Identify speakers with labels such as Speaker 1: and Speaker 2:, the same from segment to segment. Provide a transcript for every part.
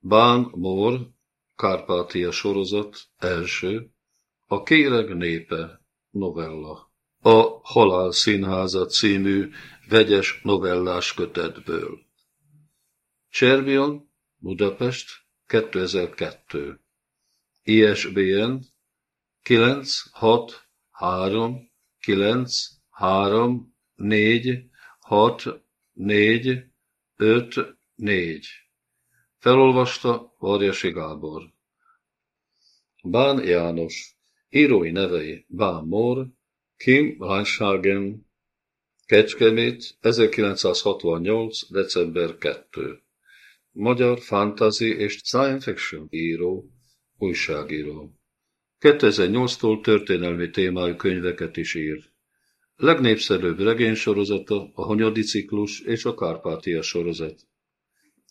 Speaker 1: Bán Mór, Kárpátia sorozat, első, a Kéreg népe, novella. A Halál Színháza című vegyes novellás kötetből. Cserbion, Budapest, 2002. ISBN 963 9 3 4 6 4 5 4 Felolvasta Varjasi Gábor. Bán János. Írói nevei Bán Mór, Kim Reinshagen, Kecskemét, 1968. december 2. Magyar fantasy és science fiction író, újságíró. 2008-tól történelmi témájú könyveket is ír. Legnépszerűbb regénysorozata a Honyadi ciklus és a Kárpátia sorozat.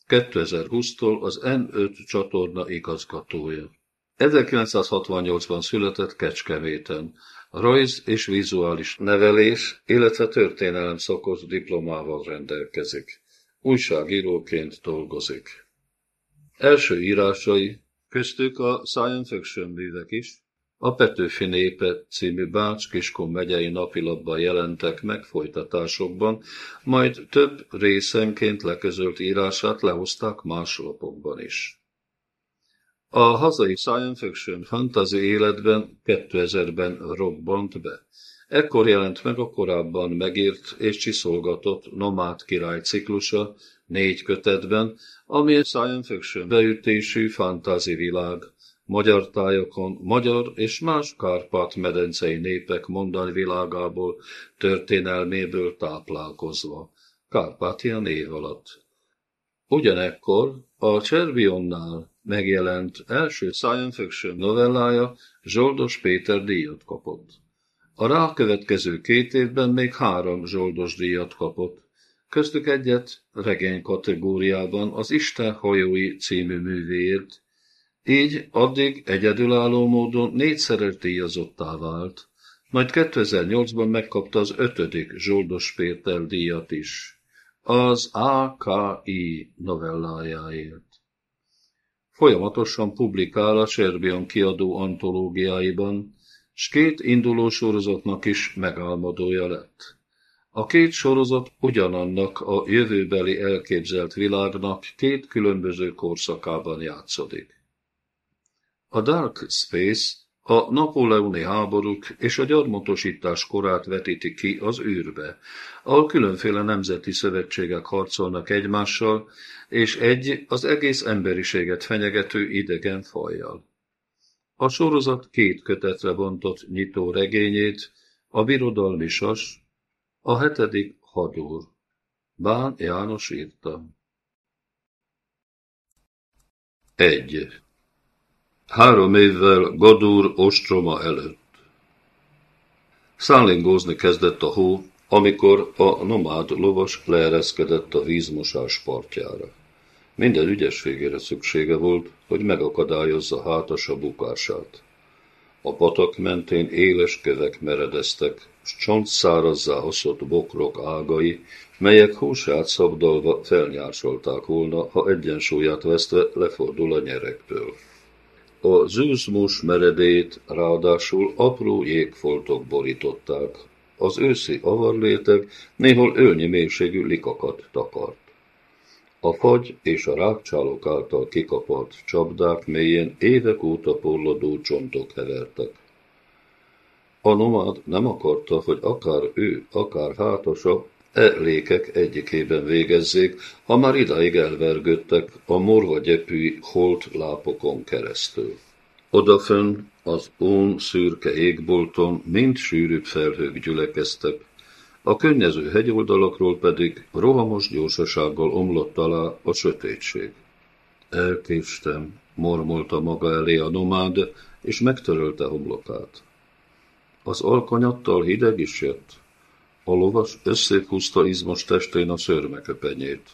Speaker 1: 2020-tól az N5 csatorna igazgatója. 1968-ban született Kecskeméten. Rajz és vizuális nevelés, illetve történelem szakos diplomával rendelkezik. Újságíróként dolgozik. Első írásai, köztük a science fiction művek is, a Petőfi népe című Bács-Kiskun megyei napilapban jelentek meg folytatásokban, majd több részenként leközölt írását lehozták más lapokban is. A hazai science fiction fantasy életben 2000-ben robbant be. Ekkor jelent meg a korábban megírt és csiszolgatott Nomád király ciklusa négy kötetben, ami egy science fiction beütésű fantázi világ, magyar tájokon, magyar és más Kárpát-medencei népek mondani világából, történelméből táplálkozva, Kárpátia név alatt. Ugyanekkor a Cservionnál megjelent első science fiction novellája Zsoldos Péter díjat kapott. A rákövetkező két évben még három Zsoldos díjat kapott, köztük egyet regény kategóriában az Isten hajói című művéért, így addig egyedülálló módon négyszeres díjazottá vált, majd 2008-ban megkapta az ötödik Zsoldos Péter díjat is, az AKI novellájáért. Folyamatosan publikál a Serbian kiadó antológiáiban, s két induló sorozatnak is megálmodója lett. A két sorozat ugyanannak a jövőbeli elképzelt világnak két különböző korszakában játszódik. A Dark Space a napóleoni háborúk és a gyarmatosítás korát vetíti ki az űrbe, ahol különféle nemzeti szövetségek harcolnak egymással, és egy az egész emberiséget fenyegető idegen fajjal. A sorozat két kötetre bontott nyitó regényét, a birodalmi sas, a hetedik hadúr. Bán János írta. 1. Három évvel Gadur ostroma előtt. Szállingózni kezdett a hó, amikor a nomád lovas leereszkedett a vízmosás partjára. Minden ügyességére szüksége volt, hogy megakadályozza hátasa bukását. A patak mentén éles kövek meredeztek, s csontszárazzá haszott bokrok ágai, melyek húsát szabdalva felnyársolták volna, ha egyensúlyát vesztve lefordul a nyerekből. A zűzmus meredét ráadásul apró jégfoltok borították. Az őszi avarléteg néhol ölnyi mélységű likakat takart. A fagy és a rákcsálók által kikapart csapdák mélyen évek óta porladó csontok hevertek. A nomád nem akarta, hogy akár ő, akár hátasa e lékek egyikében végezzék, ha már idáig elvergődtek a morva gyepű holt lápokon keresztül. Odafönn az ón szürke égbolton mind sűrűbb felhők gyülekeztek, a könnyező hegyoldalakról pedig rohamos gyorsasággal omlott alá a sötétség. Elkéstem, mormolta maga elé a nomád, és megtörölte homlokát. Az alkanyattal hideg is jött, a lovas összéphúzta izmos testén a szörmeköpenyét.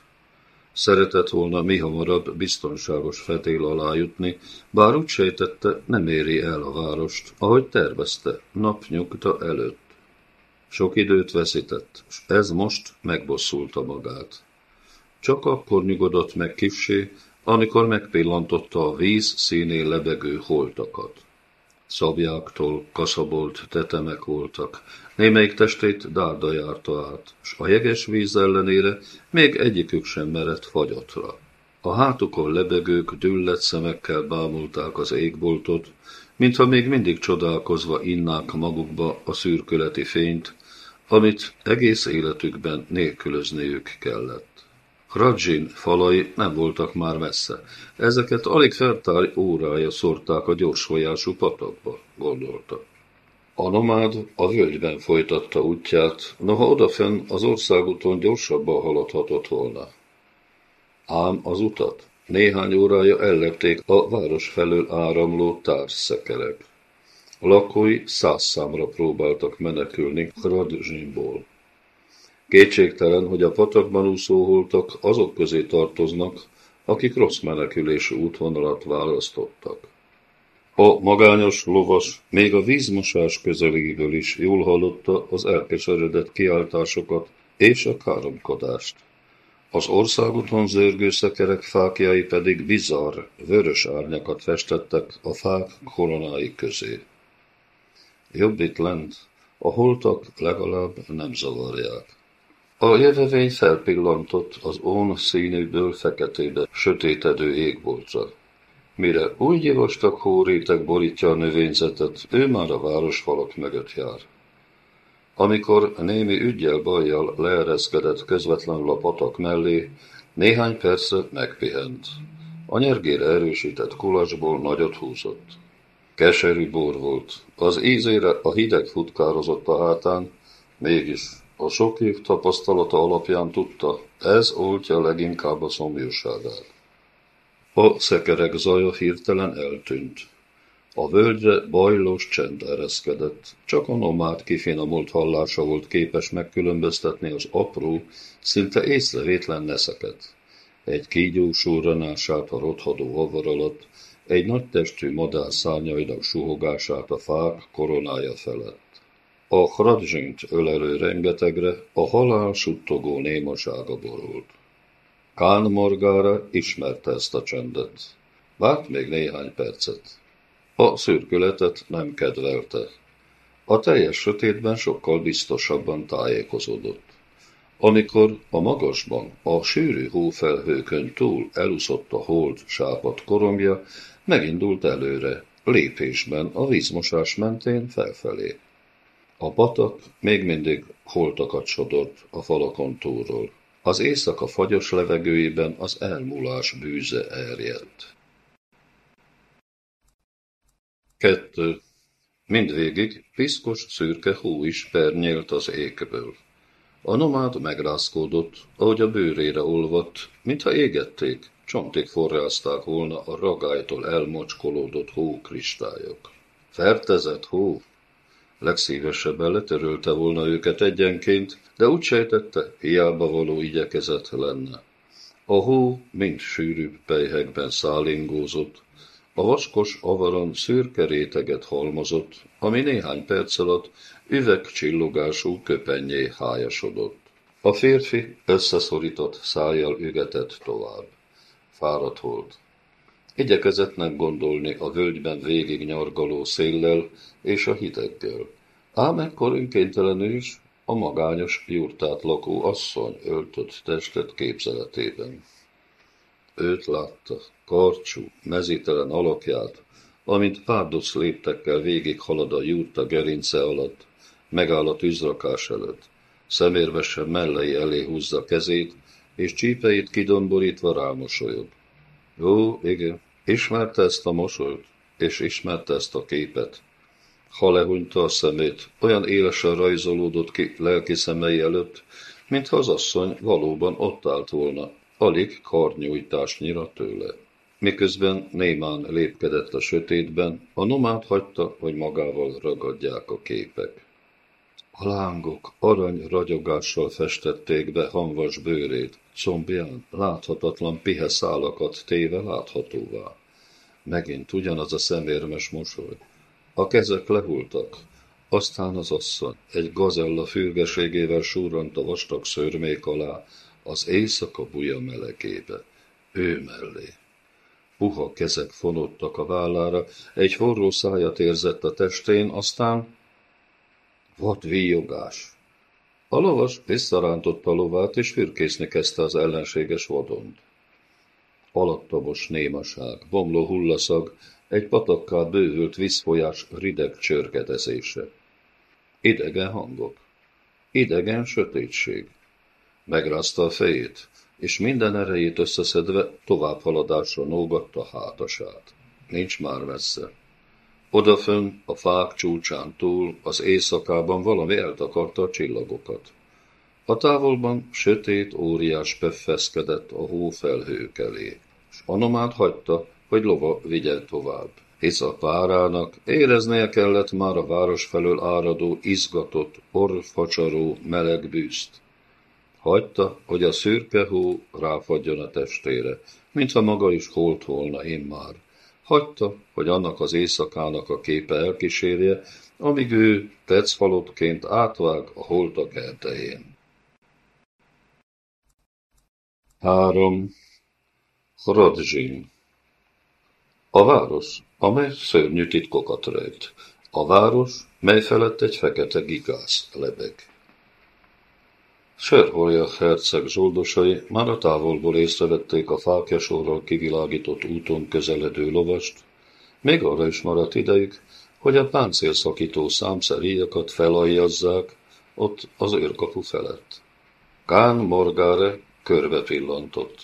Speaker 1: Szeretett volna mi hamarabb biztonságos fetél alá jutni, bár úgy sejtette, nem éri el a várost, ahogy tervezte, napnyugta előtt. Sok időt veszített, és ez most megbosszulta magát. Csak akkor nyugodott meg kissé, amikor megpillantotta a víz színé lebegő holtakat. Szabjáktól kaszabolt tetemek voltak, némelyik testét dárda járta át, s a jeges víz ellenére még egyikük sem merett fagyatra. A hátukon lebegők düllett szemekkel bámulták az égboltot, mintha még mindig csodálkozva innák magukba a szürkületi fényt, amit egész életükben nélkülözniük kellett. Radzsin falai nem voltak már messze. Ezeket alig feltárj órája szórták a gyors folyású patakba, gondolta. A nomád a völgyben folytatta útját, noha odafenn az országúton gyorsabban haladhatott volna. Ám az utat néhány órája ellepték a város felől áramló társszekerek. Lakói száz számra próbáltak menekülni Radzsinból. Kétségtelen, hogy a patakban úszó holtak azok közé tartoznak, akik rossz menekülési útvonalat választottak. A magányos lovas még a vízmosás közeléből is jól hallotta az elkeseredett kiáltásokat és a káromkodást. Az országúton zörgő szekerek fákjai pedig bizarr, vörös árnyakat festettek a fák koronái közé. Jobb itt lent, a holtak legalább nem zavarják. A jövevény felpillantott az ón színűből feketébe sötétedő égboltra. Mire úgy vastag hóréteg borítja a növényzetet, ő már a városfalak mögött jár. Amikor némi ügyel bajjal leereszkedett közvetlenül a patak mellé, néhány perce megpihent. A nyergére erősített kulacsból nagyot húzott. Keserű bor volt, az ízére a hideg futkározott a hátán, mégis a sok év tapasztalata alapján tudta, ez oltja leginkább a szomjúságát. A szekerek zaja hirtelen eltűnt. A völgyre bajlós csend ereszkedett, csak a nomád kifinomult hallása volt képes megkülönböztetni az apró, szinte észrevétlen neszeket. Egy kígyó surranását a rothadó avar alatt, egy nagy testű madár szárnyainak suhogását a fák koronája felett. A hradzsint ölelő rengetegre a halál suttogó némasága borult. Kán Morgára ismerte ezt a csendet. Várt még néhány percet. A szürkületet nem kedvelte. A teljes sötétben sokkal biztosabban tájékozódott. Amikor a magasban, a sűrű hófelhőkön túl eluszott a hold sápat korombja, megindult előre, lépésben a vízmosás mentén felfelé. A patak még mindig holtakat sodort a falakon túlról. Az éjszaka fagyos levegőjében az elmúlás bűze erjedt. Kettő. Mindvégig piszkos, szürke hó is pernyélt az égből. A nomád megrázkódott, ahogy a bőrére olvadt, mintha égették, csontig forrázták volna a ragálytól elmocskolódott hókristályok. Fertezett hó, legszívesebben letörölte volna őket egyenként, de úgy sejtette, hiába való igyekezet lenne. A hó mind sűrűbb pejhekben szállingózott, a vaskos avaron szürke réteget halmozott, ami néhány perc alatt üvegcsillogású köpennyé hájasodott. A férfi összeszorított szájjal ügetett tovább. Fáradt volt. Igyekezett nem gondolni a völgyben végig nyargaló széllel és a hideggel. Ám ekkor önkéntelenül is a magányos jurtát lakó asszony öltött testet képzeletében. Őt látta, karcsú, mezítelen alakját, amint párduc léptekkel végig halad a jurta gerince alatt, megáll a tűzrakás előtt, szemérvesen mellei elé húzza kezét, és csípeit kidomborítva rámosolyog. Ó, igen, ismerte ezt a mosolyt, és ismerte ezt a képet. Ha lehunyta a szemét, olyan élesen rajzolódott ki lelki szemei előtt, mintha az asszony valóban ott állt volna, alig karnyújtásnyira tőle. Miközben némán lépkedett a sötétben, a nomád hagyta, hogy magával ragadják a képek. A lángok arany ragyogással festették be hamvas bőrét, combján láthatatlan pihe szálakat téve láthatóvá. Megint ugyanaz a szemérmes mosoly. A kezek lehultak, aztán az asszony egy gazella fürgeségével súrant a vastag szörmék alá, az éjszaka buja melegébe, ő mellé. Puha kezek fonottak a vállára, egy forró szájat érzett a testén, aztán vad víjogás. A lovas visszarántotta lovát, és fürkészni kezdte az ellenséges vadont. Alattomos némaság, bomló hullaszag, egy patakká bővült vízfolyás rideg csörgedezése. Idegen hangok. Idegen sötétség. Megrázta a fejét, és minden erejét összeszedve továbbhaladásra nógatta hátasát. Nincs már messze. Odafönn, a fák csúcsán túl, az éjszakában valami eltakarta a csillagokat. A távolban sötét, óriás peffeszkedett a hó felhők elé, s Anomád hagyta, hogy lova vigye tovább, hisz a párának éreznie kellett már a város felől áradó, izgatott, orfacsaró, meleg bűzt. Hagyta, hogy a szürke hó ráfadjon a testére, mintha maga is holt volna én már. Hagyta, hogy annak az éjszakának a képe elkísérje, amíg ő tetszfalottként átvág a holtak eltején. 3. Rodzsin A város, amely szörnyű titkokat rejt. A város, mely felett egy fekete gigász lebeg. Sörholja herceg zsoldosai már a távolból észrevették a fákjasorral kivilágított úton közeledő lovast, még arra is maradt idejük, hogy a páncélszakító számszeríjakat felajjazzák ott az őrkapu felett. Kán Morgáre körbe pillantott.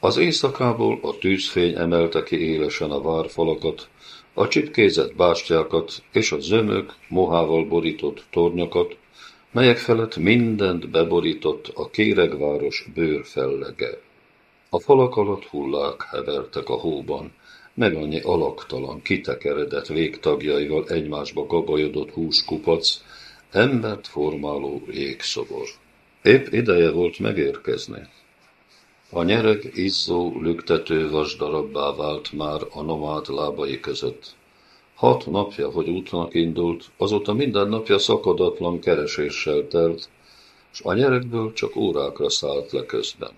Speaker 1: Az éjszakából a tűzfény emelte ki élesen a várfalakat, a csipkézett bástyákat és a zömök, mohával borított tornyokat, melyek felett mindent beborított a kéregváros bőrfellege. A falak alatt hullák hevertek a hóban, meg annyi alaktalan, kitekeredett végtagjaival egymásba gabajodott húskupac, embert formáló jégszobor. Épp ideje volt megérkezni. A nyereg izzó, lüktető vasdarabbá vált már a nomád lábai között. Hat napja, hogy útnak indult, azóta minden napja szakadatlan kereséssel telt, s a nyerekből csak órákra szállt le közben.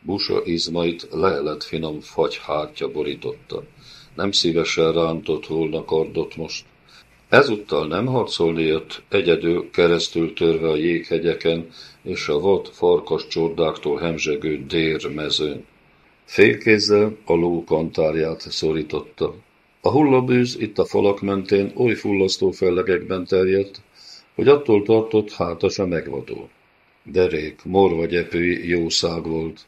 Speaker 1: Busa izmait lehelet finom fagyhártya borította. Nem szívesen rántott volna kardot most. Ezúttal nem harcolni jött, egyedül keresztül törve a jéghegyeken és a vad farkas csordáktól hemzsegő dérmezőn. Félkézzel a ló kantárját szorította. A hullabűz itt a falak mentén oly fullasztó fellegekben terjedt, hogy attól tartott hátasa megvadul. Derék, morva jószág volt.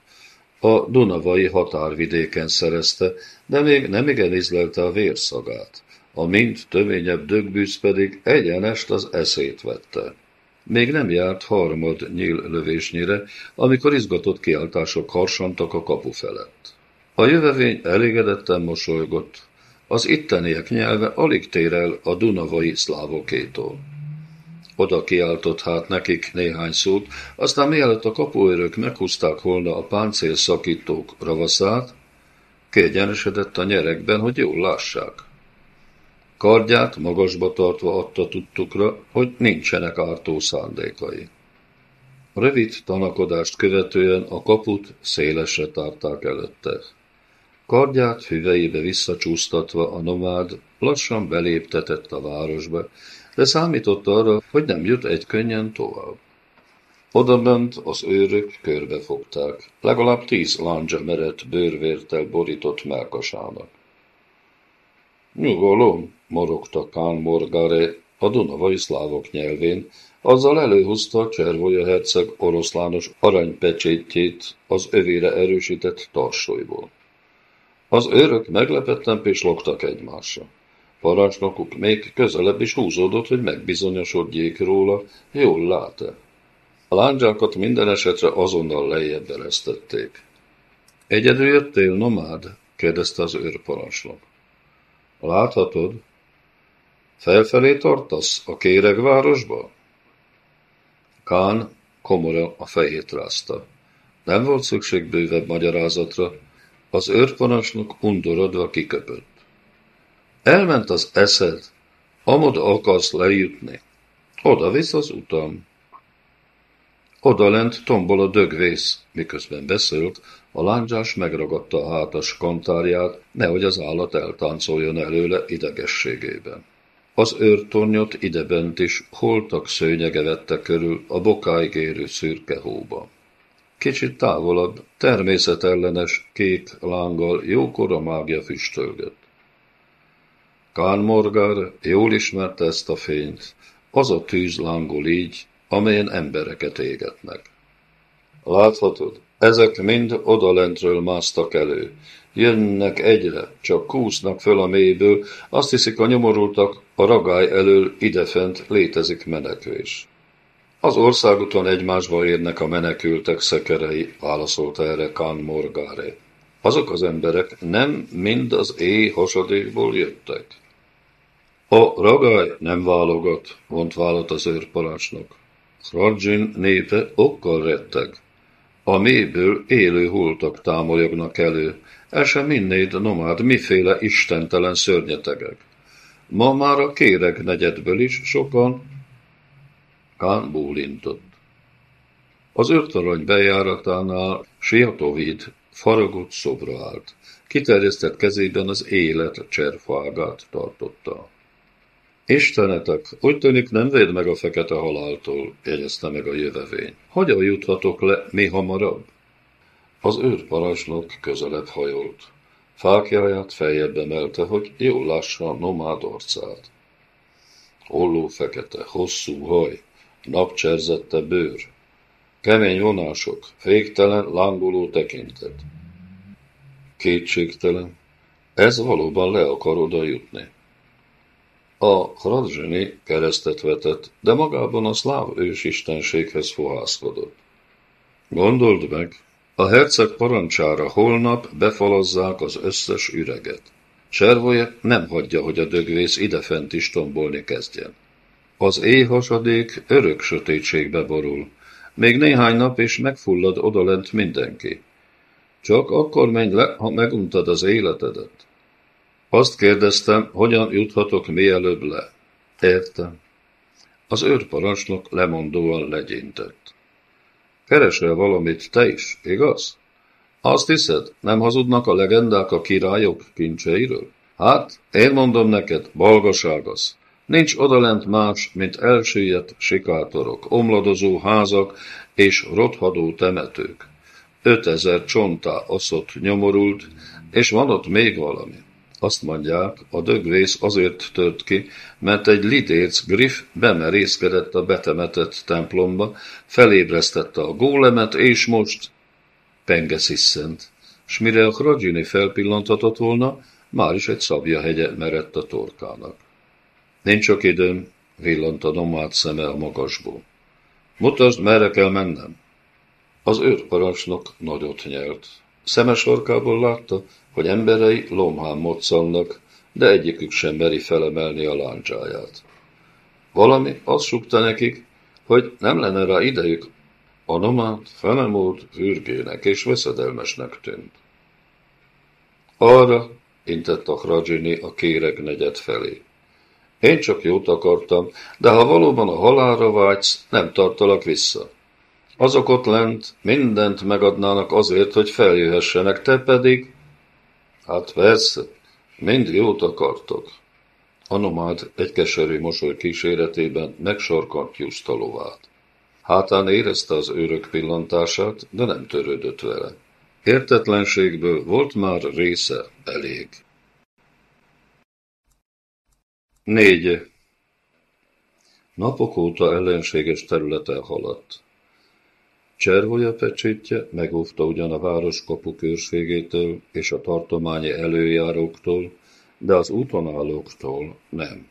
Speaker 1: A Dunavai határvidéken szerezte, de még nem igen izlelte a vérszagát. A mind tövényebb dögbűz pedig egyenest az eszét vette. Még nem járt harmad nyíl lövésnyire, amikor izgatott kiáltások harsantak a kapu felett. A jövevény elégedetten mosolygott, az itteniek nyelve alig tér el a dunavai szlávokétól. Oda kiáltott hát nekik néhány szót, aztán mielőtt a kapuőrök meghúzták volna a páncél szakítók ravaszát, kiegyenesedett a nyerekben, hogy jól lássák. Kardját magasba tartva adta tudtukra, hogy nincsenek ártó szándékai. Rövid tanakodást követően a kaput szélesre tárták előtte. Kardját hüveibe visszacsúsztatva a nomád lassan beléptetett a városba, de számított arra, hogy nem jut egy könnyen tovább. Odabent az őrök körbefogták, legalább tíz lándzsa merett bőrvértel borított melkasának. Nyugalom, morogta Kán Morgare a dunavai szlávok nyelvén, azzal előhúzta Cservolya herceg oroszlános aranypecsétjét az övére erősített tarsolyból. Az őrök meglepetten pislogtak egymásra. Parancsnokuk még közelebb is húzódott, hogy megbizonyosodjék róla, jól lát-e. A lándzsákat minden esetre azonnal lejjebb eresztették. Egyedül jöttél, nomád? kérdezte az őrparancsnok. Láthatod? Felfelé tartasz a kéregvárosba? Kán komora a fejét rázta. Nem volt szükség bővebb magyarázatra, az őrparancsnok undorodva kiköpött. Elment az eszed, amoda akarsz lejutni. Oda visz az utam. Odalent tombol a dögvész, miközben beszélt, a lándzsás megragadta a hátas kantárját, nehogy az állat eltáncoljon előle idegességében. Az őrtornyot idebent is holtak szőnyege vette körül a bokáig érő szürke hóba. Kicsit távolabb, természetellenes, kék lánggal jókora mágia füstölgött. Kán Morgar jól ismerte ezt a fényt, az a tűz lángol így, amelyen embereket égetnek. Láthatod, ezek mind odalentről másztak elő. Jönnek egyre, csak kúsznak föl a mélyből, azt hiszik a nyomorultak, a ragály elől idefent létezik menekvés. Az országúton egymásba érnek a menekültek szekerei, válaszolta erre Kán Morgáre. Azok az emberek nem mind az éj hasadékból jöttek. A ragály nem válogat, vont vállat az őrparancsnok. Radzsin népe okkal retteg. A mélyből élő holtak támolyognak elő, el sem minnéd nomád miféle istentelen szörnyetegek. Ma már a kéreg negyedből is sokan Kán bólintott. Az őrtorony bejáratánál Siatovid faragott szobra állt. Kiterjesztett kezében az élet cserfágát tartotta. Istenetek, úgy tűnik nem véd meg a fekete haláltól, jegyezte meg a jövevény. Hogyan juthatok le mi hamarabb? Az őrparancsnok közelebb hajolt. Fákjáját feljebb emelte, hogy jól lássa a nomád arcát. Olló fekete, hosszú haj, napcserzette bőr, kemény vonások, féktelen, lángoló tekintet. Kétségtelen, ez valóban le akar oda jutni. A Hradzsini keresztet vetett, de magában a szláv ősistenséghez fohászkodott. Gondold meg, a herceg parancsára holnap befalazzák az összes üreget. Cservoje nem hagyja, hogy a dögvész idefent is tombolni kezdjen. Az éjhasadék örök sötétségbe borul. Még néhány nap és megfullad odalent mindenki. Csak akkor menj le, ha meguntad az életedet. Azt kérdeztem, hogyan juthatok mielőbb le. Értem. Az őrparancsnok lemondóan legyintett. Keresel valamit te is, igaz? Azt hiszed, nem hazudnak a legendák a királyok kincseiről? Hát, én mondom neked, balgaságasz. Nincs odalent más, mint elsüllyedt sikátorok, omladozó házak és rothadó temetők. Ötezer csontá oszott nyomorult, és van ott még valami. Azt mondják, a dögvész azért tört ki, mert egy lidérc griff bemerészkedett a betemetett templomba, felébresztette a gólemet, és most penge sziszent. S mire a Kradzsini felpillanthatott volna, már is egy szabja hegye merett a torkának. Nincs csak időm, villant a nomád szeme a magasból. Mutasd, merre kell mennem. Az őrparancsnok nagyot nyelt. Szemes orkából látta, hogy emberei lomhán moccannak, de egyikük sem meri felemelni a láncsáját. Valami azt sukta nekik, hogy nem lenne rá idejük. A nomád felemólt fürgének és veszedelmesnek tűnt. Arra intett a Hradzsini a kéreg negyed felé. Én csak jót akartam, de ha valóban a halálra vágysz, nem tartalak vissza. Azok ott lent mindent megadnának azért, hogy feljöhessenek, te pedig... Hát persze, mind jót akartok. A egy keserű mosoly kíséretében megsorkant Justa lovát. Hátán érezte az őrök pillantását, de nem törődött vele. Értetlenségből volt már része elég. Négy. Napok óta ellenséges területen haladt. Cservolya pecsétje megóvta ugyan a város kapukőrségétől és a tartományi előjáróktól, de az úton állóktól nem.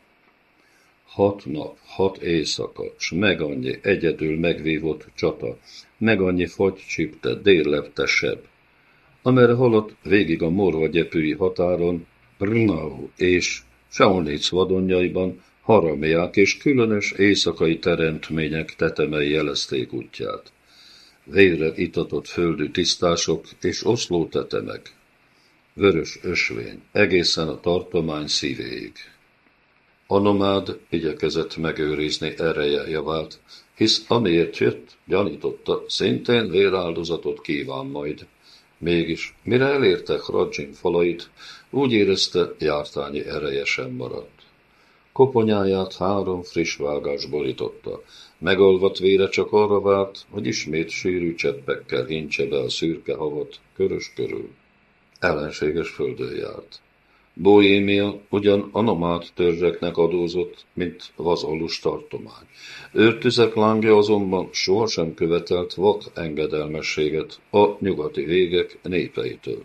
Speaker 1: Hat nap, hat éjszaka, s meg annyi egyedül megvívott csata, meg annyi fagycsipte, dérlepte seb, amerre halott végig a morva gyepői határon, Brnau és Saunitz vadonjaiban haramiák és különös éjszakai teremtmények tetemei jelezték útját. Vére itatott földű tisztások és oszló tetemek. Vörös ösvény, egészen a tartomány szívéig. A nomád igyekezett megőrizni ereje javát, hisz amiért jött, gyanította, szintén véráldozatot kíván majd. Mégis, mire elértek Radzsin falait, úgy érezte, jártányi ereje sem maradt. Koponyáját három friss vágás borította. Megolvadt vére csak arra várt, hogy ismét sűrű cseppekkel hincse be a szürke havat körös körül. Ellenséges földön járt. Bohémia ugyan a nomád törzseknek adózott, mint vazalus tartomány. Őrtüzek lángja azonban sohasem követelt vak engedelmességet a nyugati végek népeitől.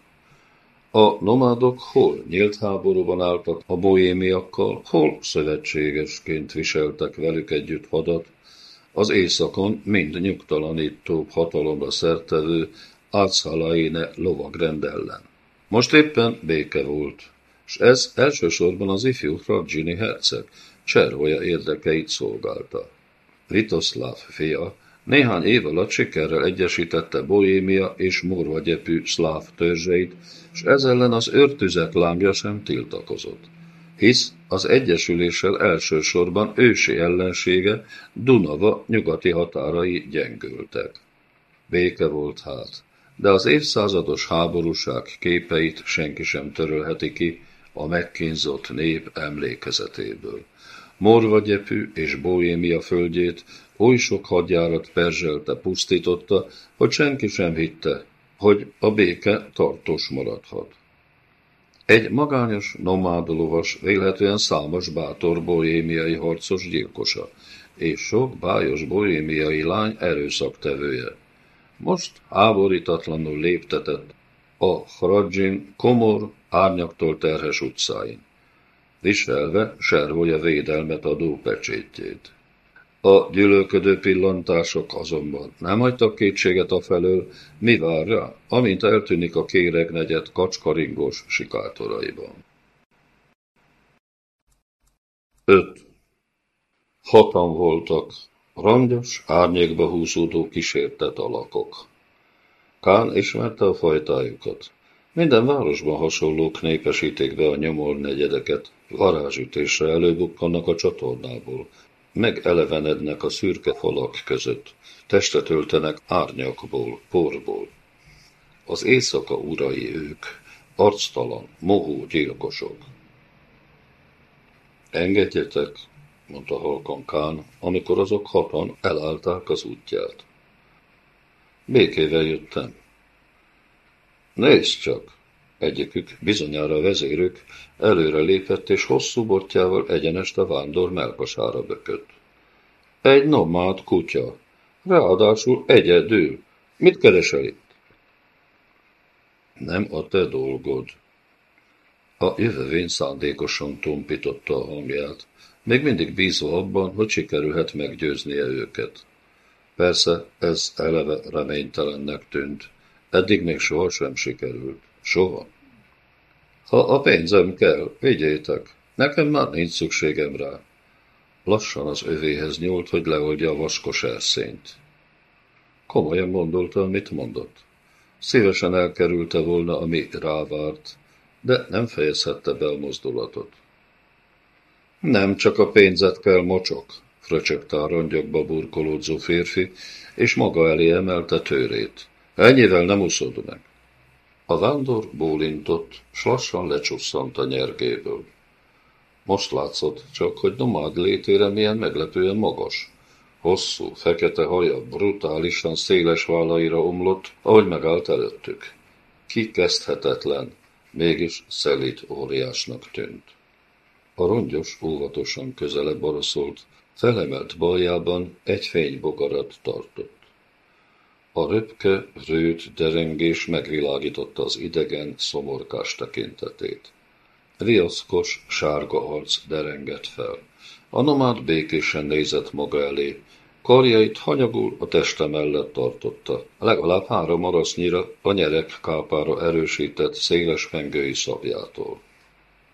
Speaker 1: A nomádok hol nyílt háborúban álltak a bohémiakkal, hol szövetségesként viseltek velük együtt hadat, az éjszakon mind nyugtalanítóbb hatalomra szertevő Átszalaine lovagrend ellen. Most éppen béke volt, és ez elsősorban az ifjú Hradzsini herceg Cservoja érdekeit szolgálta. Litoszláv fia néhány év alatt sikerrel egyesítette Bohémia és Morvagyepű szláv törzseit, és ez ellen az őrtüzek lángja sem tiltakozott. Hisz az egyesüléssel elsősorban ősi ellensége Dunava nyugati határai gyengültek. Béke volt hát, de az évszázados háborúság képeit senki sem törölheti ki a megkínzott nép emlékezetéből. Morvagyepű és Bohémia földjét oly sok hadjárat perzselte, pusztította, hogy senki sem hitte, hogy a béke tartós maradhat. Egy magányos nomádolovas, véletlenül számos bátor bohémiai harcos gyilkosa, és sok bájos bohémiai lány erőszaktevője. Most háborítatlanul léptetett a Hradzsin komor árnyaktól terhes utcáin, viselve servolya védelmet adó pecsétjét. A gyűlölködő pillantások azonban nem hagytak kétséget felől, mi vár rá, amint eltűnik a kéregnegyed kacskaringos sikátoraiban. 5. Hatan voltak, rangyos, árnyékba húzódó kísértett alakok. Kán ismerte a fajtájukat. Minden városban hasonlók népesítik be a nyomor negyedeket, varázsütésre előbukkannak a csatornából, megelevenednek a szürke falak között, testet öltenek árnyakból, porból. Az éjszaka urai ők, arctalan, mohó gyilkosok. Engedjetek, mondta halkan Kán, amikor azok hatan elállták az útját. Békével jöttem. Nézd csak! Egyikük, bizonyára a vezérük, előre lépett és hosszú botjával egyenest a vándor melkasára bökött. Egy nomád kutya. Ráadásul egyedül. Mit keresel itt? Nem a te dolgod. A jövővény szándékosan tompította a hangját, még mindig bízva abban, hogy sikerülhet meggyőznie őket. Persze ez eleve reménytelennek tűnt, eddig még sohasem sikerült. Soha. Ha a pénzem kell, vigyétek, nekem már nincs szükségem rá. Lassan az övéhez nyúlt, hogy leoldja a vaskos erszényt. Komolyan gondolta, mit mondott. Szívesen elkerülte volna, ami rávárt, de nem fejezhette be a mozdulatot. Nem csak a pénzet kell, mocsok, fröcsögte a rongyokba burkolódzó férfi, és maga elé emelte tőrét. Ennyivel nem uszod meg. A vándor bólintott, s lassan lecsusszant a nyergéből. Most látszott csak, hogy nomád létére milyen meglepően magas. Hosszú, fekete haja brutálisan széles vállaira omlott, ahogy megállt előttük. Kikezdhetetlen, mégis szelít óriásnak tűnt. A rongyos óvatosan közelebb aroszolt, felemelt baljában egy fénybogarat tartott. A röpke, rőt derengés megvilágította az idegen, szomorkás tekintetét. Riaszkos, sárga arc derengett fel. A nomád békésen nézett maga elé, karjait hanyagul a teste mellett tartotta, legalább három arasznyira a nyerek kápára erősített széles pengői szabjától.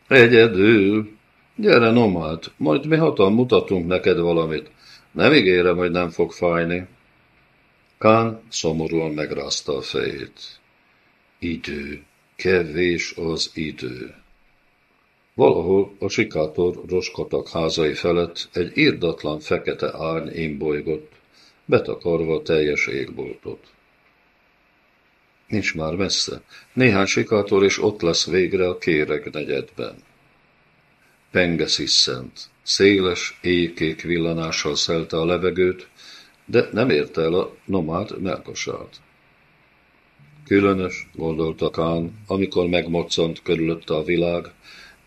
Speaker 1: Egyedül! Gyere, nomád, majd mi hatan mutatunk neked valamit. Nem ígérem, hogy nem fog fájni. Kán szomorúan megrázta a fejét. Idő, kevés az idő. Valahol a sikátor roskatak házai felett egy írdatlan fekete árny imbolygott, betakarva teljes égboltot. Nincs már messze. Néhány sikátor, és ott lesz végre a kéreg negyedben. Penge sziszent. Széles, éjkék villanással szelte a levegőt, de nem érte el a nomád melkasát. Különös, gondolta Kán, amikor megmoccant körülötte a világ,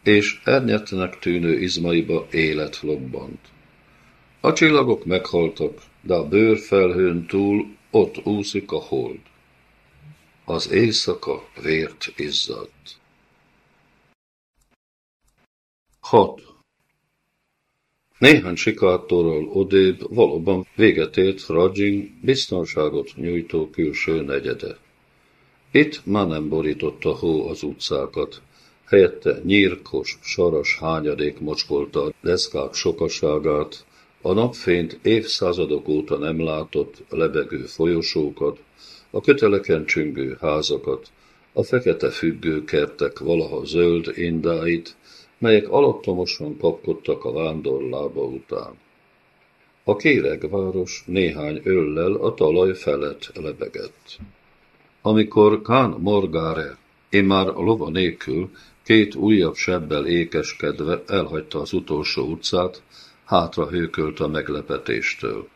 Speaker 1: és ernyettnek tűnő izmaiba élet lobbant. A csillagok meghaltak, de a bőrfelhőn túl ott úszik a hold. Az éjszaka vért izzadt. 6. Néhány sikátorral odébb valóban véget ért Rajin biztonságot nyújtó külső negyede. Itt már nem borította hó az utcákat, helyette nyírkos, saras hányadék mocskolta a deszkák sokaságát, a napfényt évszázadok óta nem látott lebegő folyosókat, a köteleken csüngő házakat, a fekete függő kertek valaha zöld indáit, melyek alattomosan kapkodtak a vándor lába után. A kéregváros néhány öllel a talaj felett lebegett. Amikor Kán Morgáre, én már lova nélkül, két újabb sebbel ékeskedve elhagyta az utolsó utcát, hátra hőkölt a meglepetéstől.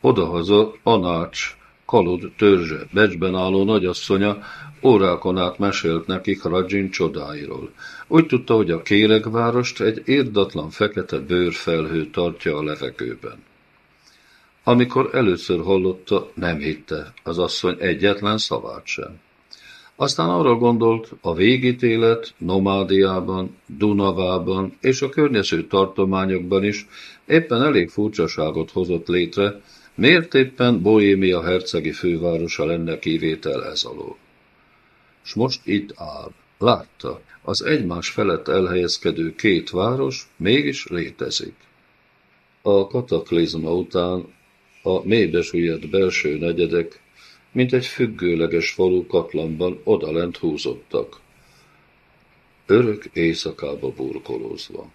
Speaker 1: Odahaza Anács, Kalud törzse, becsben álló nagyasszonya órákon át mesélt nekik Rajin csodáiról. Úgy tudta, hogy a kéregvárost egy érdatlan fekete bőrfelhő tartja a levegőben. Amikor először hallotta, nem hitte az asszony egyetlen szavát sem. Aztán arra gondolt, a végítélet Nomádiában, Dunavában és a környező tartományokban is éppen elég furcsaságot hozott létre, miért éppen Bohémia hercegi fővárosa lenne kivétel ez alól. S most itt áll, látta, az egymás felett elhelyezkedő két város mégis létezik. A kataklizma után a mélybe süllyedt belső negyedek, mint egy függőleges falu katlanban odalent húzottak, örök éjszakába burkolózva.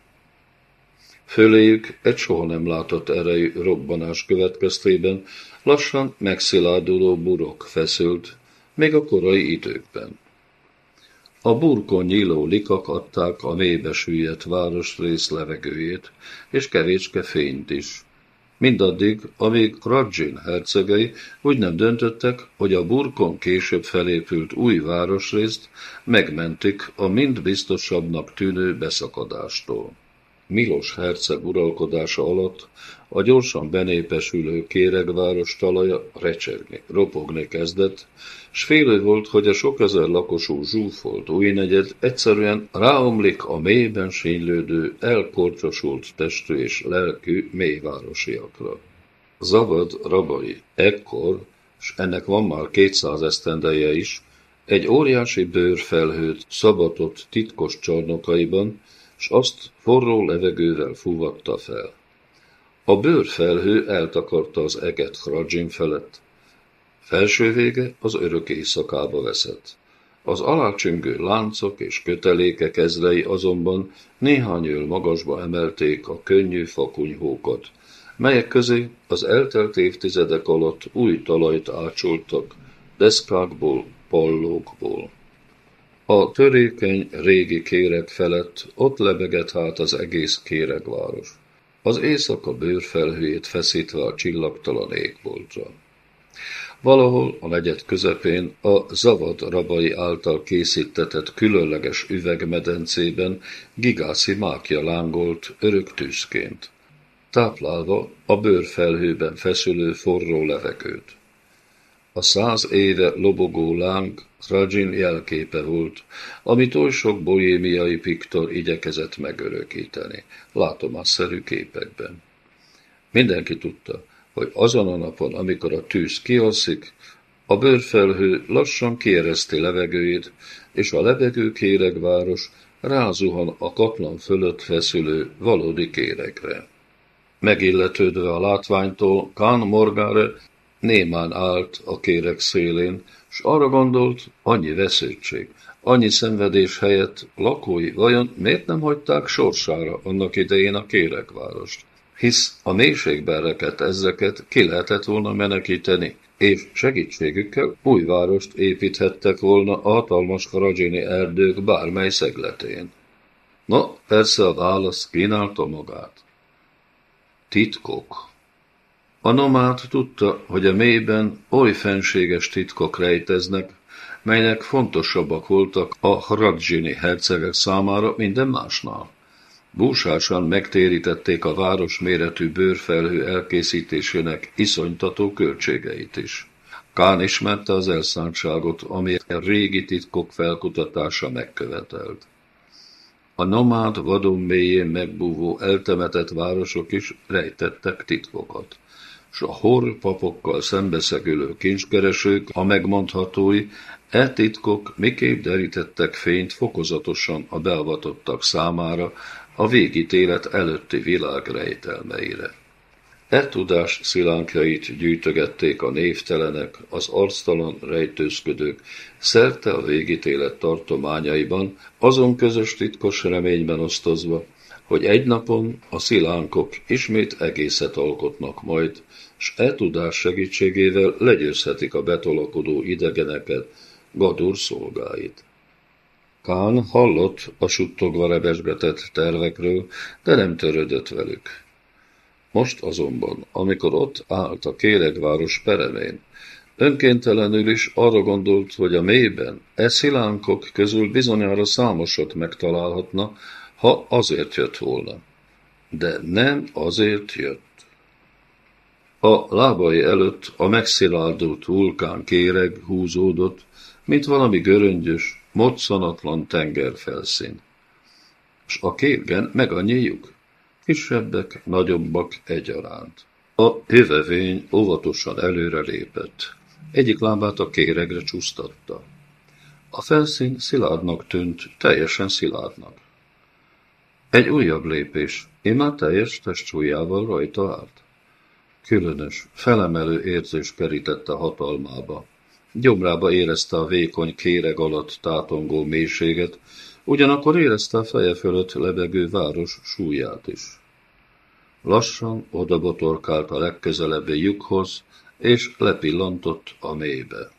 Speaker 1: Föléjük egy soha nem látott erejű robbanás következtében lassan megszilárduló burok feszült, még a korai időkben. A burkon nyíló likak adták a mélybe süllyedt városrész levegőjét, és kevécske fényt is. Mindaddig, amíg Radzsin hercegei úgy nem döntöttek, hogy a burkon később felépült új városrészt megmentik a mind biztosabbnak tűnő beszakadástól. Milos herceg uralkodása alatt a gyorsan benépesülő kéregváros talaja recsegni, ropogni kezdett, s félő volt, hogy a sok ezer lakosú zsúfolt új negyed egyszerűen ráomlik a mélyben sínylődő, elkorcsosult testű és lelkű mélyvárosiakra. Zavad rabai ekkor, s ennek van már kétszáz esztendeje is, egy óriási bőrfelhőt szabatott titkos csarnokaiban, s azt forró levegővel fúvatta fel. A bőrfelhő eltakarta az eget Hradzsin felett. Felső vége az örök éjszakába veszett. Az alácsüngő láncok és kötelékek ezrei azonban néhány öl magasba emelték a könnyű fakunyhókat, melyek közé az eltelt évtizedek alatt új talajt ácsoltak, deszkákból, pallókból. A törékeny, régi kéreg felett ott lebegett hát az egész kéregváros. Az éjszaka bőrfelhőjét feszítve a csillagtalan égboltra. Valahol a negyed közepén a zavad rabai által készítetett különleges üvegmedencében gigászi mákja lángolt örök tűzként, táplálva a bőrfelhőben feszülő forró levegőt. A száz éve lobogó láng Rajin jelképe volt, amit oly sok bohémiai piktor igyekezett megörökíteni, látomásszerű képekben. Mindenki tudta, hogy azon a napon, amikor a tűz kialszik, a bőrfelhő lassan kiereszti levegőjét, és a levegő kéregváros rázuhan a katlan fölött feszülő valódi kéregre. Megilletődve a látványtól, Kán Morgáre némán állt a kéreg szélén, s arra gondolt, annyi vesződtség, annyi szenvedés helyett lakói vajon miért nem hagyták sorsára annak idején a kéregvárost? hisz a mélységben rekedt ezeket ki lehetett volna menekíteni, és segítségükkel új várost építhettek volna a hatalmas karadzsini erdők bármely szegletén. Na, persze a válasz kínálta magát. Titkok. A nomád tudta, hogy a mélyben oly fenséges titkok rejteznek, melynek fontosabbak voltak a Hradzsini hercegek számára minden másnál. Búsásan megtérítették a város méretű bőrfelhő elkészítésének iszonytató költségeit is. Kán ismerte az elszántságot, ami a régi titkok felkutatása megkövetelt. A nomád vadon mélyén megbúvó eltemetett városok is rejtettek titkokat, s a horr papokkal szembeszegülő kincskeresők, a megmondhatói, e titkok miképp derítettek fényt fokozatosan a beavatottak számára, a végítélet előtti világ rejtelmeire. E tudás szilánkjait gyűjtögették a névtelenek, az arctalan rejtőzködők, szerte a végítélet tartományaiban, azon közös titkos reményben osztozva, hogy egy napon a szilánkok ismét egészet alkotnak majd, s e tudás segítségével legyőzhetik a betolakodó idegeneket, Gadur szolgáit. Kán hallott a suttogva rebesgetett tervekről, de nem törődött velük. Most azonban, amikor ott állt a kéregváros peremén, önkéntelenül is arra gondolt, hogy a mélyben e szilánkok közül bizonyára számosat megtalálhatna, ha azért jött volna. De nem azért jött. A lábai előtt a megszilárdult vulkán kéreg húzódott, mint valami göröngyös, moccanatlan tengerfelszín. S a kérgen meg annyi lyuk, kisebbek, nagyobbak egyaránt. A jövevény óvatosan előre lépett. Egyik lábát a kéregre csúsztatta. A felszín szilárdnak tűnt, teljesen szilárdnak. Egy újabb lépés, imá teljes testsúlyával rajta állt. Különös, felemelő érzés kerítette hatalmába. Gyomrába érezte a vékony kéreg alatt tátongó mélységet, ugyanakkor érezte a feje fölött lebegő város súlyát is. Lassan odabotorkált a legközelebbi lyukhoz, és lepillantott a mélybe.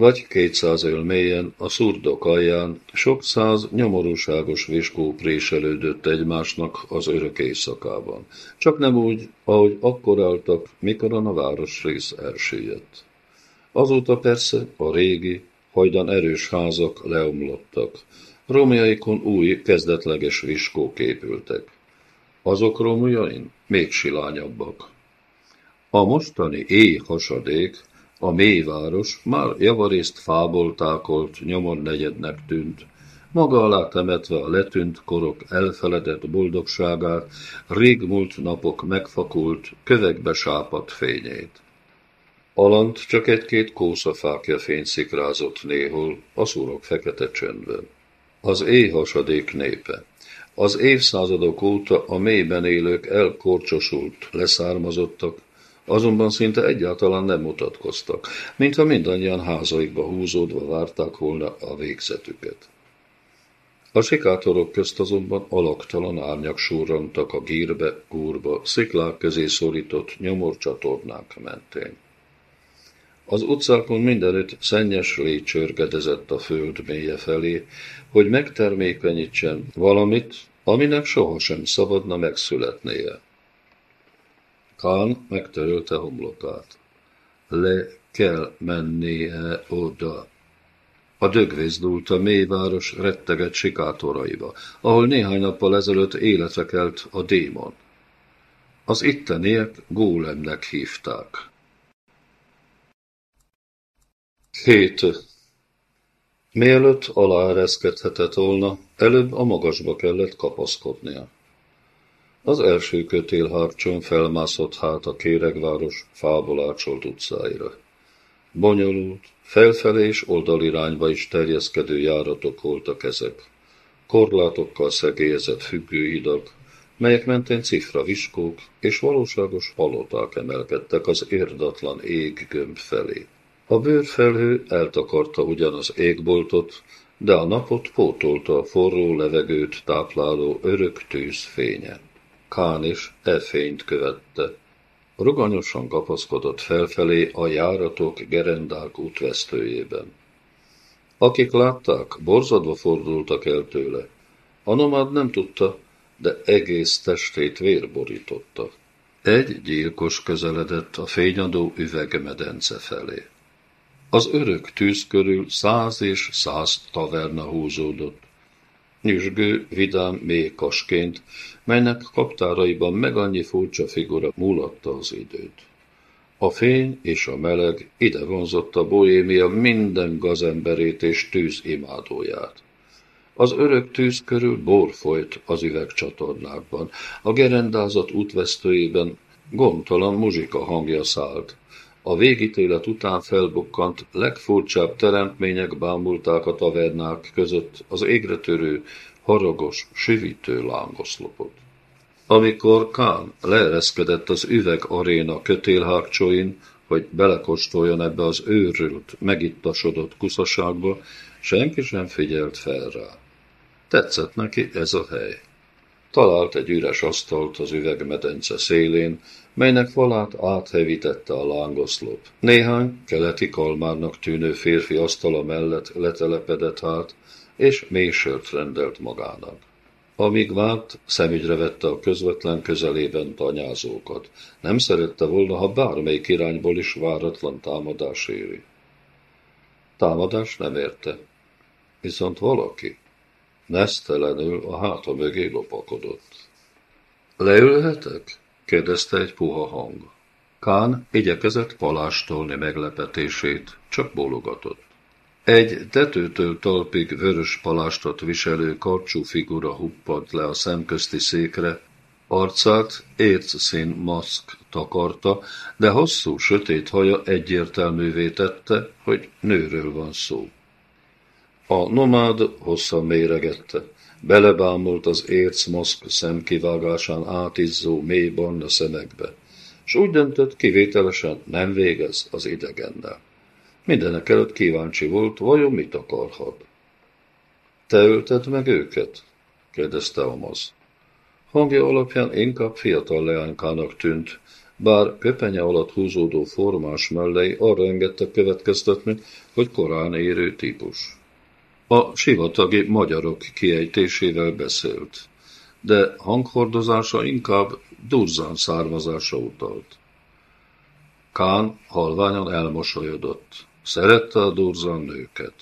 Speaker 1: Vagy kétszáz öl mélyen, a szurdok alján, sok száz nyomorúságos viskó préselődött egymásnak az örök éjszakában. Csak nem úgy, ahogy akkor álltak, mikor a városrész elsüllyedt. Azóta persze a régi, hajdan erős házak leomlottak. Romjaikon új, kezdetleges viskók épültek. Azok romjain még silányabbak. A mostani éj hasadék, a mélyváros már javarészt fából tákolt nyomor negyednek tűnt, maga alá temetve a letűnt korok elfeledett boldogságát, régmúlt napok megfakult, kövekbe sápadt fényét. Alant csak egy-két kószafákja fényszikrázott néhol, a szurok fekete csöndben. Az éjhasadék népe. Az évszázadok óta a mélyben élők elkorcsosult, leszármazottak, azonban szinte egyáltalán nem mutatkoztak, mintha mindannyian házaikba húzódva várták volna a végzetüket. A sikátorok közt azonban alaktalan árnyak surrantak a gírbe, gúrba, sziklák közé szorított nyomorcsatornák mentén. Az utcákon mindenütt szennyes légy a föld mélye felé, hogy megtermékenyítsen valamit, aminek sohasem szabadna megszületnie. Kán megtörölte homlokát. Le kell mennie oda. A dögvész dúlt a mélyváros retteget sikátoraiba, ahol néhány nappal ezelőtt életre kelt a démon. Az itteniek gólemnek hívták. Hét. Mielőtt aláereszkedhetett volna, előbb a magasba kellett kapaszkodnia. Az első kötélhárcson felmászott hát a kéregváros fából ácsolt utcáira. Bonyolult, felfelé és oldalirányba is terjeszkedő járatok voltak ezek. Korlátokkal szegélyezett függőhidak, melyek mentén cifra viskók és valóságos paloták emelkedtek az érdatlan ég gömb felé. A bőrfelhő eltakarta ugyan az égboltot, de a napot pótolta a forró levegőt tápláló örök tűz fénye. Kán is e fényt követte. Ruganyosan kapaszkodott felfelé a járatok gerendák útvesztőjében. Akik látták, borzadva fordultak el tőle. A nomád nem tudta, de egész testét vér borította. Egy gyilkos közeledett a fényadó üvegmedence felé. Az örök tűz körül száz és száz taverna húzódott. Nyüzsgő, vidám mékasként, melynek kaptáraiban meg annyi furcsa figura múlatta az időt. A fény és a meleg ide vonzotta Bohémia minden gazemberét és tűz imádóját. Az örök tűz körül bor folyt az üvegcsatornákban, a gerendázat útvesztőjében gondtalan muzsika hangja szállt. A végítélet után felbukkant legfurcsább teremtmények bámulták a tavernák között az égre törő, haragos, sivítő lángoszlopot. Amikor Kán leereszkedett az üveg aréna kötélhágcsóin, hogy belekóstoljon ebbe az őrült, megittasodott kuszaságba, senki sem figyelt fel rá. Tetszett neki ez a hely. Talált egy üres asztalt az üvegmedence szélén, melynek falát áthevítette a lángoszlop. Néhány keleti kalmárnak tűnő férfi asztala mellett letelepedett hát, és mély sört rendelt magának. Amíg várt, szemügyre vette a közvetlen közelében tanyázókat. Nem szerette volna, ha bármelyik irányból is váratlan támadás éri. Támadás nem érte. Viszont valaki nesztelenül a háta mögé lopakodott. Leülhetek? Kérdezte egy puha hang. Kán igyekezett palástolni meglepetését, csak bólogatott. Egy tetőtől talpig vörös palástot viselő karcsú figura huppadt le a szemközti székre, arcát ércszín maszk takarta, de hosszú, sötét haja egyértelművé tette, hogy nőről van szó. A nomád hosszan méregette, belebámult az ércmaszk szemkivágásán átizzó mély barna szemekbe, s úgy döntött, kivételesen nem végez az idegennel. Mindenek előtt kíváncsi volt, vajon mit akarhat. Te ölted meg őket? kérdezte Amaz. Hangja alapján inkább fiatal leánykának tűnt, bár köpenye alatt húzódó formás mellei arra engedte következtetni, hogy korán érő típus. A sivatagi magyarok kiejtésével beszélt, de hanghordozása inkább durzán származása utalt. Kán halványan elmosolyodott. Szerette a durzan nőket.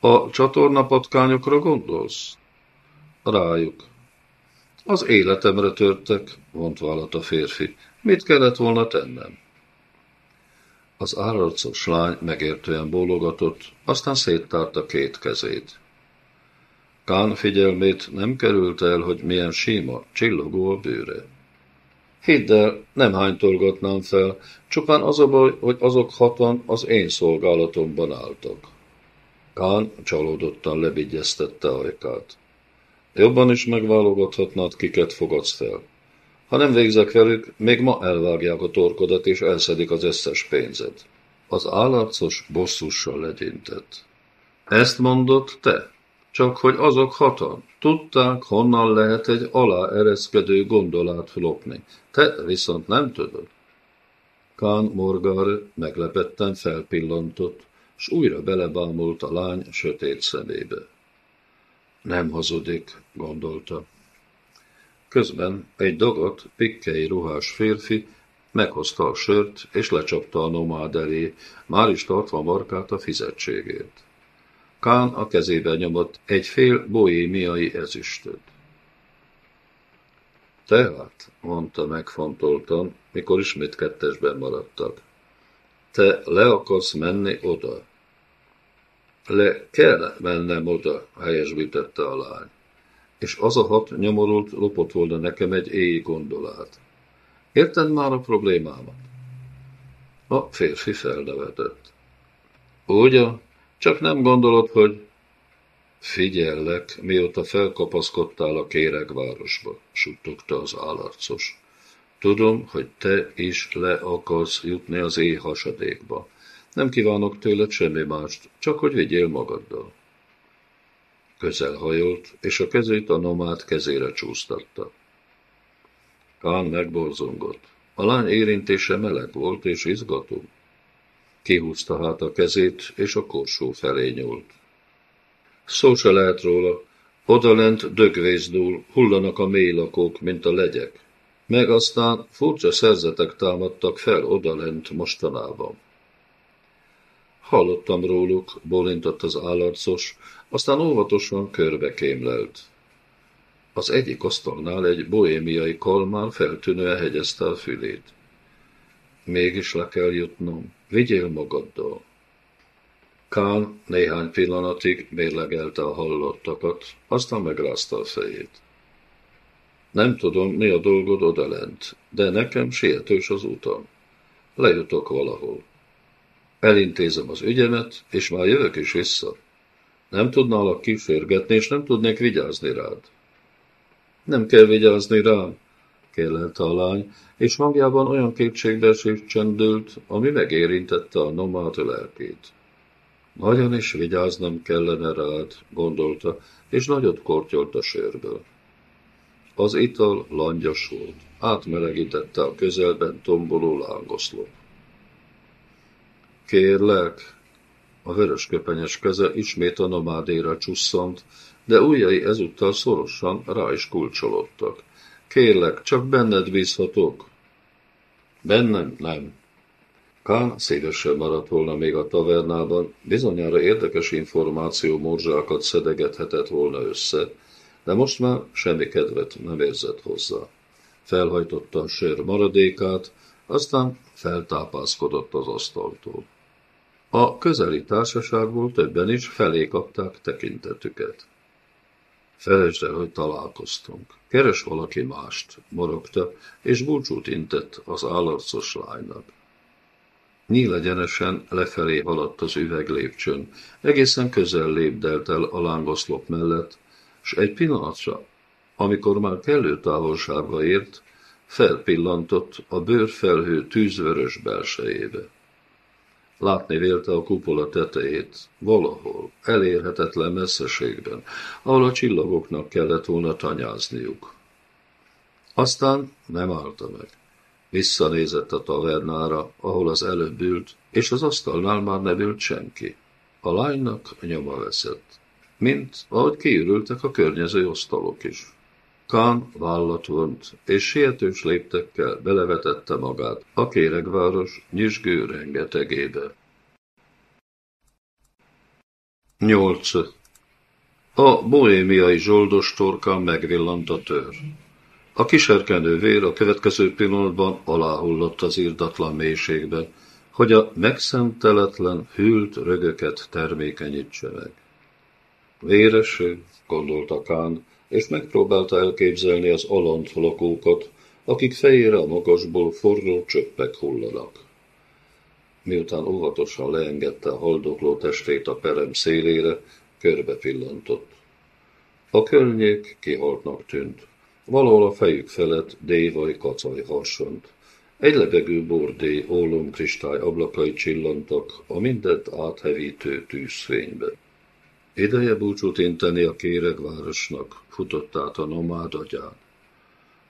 Speaker 1: A csatornapatkányokra gondolsz? Rájuk. Az életemre törtek, vont vállat a férfi. Mit kellett volna tennem? Az állarcos lány megértően bólogatott, aztán széttárta két kezét. Kán figyelmét nem került el, hogy milyen síma, csillogó a bőre. Hidd el, nem hánytorgatnám fel, csupán az a baj, hogy azok hatan az én szolgálatomban álltak. Kán csalódottan lebigyeztette ajkát. Jobban is megválogathatnád, kiket fogadsz fel. Ha nem végzek velük, még ma elvágják a torkodat és elszedik az összes pénzed. Az állarcos bosszussal legyintett. Ezt mondott te? Csak hogy azok hatan tudták, honnan lehet egy aláereszkedő gondolát lopni. Te viszont nem tudod. Kán Morgar meglepetten felpillantott, s újra belebámult a lány sötét szemébe. Nem hazudik, gondolta. Közben egy dagat, pikkei ruhás férfi meghozta a sört, és lecsapta a nomád elé, már is tartva markát a fizetségért. Kán a kezébe nyomott egy fél bohémiai ezüstöt. Tehát, mondta megfontoltan, mikor ismét kettesben maradtak. Te le akarsz menni oda? Le kell mennem oda, helyesbítette a lány és az a hat nyomorult lopott volna nekem egy éj gondolát. Érted már a problémámat? A férfi felnevetett. Ugye, csak nem gondolod, hogy figyellek, mióta felkapaszkodtál a kéregvárosba, suttogta az állarcos. Tudom, hogy te is le akarsz jutni az éj hasadékba. Nem kívánok tőled semmi mást, csak hogy vigyél magaddal. Közelhajolt, és a kezét a nomád kezére csúsztatta. Kán megborzongott. A lány érintése meleg volt és izgató. Kihúzta hát a kezét, és a korsó felé nyúlt. Szó se lehet róla, odalent dögvészdúl, hullanak a mélylakók, mint a legyek. Meg aztán furcsa szerzetek támadtak fel odalent mostanában. Hallottam róluk, bólintott az állarcos, aztán óvatosan körbe kémlelt. Az egyik asztalnál egy bohémiai kalmár feltűnően hegyezte a fülét. Mégis le kell jutnom, vigyél magaddal. Kán néhány pillanatig mérlegelte a hallottakat, aztán megrázta a fejét. Nem tudom, mi a dolgod odalent, de nekem sietős az utam. Lejutok valahol. Elintézem az ügyemet, és már jövök is vissza. Nem tudnálak kísérgetni, és nem tudnék vigyázni rád. Nem kell vigyázni rám, kérlelte a lány, és hangjában olyan kétségbeesés csendült, ami megérintette a nomád lelkét. Nagyon is vigyáznom kellene rád, gondolta, és nagyot kortyolt a sörből. Az ital langyos volt, átmelegítette a közelben tomboló lángoszlop. Kérlek, a vörösköpenyes keze ismét a nomádéra csusszant, de ujjai ezúttal szorosan rá is kulcsolódtak. Kérlek, csak benned bízhatok. Bennem nem. Kán szívesen maradt volna még a tavernában, bizonyára érdekes információ morzsákat szedegethetett volna össze, de most már semmi kedvet nem érzett hozzá. Felhajtotta a sör maradékát, aztán feltápászkodott az asztaltól. A közeli társaságból többen is felé kapták tekintetüket. Felejtsd el, hogy találkoztunk. Keres valaki mást, morogta, és búcsút intett az állarcos lánynak. Nyílegyenesen lefelé haladt az üveglépcsőn, egészen közel lépdelt el a lángoszlop mellett, s egy pillanatra, amikor már kellő távolságba ért, felpillantott a bőrfelhő tűzvörös belsejébe. Látni vélte a kupola tetejét, valahol, elérhetetlen messzeségben, ahol a csillagoknak kellett volna tanyázniuk. Aztán nem állta meg. Visszanézett a tavernára, ahol az előbb ült, és az asztalnál már nem ült senki. A lánynak nyoma veszett, mint ahogy kiürültek a környező asztalok is. Kán vállat vont, és sietős léptekkel belevetette magát a kéregváros nyüzsgő rengetegébe. 8. A bohémiai zsoldos torkán megvillant a tör. A kiserkenő vér a következő pillanatban aláhullott az írdatlan mélységbe, hogy a megszenteletlen, hűlt rögöket termékenyítse meg. Véreső, gondolta Kán, és megpróbálta elképzelni az alant lakókat, akik fejére a magasból forró csöppek hullanak. Miután óvatosan leengedte a haldokló testét a perem szélére, körbe pillantott. A környék kihaltnak tűnt. Valahol a fejük felett dévaj kacaj harsont. Egy lebegő bordé ólomkristály ablakai csillantak a mindent áthevítő tűzfénybe. Ideje búcsút inteni a kéregvárosnak, futott át a nomád agyán.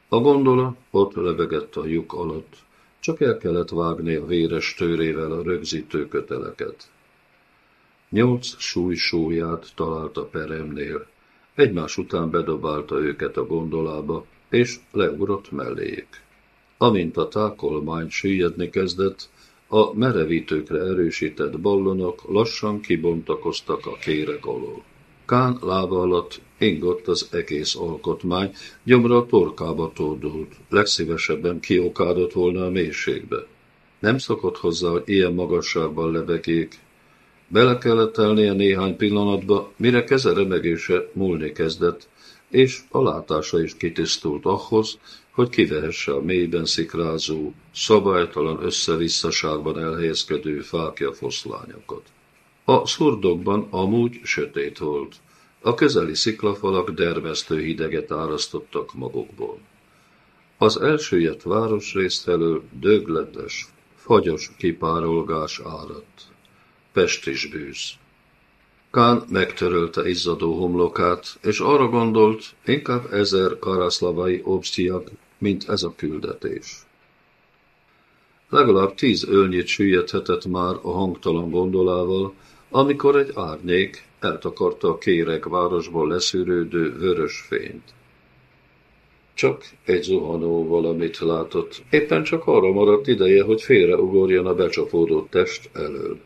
Speaker 1: A gondola ott lebegett a lyuk alatt, csak el kellett vágni a véres tőrével a rögzítő köteleket. Nyolc súly súlyát talált a peremnél, egymás után bedobálta őket a gondolába, és leugrott melléjük. Amint a tákolmány süllyedni kezdett, a merevítőkre erősített ballonok lassan kibontakoztak a kérek alól. Kán lába alatt ingott az egész alkotmány, gyomra torkába tordult, legszívesebben kiokádott volna a mélységbe. Nem szokott hozzá, hogy ilyen magasságban lebegék. Bele kellett telnie néhány pillanatba, mire keze remegése múlni kezdett, és a látása is kitisztult ahhoz, hogy kivehesse a mélyben szikrázó, szabálytalan összevisszaságban elhelyezkedő fákja foszlányokat. A szurdokban amúgy sötét volt. A közeli sziklafalak dermesztő hideget árasztottak magukból. Az elsőjött városrész felől dögletes, fagyos kipárolgás áradt. Pestis bűz. Kán megtörölte izzadó homlokát, és arra gondolt, inkább ezer karaszlavai obsztiak mint ez a küldetés. Legalább tíz ölnyit süllyedhetett már a hangtalan gondolával, amikor egy árnyék eltakarta a kérek városból leszűrődő vörös fényt. Csak egy zuhanó valamit látott. Éppen csak arra maradt ideje, hogy félreugorjon a becsapódott test elől.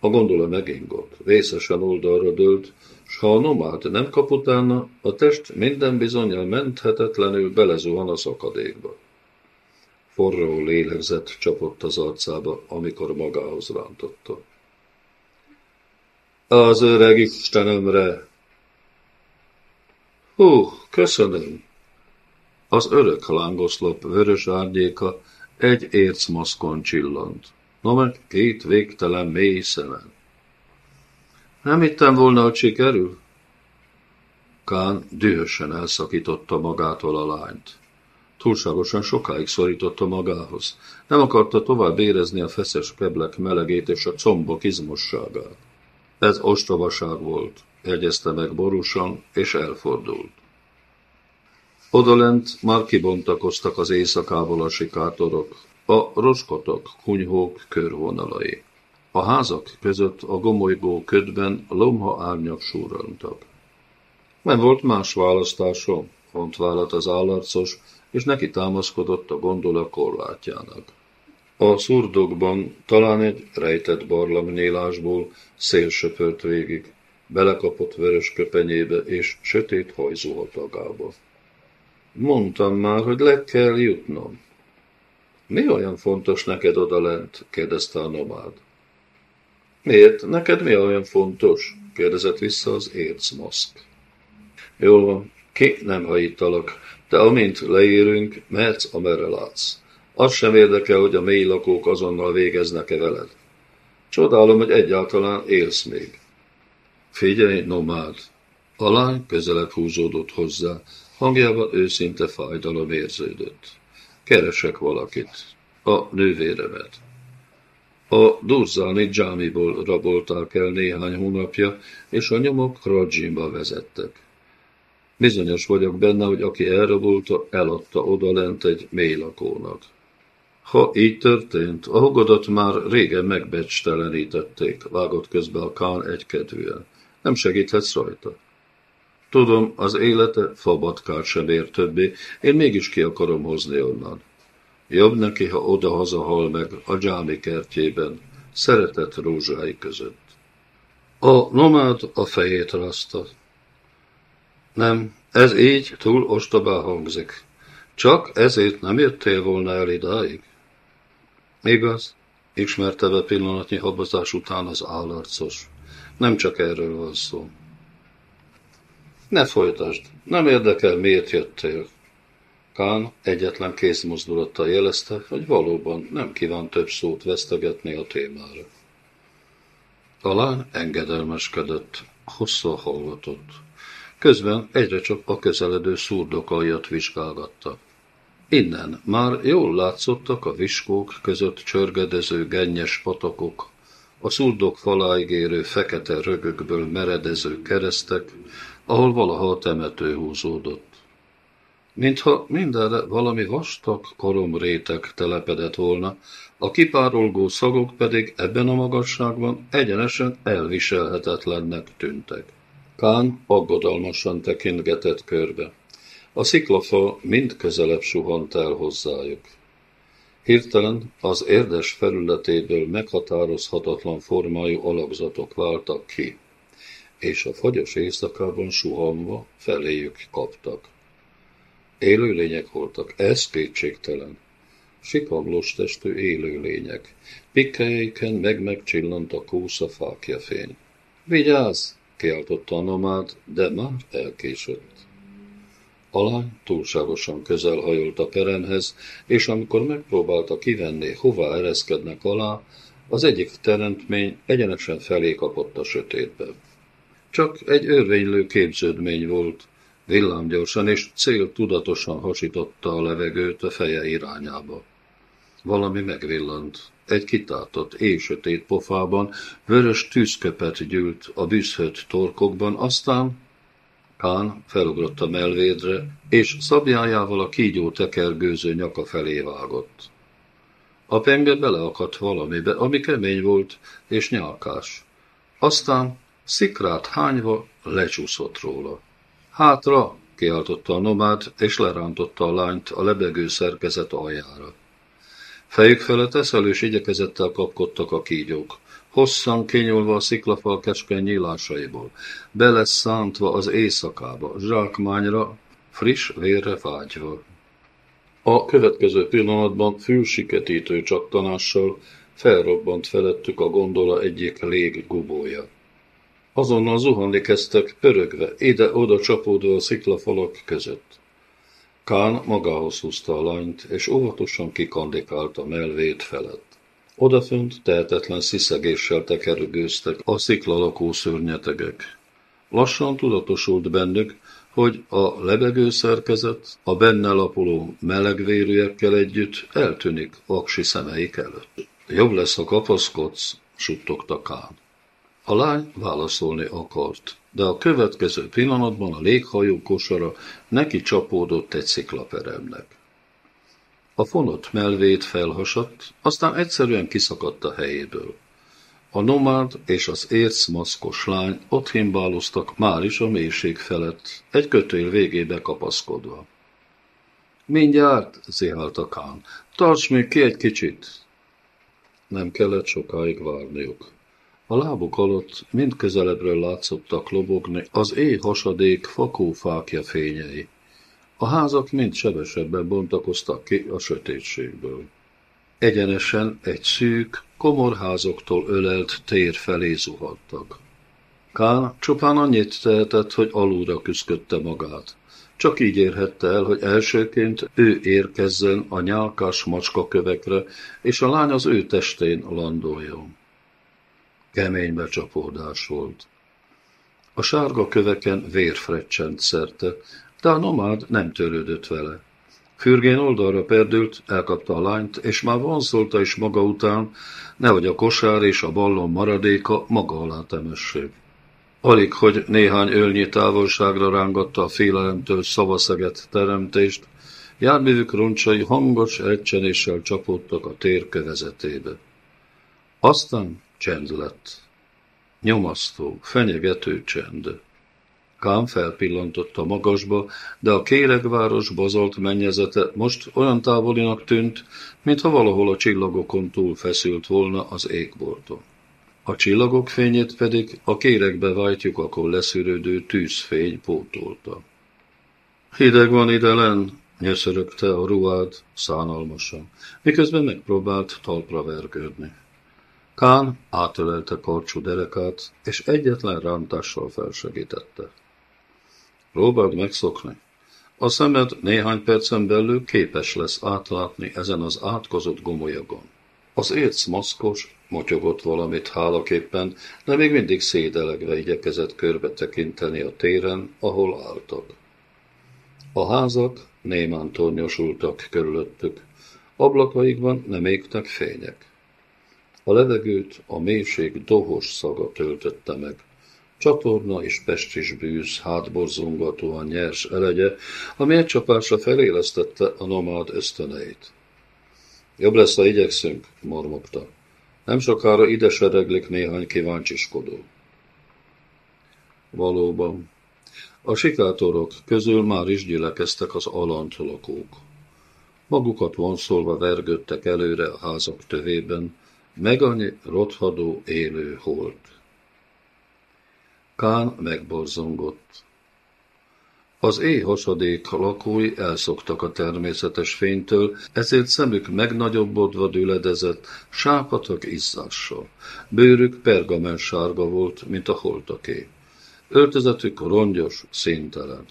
Speaker 1: A gondola megingott, vészesen oldalra dőlt, ha a nomád nem kap utána, a test minden bizonyal menthetetlenül belezuhan a szakadékba. Forró lélegzet csapott az arcába, amikor magához rántotta. Az öreg Istenemre! Hú, köszönöm! Az örök lángoszlop vörös árnyéka egy ércmaszkon csillant, no meg két végtelen mély szemen. Nem hittem volna, hogy sikerül? Kán dühösen elszakította magától a lányt. Túlságosan sokáig szorította magához. Nem akarta tovább érezni a feszes keblek melegét és a combok izmosságát. Ez ostobaság volt, jegyezte meg borúsan, és elfordult. Odalent már kibontakoztak az éjszakából a sikátorok, a roskotok, kunyhók körvonalai. A házak között a gomolygó ködben lomha árnyak súrantak. Nem volt más választásom, vont vállat az állarcos, és neki támaszkodott a gondola korlátjának. A szurdokban talán egy rejtett barlangnyílásból szél söpört végig, belekapott vörös köpenyébe és sötét hajzuhatagába. Mondtam már, hogy le kell jutnom. Mi olyan fontos neked odalent? kérdezte a nomád. Miért? Neked mi olyan fontos? kérdezett vissza az ércmaszk. Jól van, ki nem hajítalak, de amint leérünk, mehetsz, amerre látsz. Az sem érdekel, hogy a mély lakók azonnal végeznek-e veled. Csodálom, hogy egyáltalán élsz még. Figyelj, nomád! A lány közelebb húzódott hozzá, hangjában őszinte fájdalom érződött. Keresek valakit, a nővéremet. A Durzáni dzsámiból rabolták el néhány hónapja, és a nyomok Radzsimba vezettek. Bizonyos vagyok benne, hogy aki elrabolta, eladta odalent egy mély lakónak. Ha így történt, a hugodat már régen megbecstelenítették, vágott közbe a kán egykedvűen. Nem segíthetsz rajta. Tudom, az élete fabatkát sem ér többé, én mégis ki akarom hozni onnan. Jobb neki, ha oda-haza hal meg a dzsámi kertjében, szeretett rózsái között. A nomád a fejét rázta. Nem, ez így túl ostobá hangzik. Csak ezért nem jöttél volna el idáig? Igaz? Ismerte be pillanatnyi habozás után az állarcos. Nem csak erről van szó. Ne folytasd, nem érdekel, miért jöttél. Kán egyetlen kézmozdulattal jelezte, hogy valóban nem kíván több szót vesztegetni a témára. Talán engedelmeskedett, hosszú hallgatott. Közben egyre csak a közeledő szurdokaljat vizsgálgatta. Innen már jól látszottak a viskók között csörgedező gennyes patakok, a szurdok faláig érő fekete rögökből meredező keresztek, ahol valaha a temető húzódott. Mintha mindenre valami vastag koromréteg telepedett volna, a kipárolgó szagok pedig ebben a magasságban egyenesen elviselhetetlennek tűntek. Kán aggodalmasan tekintgetett körbe. A sziklafa mind közelebb suhant el hozzájuk. Hirtelen az érdes felületéből meghatározhatatlan formájú alakzatok váltak ki, és a fagyos éjszakában suhanva feléjük kaptak. Élőlények voltak, ez kétségtelen. Sikamlós testű élőlények. Pikkelyeiken meg-megcsillant a kósza fákja fény. Vigyázz! kiáltotta a nomád, de már elkésett. A lány túlságosan közel hajolt a peremhez, és amikor megpróbálta kivenni, hova ereszkednek alá, az egyik teremtmény egyenesen felé kapott a sötétbe. Csak egy örvénylő képződmény volt, villámgyorsan és cél tudatosan hasította a levegőt a feje irányába. Valami megvillant. Egy kitátott, éjsötét pofában vörös tűzköpet gyűlt a bűzhött torkokban, aztán Kán felugrott a melvédre, és szabjájával a kígyó tekergőző nyaka felé vágott. A penge beleakadt valamibe, ami kemény volt és nyálkás. Aztán szikrát hányva lecsúszott róla. Hátra, kiáltotta a nomád, és lerántotta a lányt a lebegő szerkezet aljára. Fejük felett eszelős igyekezettel kapkodtak a kígyók, hosszan kényolva a sziklafal keskeny nyílásaiból, beleszántva az éjszakába, zsákmányra, friss vérre vágyva. A következő pillanatban fülsiketítő csattanással felrobbant felettük a gondola egyik léggubója. Azonnal zuhanni kezdtek, pörögve, ide-oda csapódva a sziklafalak között. Kán magához húzta a lányt, és óvatosan kikandikált a melvét felett. Odafönt tehetetlen sziszegéssel tekergőztek a sziklalakó szörnyetegek. Lassan tudatosult bennük, hogy a lebegő szerkezet a benne lapuló melegvérűekkel együtt eltűnik aksi szemeik előtt. Jobb lesz, ha kapaszkodsz, suttogta Kán. A lány válaszolni akart, de a következő pillanatban a léghajó kosara neki csapódott egy sziklaperemnek. A fonott melvét felhasadt, aztán egyszerűen kiszakadt a helyéből. A nomád és az érc maszkos lány ott himbáloztak már is a mélység felett, egy kötél végébe kapaszkodva. Mindjárt, zihálta Kán, tarts még ki egy kicsit. Nem kellett sokáig várniuk. A lábuk alatt mind közelebbről látszottak lobogni az éj hasadék fakófákja fényei. A házak mind sebesebben bontakoztak ki a sötétségből. Egyenesen egy szűk, komorházoktól ölelt tér felé zuhadtak. Kán csupán annyit tehetett, hogy alulra küzdködte magát. Csak így érhette el, hogy elsőként ő érkezzen a nyálkás macskakövekre, és a lány az ő testén landoljon. Kemény becsapódás volt. A sárga köveken vér frecsent szerte, de a nomád nem törődött vele. Fürgén oldalra perdült, elkapta a lányt, és már vonszolta is maga után, nehogy a kosár és a ballon maradéka maga alá temessék. Alig, hogy néhány ölnyi távolságra rángatta a félelemtől szavaszeget teremtést, járművük roncsai hangos recsenéssel csapódtak a tér kövezetébe. Aztán csend lett. Nyomasztó, fenyegető csend. Kám felpillantott a magasba, de a kéregváros bazolt mennyezete most olyan távolinak tűnt, mintha valahol a csillagokon túl feszült volna az égbolton. A csillagok fényét pedig a kéregbe akkor leszűrődő tűzfény pótolta. Hideg van ide len, nyöszörögte a ruhád szánalmasan, miközben megpróbált talpra vergődni. Kán átölelte karcsú derekát, és egyetlen rántással felsegítette. Próbáld megszokni. A szemed néhány percen belül képes lesz átlátni ezen az átkozott gomolyagon. Az érc maszkos, motyogott valamit hálaképpen, de még mindig szédelegve igyekezett körbe tekinteni a téren, ahol álltak. A házak némán tornyosultak körülöttük, ablakaikban nem égtek fények. A levegőt a mélység dohos szaga töltötte meg. Csatorna és pestis bűz hátborzongatóan nyers elegye, ami egy csapásra felélesztette a nomád ösztöneit. Jobb lesz, ha igyekszünk, mormogta. Nem sokára ide sereglik néhány kíváncsiskodó. Valóban. A sikátorok közül már is gyülekeztek az alant lakók. Magukat vonszolva vergődtek előre a házak tövében, megannyi rothadó élő hold. Kán megborzongott. Az éj hasadék lakói elszoktak a természetes fénytől, ezért szemük megnagyobbodva düledezett, sápatak izzással. Bőrük pergamen sárga volt, mint a holtaké. Öltözetük rongyos, színtelen.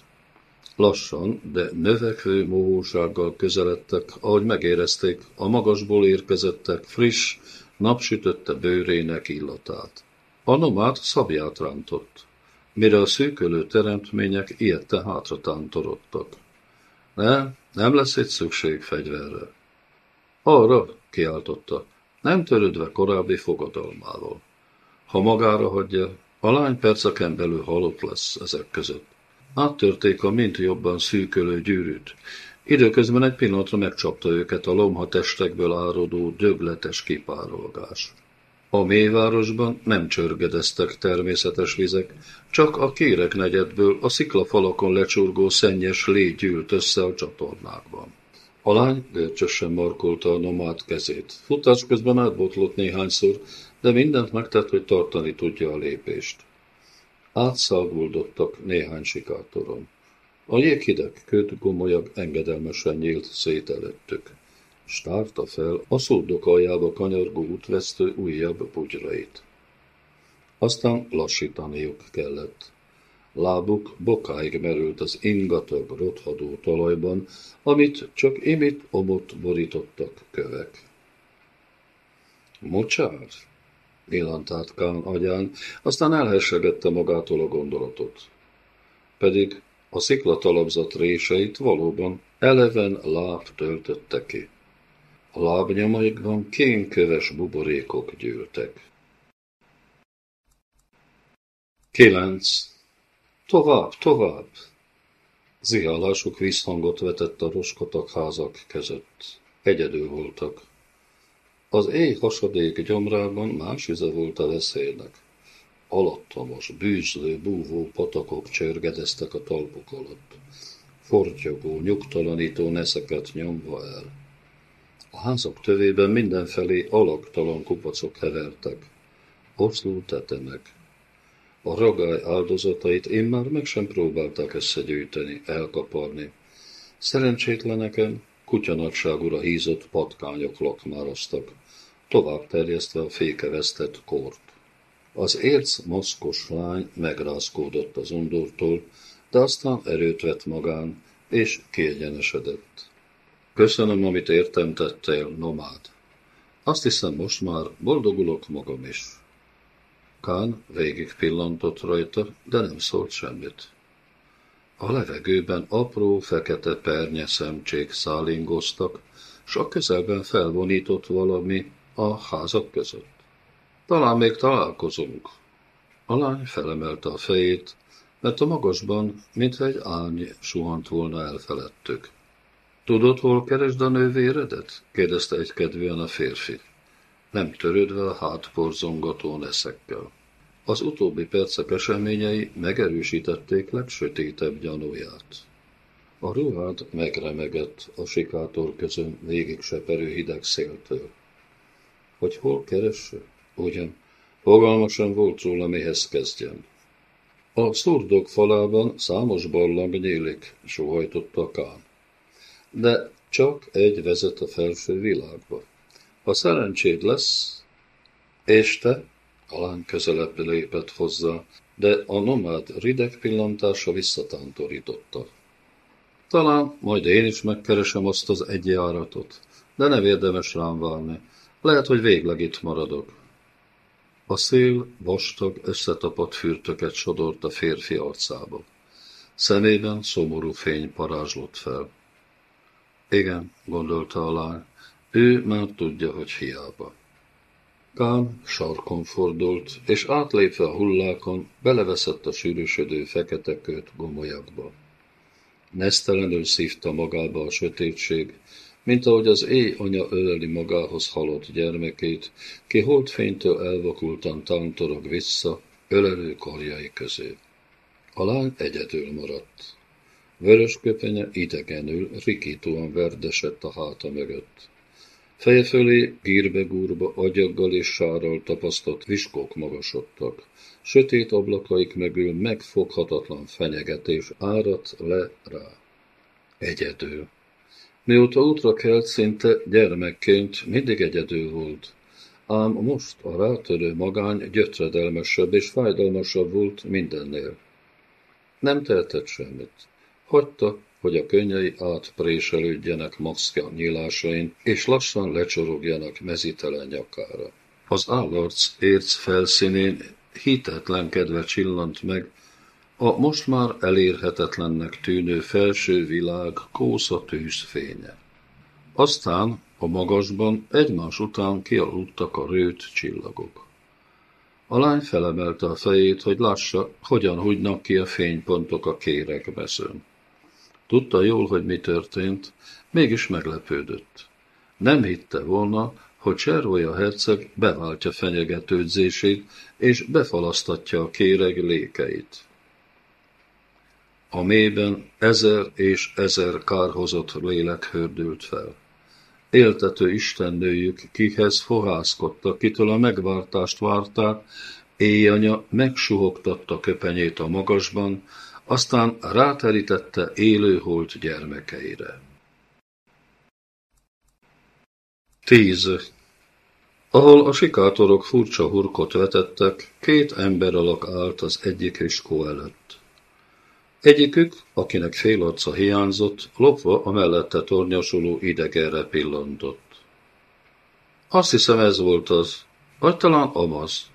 Speaker 1: Lassan, de növekvő mohósággal közeledtek, ahogy megérezték, a magasból érkezettek friss, napsütötte bőrének illatát. A nomád szabját rántott, mire a szűkölő teremtmények ilyette hátra tántorodtak. Ne, nem lesz itt szükség fegyverre. Arra, kiáltotta, nem törődve korábbi fogadalmával. Ha magára hagyja, a lány perceken belül halott lesz ezek között. Áttörték a mint jobban szűkölő gyűrűt. Időközben egy pillanatra megcsapta őket a lomha testekből árodó, dögletes kipárolgás. A mélyvárosban nem csörgedeztek természetes vizek, csak a kérek negyedből a sziklafalakon lecsurgó szennyes légy gyűlt össze a csatornákban. A lány görcsösen markolta a nomád kezét. Futás közben átbotlott néhányszor, de mindent megtett, hogy tartani tudja a lépést. Átszalguldottak néhány sikátoron. A jéghideg köd gomolyag engedelmesen nyílt szét előttük. Stárta fel a szódok aljába kanyargó útvesztő újabb bugyrait. Aztán lassítaniuk kellett. Lábuk bokáig merült az ingatag, rothadó talajban, amit csak imit omot borítottak kövek. Mocsár? Illant át Kán agyán, aztán elhessegette magától a gondolatot. Pedig a sziklatalapzat réseit valóban eleven láb töltötte ki. A lábnyomaikban kénköves buborékok gyűltek. Kilenc. Tovább, tovább! Zihálásuk visszhangot vetett a roskotak házak között. Egyedül voltak. Az éj hasadék gyomrában más üze volt a veszélynek. Alattomos, bűzlő, búvó patakok csörgedeztek a talpuk alatt. Fortyogó, nyugtalanító neszeket nyomva el. A házak tövében mindenfelé alaktalan kupacok hevertek. Oszló tetemek, a ragály áldozatait én már meg sem próbálták összegyűjteni, elkaparni. Szerencsétleneken kutyanagyságúra hízott patkányok lakmároztak, tovább terjesztve a fékevesztett kort. Az érc maszkos lány megrázkódott az undortól, de aztán erőt vett magán, és kiegyenesedett. Köszönöm, amit értem tettél, nomád. Azt hiszem, most már boldogulok magam is. Kán végig pillantott rajta, de nem szólt semmit. A levegőben apró, fekete pernye szemcsék szálingoztak, s a közelben felvonított valami a házak között. Talán még találkozunk. A lány felemelte a fejét, mert a magasban, mintha egy árny suhant volna elfelettük. Tudod, hol keresd a nővéredet? kérdezte egy kedvűen a férfi nem törődve a hátborzongató neszekkel. Az utóbbi percek eseményei megerősítették legsötétebb gyanúját. A ruhád megremegett a sikátor közön végig seperő hideg széltől. Hogy hol keresse? Ugyan, fogalma sem volt róla, mihez kezdjen. A szurdok falában számos barlang nyílik, sóhajtotta Kán. De csak egy vezet a felső világba. Ha szerencséd lesz, és te, alán közelebb lépett hozzá, de a nomád rideg pillantása visszatántorította. Talán majd én is megkeresem azt az egy de nem érdemes rám várni. Lehet, hogy végleg itt maradok. A szél vastag, összetapadt fürtöket sodort a férfi arcába. Szemében szomorú fény parázslott fel. Igen, gondolta a lány, ő már tudja, hogy hiába. Kán sarkon fordult, és átlépve a hullákon beleveszett a sűrűsödő fekete köt gomolyakba. Nesztelenül szívta magába a sötétség, mint ahogy az éj anya öleli magához halott gyermekét, ki holdfénytől elvakultan tántorog vissza, ölelő karjai közé. A lány egyedül maradt. Vörös köpenye idegenül, rikítóan verdesett a háta mögött. Feje fölé gírbe-gúrba agyaggal és sárral tapasztott viskók magasodtak. Sötét ablakaik mögül megfoghatatlan fenyegetés áradt le rá. Egyedül. Mióta útra kelt, szinte gyermekként mindig egyedül volt. Ám most a rátörő magány gyötredelmesebb és fájdalmasabb volt mindennél. Nem tehetett semmit. Hagyta, hogy a könnyei átpréselődjenek maszkja nyílásain, és lassan lecsorogjanak mezitelen nyakára. Az állarc érc felszínén hitetlenkedve csillant meg a most már elérhetetlennek tűnő felső világ kósza tűzfénye. Aztán a magasban egymás után kialudtak a rőt csillagok. A lány felemelte a fejét, hogy lássa, hogyan húgynak ki a fénypontok a kéregmezőn. Tudta jól, hogy mi történt, mégis meglepődött. Nem hitte volna, hogy Cservoja herceg beváltja fenyegetődzését, és befalasztatja a kéreg lékeit. A mélyben ezer és ezer kárhozott lélek hördült fel. Éltető istennőjük, kikhez fohászkodtak, kitől a megváltást várták, éjanya megsuhogtatta köpenyét a magasban, aztán ráterítette élőholt gyermekeire. Tíz. Ahol a sikátorok furcsa hurkot vetettek, két ember alak állt az egyik riskó előtt. Egyikük, akinek fél arca hiányzott, lopva a mellette tornyosuló idegenre pillantott. Azt hiszem ez volt az, vagy talán amaz.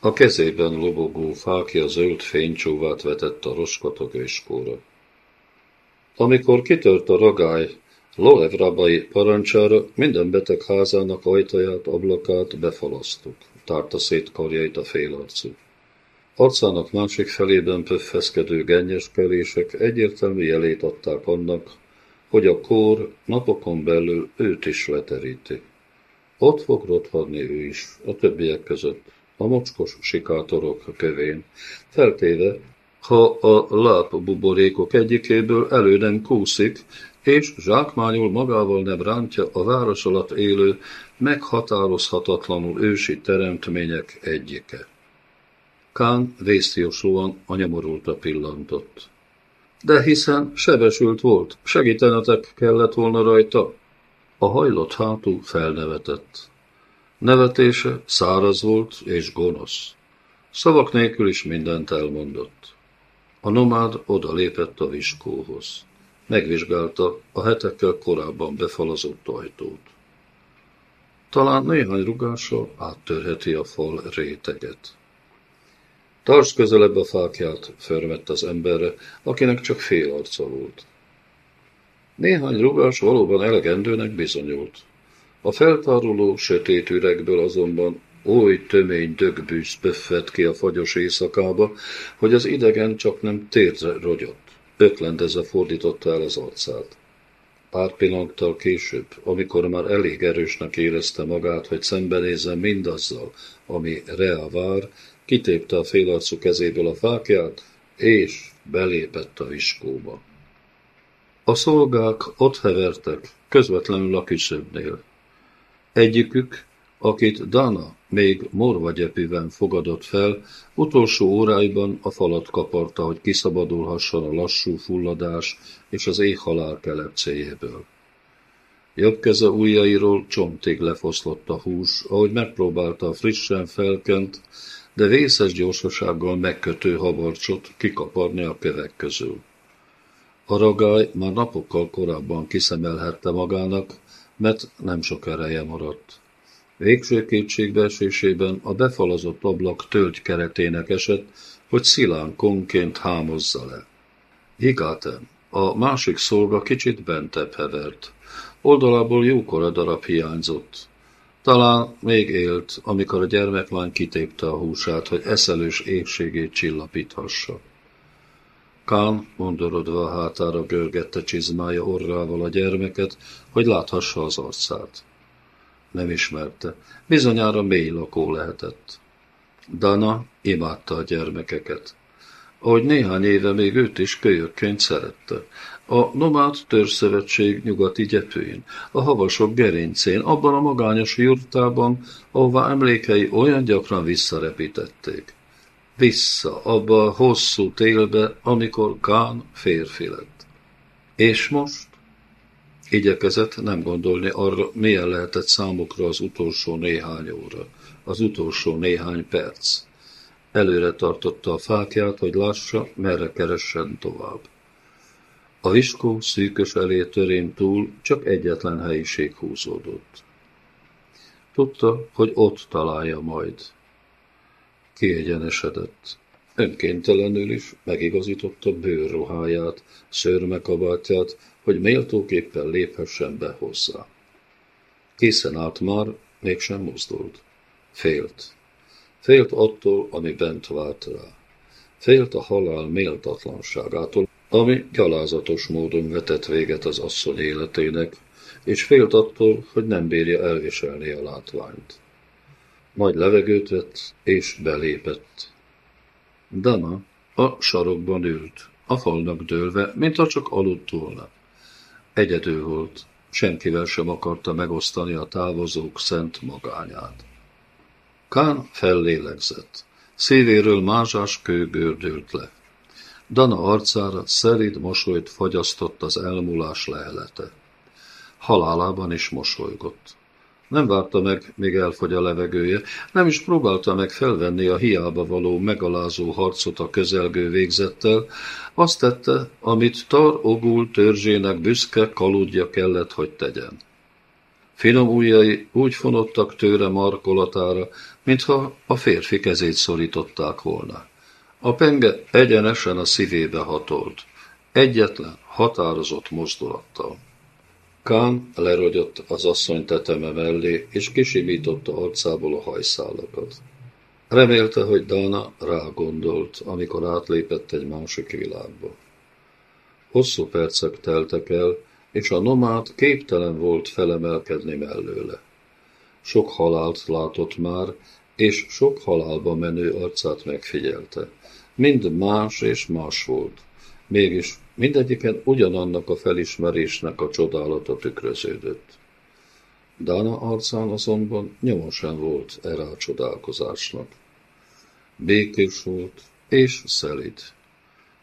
Speaker 1: A kezében lobogó fákja zöld fénycsóvát vetett a roskatok őskóra. Amikor kitört a ragály, Loev rabai parancsára minden beteg házának ajtaját, ablakát befalasztuk, tárta szét karjait a félarcú. Arcának másik felében pöffeszkedő gennyeskelések egyértelmű jelét adták annak, hogy a kór napokon belül őt is leteríti. Ott fog rothadni ő is, a többiek között, a mocskos sikátorok kövén, feltéve, ha a lábbuborékok egyikéből előden kúszik, és zsákmányul magával nem rántja a város alatt élő, meghatározhatatlanul ősi teremtmények egyike. Kán vészjóslóan a pillantott. De hiszen sebesült volt, segítenetek kellett volna rajta. A hajlott hátú felnevetett. Nevetése száraz volt és gonosz. Szavak nélkül is mindent elmondott. A nomád oda lépett a viskóhoz. Megvizsgálta a hetekkel korábban befalazott ajtót. Talán néhány rugással áttörheti a fal réteget. Tarts közelebb a fákját, förmett az emberre, akinek csak fél arca volt. Néhány rugás valóban elegendőnek bizonyult. A feltáruló, sötét üregből azonban oly tömény dögbűz pöffett ki a fagyos éjszakába, hogy az idegen csak nem térdre rogyott. Öklendezve fordította el az arcát. Pár pillanattal később, amikor már elég erősnek érezte magát, hogy szembenézzen mindazzal, ami Rea vár, kitépte a félarcú kezéből a fákját, és belépett a viskóba. A szolgák ott hevertek, közvetlenül a küszöbnél. Egyikük, akit Dana még morvagyepűben fogadott fel, utolsó óráiban a falat kaparta, hogy kiszabadulhasson a lassú fulladás és az éhhalál kelepcéjéből. Jobb keze ujjairól csontig lefoszlott a hús, ahogy megpróbálta a frissen felkent, de vészes gyorsasággal megkötő habarcsot kikaparni a kövek közül. A ragály már napokkal korábban kiszemelhette magának, mert nem sok ereje maradt. Végső kétségbeesésében a befalazott ablak tölgy keretének esett, hogy szilán konként hámozza le. Higáten, a másik szolga kicsit bentebb hevert. Oldalából jókora darab hiányzott. Talán még élt, amikor a gyermeklány kitépte a húsát, hogy eszelős égségét csillapíthassa. Kán mondorodva a hátára görgette csizmája orrával a gyermeket, hogy láthassa az arcát. Nem ismerte. Bizonyára mély lakó lehetett. Dana imádta a gyermekeket. Ahogy néhány éve még őt is kölyökként szerette a nomád törzszövetség nyugati gyepőin, a havasok gerincén, abban a magányos jurtában, ahová emlékei olyan gyakran visszarepítették. Vissza, abba a hosszú télbe, amikor Kán férfi lett. És most? Igyekezett nem gondolni arra, milyen lehetett számukra az utolsó néhány óra, az utolsó néhány perc. Előre tartotta a fákját, hogy lássa, merre keressen tovább. A viskó szűkös elé törén túl csak egyetlen helyiség húzódott. Tudta, hogy ott találja majd. Kiegyenesedett. Önkéntelenül is megigazította bőrruháját, szőrmekabátját, hogy méltóképpen léphessen be hozzá. Készen állt már, mégsem mozdult. Félt. Félt attól, ami bent vált rá. Félt a halál méltatlanságától, ami gyalázatos módon vetett véget az asszony életének, és félt attól, hogy nem bírja elviselni a látványt. Majd levegőt vett, és belépett. Dana a sarokban ült, a falnak dőlve, mint ha csak aludt volna. Egyedül volt, senkivel sem akarta megosztani a távozók szent magányát. Kán fellélegzett. Szívéről mázsás kő gördült le. Dana arcára szerid mosolyt fagyasztott az elmúlás lehelete. Halálában is mosolygott. Nem várta meg, míg elfogy a levegője, nem is próbálta meg felvenni a hiába való megalázó harcot a közelgő végzettel, azt tette, amit Tar Ogul törzsének büszke kaludja kellett, hogy tegyen. Finom ujjai úgy fonottak tőre markolatára, mintha a férfi kezét szorították volna. A penge egyenesen a szívébe hatolt, egyetlen, határozott mozdulattal. Kán lerogyott az asszony teteme mellé, és kisimította arcából a hajszálakat. Remélte, hogy Dana rágondolt, amikor átlépett egy másik világba. Hosszú percek teltek el, és a nomád képtelen volt felemelkedni mellőle. Sok halált látott már, és sok halálba menő arcát megfigyelte. Mind más és más volt. Mégis mindegyiken ugyanannak a felismerésnek a csodálata tükröződött. Dana arcán azonban nyoma sem volt erre a csodálkozásnak. Békés volt és szelid,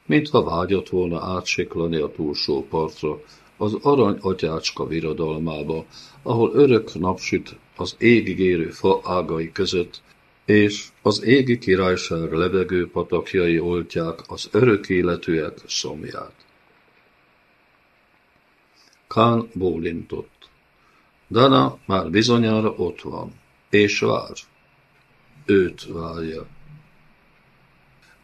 Speaker 1: mintha vágyott volna átsiklani a túlsó partra, az arany atyácska viradalmába, ahol örök napsüt az égig érő fa ágai között, és az égi királyság lebegő patakjai oltják az örök életűek szomját. Kán bólintott. Dana már bizonyára ott van, és vár. Őt várja.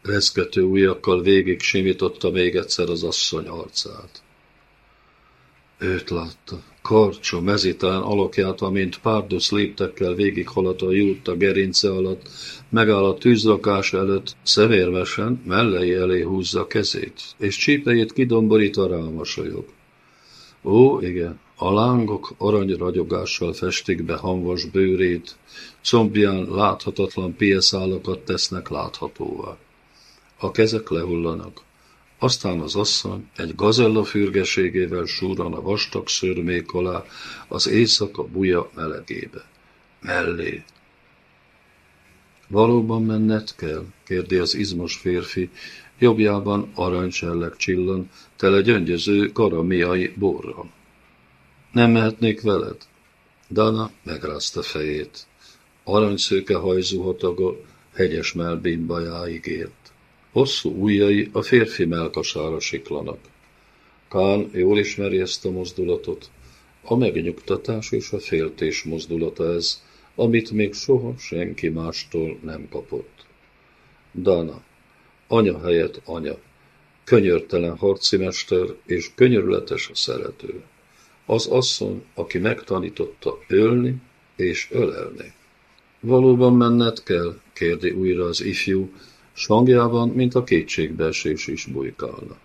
Speaker 1: Reszkető ujjakkal végig simította még egyszer az asszony arcát. Őt látta, karcsú, mezitán alakját, amint párdusz léptekkel végighaladt a júta gerince alatt, megáll a tűzrakás előtt, szemérmesen mellei elé húzza kezét, és csípejét kidomborítva rámosolyog. Ó, igen, a lángok aranyragyogással festik be hamvas bőrét, combján láthatatlan pieszálakat tesznek láthatóvá. A kezek lehullanak, aztán az asszony egy gazella fürgeségével súran a vastag szörmék alá, az éjszaka buja melegébe. Mellé. Valóban menned kell? kérdi az izmos férfi, jobbjában aranysellek csillan, tele gyöngyöző karamiai borral. Nem mehetnék veled? Dana megrázta fejét. Aranyszőke hajzú hatagol, hegyes melbénbajáig ért. Hosszú ujjai a férfi melkasára siklanak. Kán jól ismeri ezt a mozdulatot. A megnyugtatás és a féltés mozdulata ez, amit még soha senki mástól nem kapott. Dana, anya helyett anya, könyörtelen harcimester és könyörületes szerető. Az asszony, aki megtanította ölni és ölelni. Valóban menned kell, kérdi újra az ifjú, s hangjában, mint a kétségbeesés is bujkálna.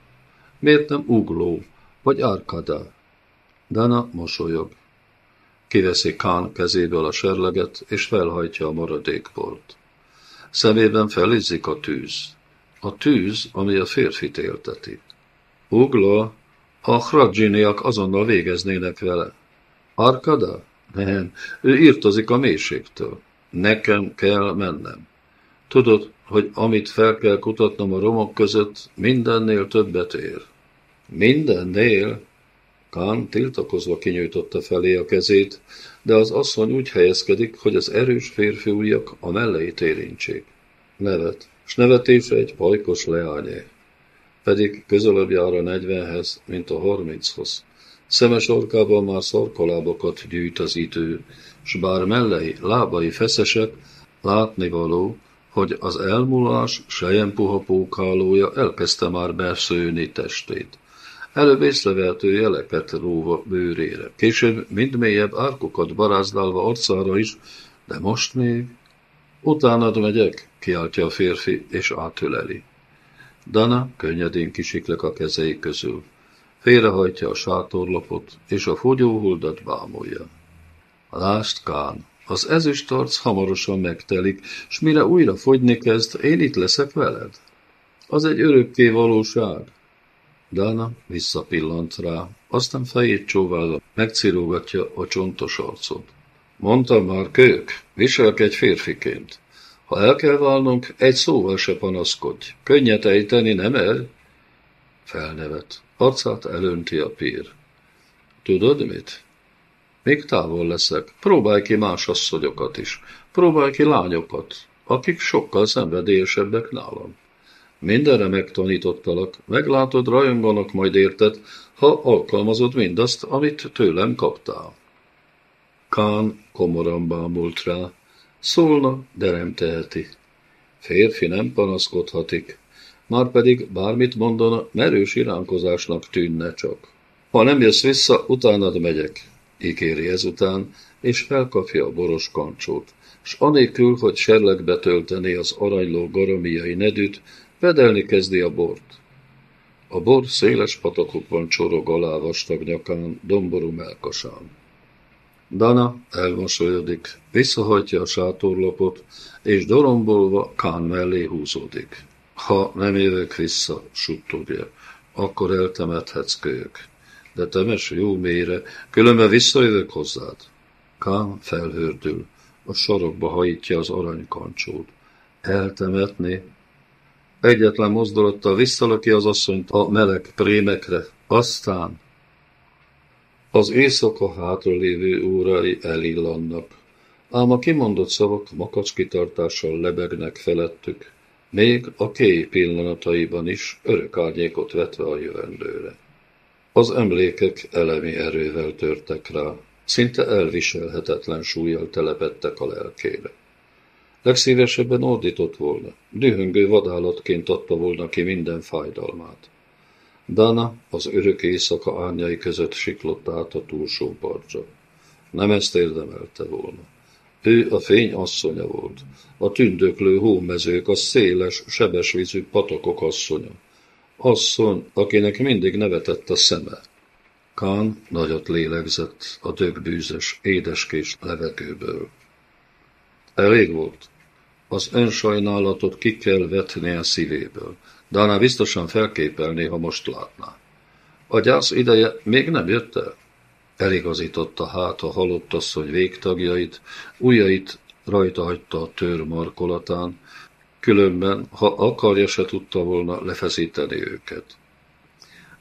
Speaker 1: Miért nem ugló, vagy árkada? Dana mosolyog. Kiveszi Kán kezéből a serleget, és felhajtja a maradékbort. Szemében felizzik a tűz. A tűz, ami a férfit élteti. Ugla, a hradzsiniak azonnal végeznének vele. Arkada? Nem, ő írtozik a mélységtől. Nekem kell mennem. Tudod, hogy amit fel kell kutatnom a romok között, mindennél többet ér. Mindennél? Kán tiltakozva kinyújtotta felé a kezét, de az asszony úgy helyezkedik, hogy az erős férfi ujjak a melleit érintsék. Nevet, s nevetése egy pajkos leányé. Pedig közelebb jár a negyvenhez, mint a harminchoz. Szemes orkában már szarkolábokat gyűjt az idő, s bár mellei, lábai feszesek, látnivaló, hogy az elmúlás sejempuha pókhálója elkezdte már beszőni testét. Előbb észrevehető jeleket róva bőrére, később mind mélyebb árkokat barázdálva arcára is, de most még Utánad megyek, kiáltja a férfi, és átöleli. Dana könnyedén kisiklek a kezei közül. Félrehajtja a sátorlapot, és a fogyóhuldat bámulja. Lásd, Kán, az ezüstarc hamarosan megtelik, s mire újra fogyni kezd, én itt leszek veled. Az egy örökké valóság. Dana visszapillant rá, aztán fejét csóválva megcirógatja a csontos arcot. Mondtam már, kölyök, viselkedj férfiként. Ha el kell válnunk, egy szóval se panaszkodj. Könnyet ejteni, nem el? Felnevet. Arcát elönti a pír. Tudod mit? Még távol leszek. Próbálj ki más asszonyokat is. Próbálj ki lányokat, akik sokkal szenvedélyesebbek nálam. Mindenre megtanítottalak, meglátod, rajonganak majd érted, ha alkalmazod mindazt, amit tőlem kaptál. Kán komoran bámult rá. Szólna, de nem teheti. Férfi nem panaszkodhatik, márpedig bármit mondana, merős iránkozásnak tűnne csak. Ha nem jössz vissza, utánad megyek, ígéri ezután, és felkapja a boros kancsót, s anélkül, hogy serlegbe tölteni az aranyló garamiai nedűt, vedelni kezdi a bort. A bor széles patakokban csorog alá vastag nyakán, domború melkasán. Dana elmosolyodik, visszahajtja a sátorlapot, és dorombolva Kán mellé húzódik. Ha nem jövök vissza, suttogja, akkor eltemethetsz kölyök. De temes jó mélyre, különben visszajövök hozzád. Kán felhördül, a sarokba hajítja az aranykancsót. Eltemetni? Egyetlen mozdulattal visszalaki az asszonyt a meleg prémekre, aztán az éjszaka hátralévő órai elillannak, ám a kimondott szavak makacskitartással lebegnek felettük, még a kéj pillanataiban is örök árnyékot vetve a jövendőre. Az emlékek elemi erővel törtek rá, szinte elviselhetetlen súlyjal telepettek a lelkére. Legszívesebben ordított volna, dühöngő vadállatként adta volna ki minden fájdalmát. Dana az örök éjszaka árnyai között siklott át a túlsó partra. Nem ezt érdemelte volna. Ő a fény asszonya volt, a tündöklő hómezők, a széles, sebesvízű patakok asszonya. Asszony, akinek mindig nevetett a szeme. Kán nagyot lélegzett a dögbűzös, édeskés levegőből. Elég volt. Az önsajnálatot ki kell vetni a szívéből. Dana biztosan felképelné, ha most látná. A gyász ideje még nem jött el. Eligazította hát a halott asszony végtagjait, ujjait rajta hagyta a tör markolatán, különben, ha akarja, se tudta volna lefeszíteni őket.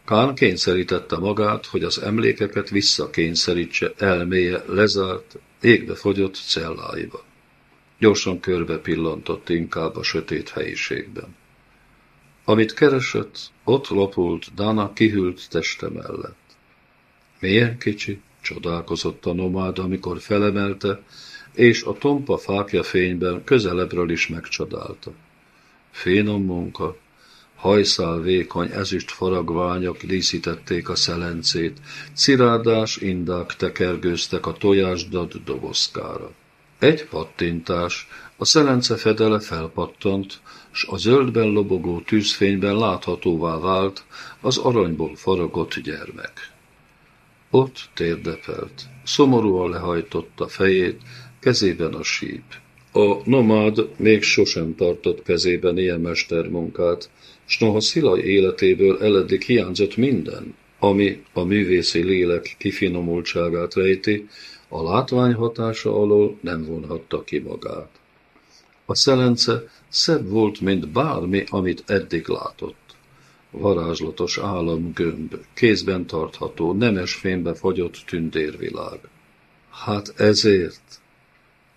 Speaker 1: Kán kényszerítette magát, hogy az emlékeket visszakényszerítse elméje lezárt, égbe fogyott celláiba. Gyorsan körbe pillantott inkább a sötét helyiségben. Amit keresett, ott lapult Dana kihűlt teste mellett. Milyen kicsi, csodálkozott a nomád, amikor felemelte, és a tompa fákja fényben közelebbről is megcsodálta. Finom munka, hajszál vékony ezüst faragványok díszítették a szelencét, cirádás indák tekergőztek a tojásdad dobozkára. Egy pattintás, a szelence fedele felpattant, s a zöldben lobogó tűzfényben láthatóvá vált az aranyból faragott gyermek. Ott térdepelt, szomorúan lehajtotta fejét, kezében a síp. A nomád még sosem tartott kezében ilyen mestermunkát, s noha Szilaj életéből eleddig hiányzott minden, ami a művészi lélek kifinomultságát rejti, a látvány hatása alól nem vonhatta ki magát. A szelence szebb volt, mint bármi, amit eddig látott. Varázslatos államgömb, kézben tartható, nemes fénybe fagyott tündérvilág. Hát ezért...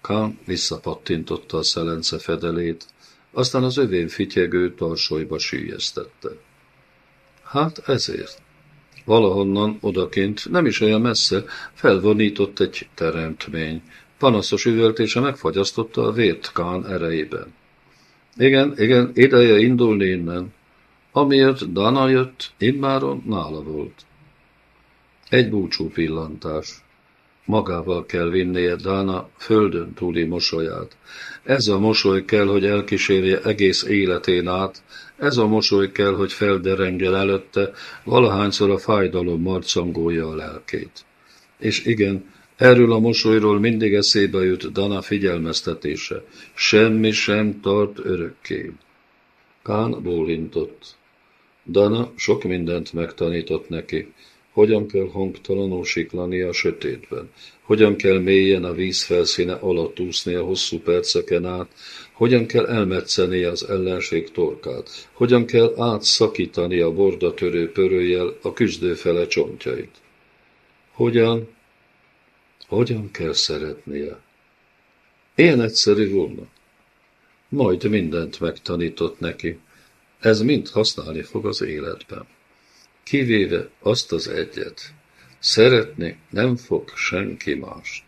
Speaker 1: Kán visszapattintotta a szelence fedelét, aztán az övén fityegő tarsolyba sűjesztette. Hát ezért. Valahonnan odakint, nem is olyan messze, felvonított egy teremtmény. Panaszos üvöltése megfagyasztotta a vért Kán erejében. Igen, igen, ideje indulni innen. Amiért Dana jött, immáron nála volt. Egy búcsú pillantás. Magával kell vinnie Dana földön túli mosolyát. Ez a mosoly kell, hogy elkísérje egész életén át, ez a mosoly kell, hogy felderengjen előtte, valahányszor a fájdalom marcangolja a lelkét. És igen, erről a mosolyról mindig eszébe jut Dana figyelmeztetése. Semmi sem tart örökké. Kán bólintott. Dana sok mindent megtanított neki, hogyan kell hangtalanul siklani a sötétben, hogyan kell mélyen a víz felszíne alatt úszni a hosszú perceken át, hogyan kell elmetszeni az ellenség torkát, hogyan kell átszakítani a bordatörő pörőjel a küzdőfele csontjait. Hogyan, hogyan kell szeretnie? Ilyen egyszerű volna. Majd mindent megtanított neki. Ez mind használni fog az életben. Kivéve azt az egyet. Szeretni nem fog senki mást.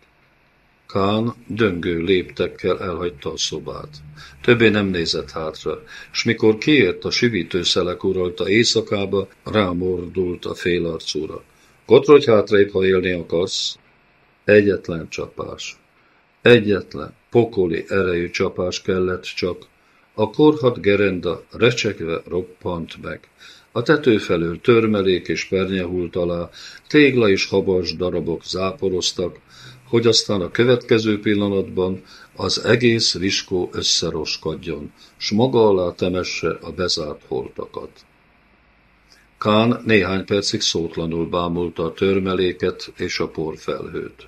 Speaker 1: Kán döngő léptekkel elhagyta a szobát. Többé nem nézett hátra, s mikor kiért a sivítőszelek uralta éjszakába, rámordult a félarcúra. Gotrodj hátrébb, ha élni akarsz. Egyetlen csapás. Egyetlen, pokoli erejű csapás kellett csak. A korhat gerenda recsegve roppant meg. A tető felől törmelék és pernye alá, tégla és habas darabok záporoztak, hogy aztán a következő pillanatban az egész viskó összeroskadjon, s maga alá temesse a bezárt holtakat. Kán néhány percig szótlanul bámulta a törmeléket és a porfelhőt.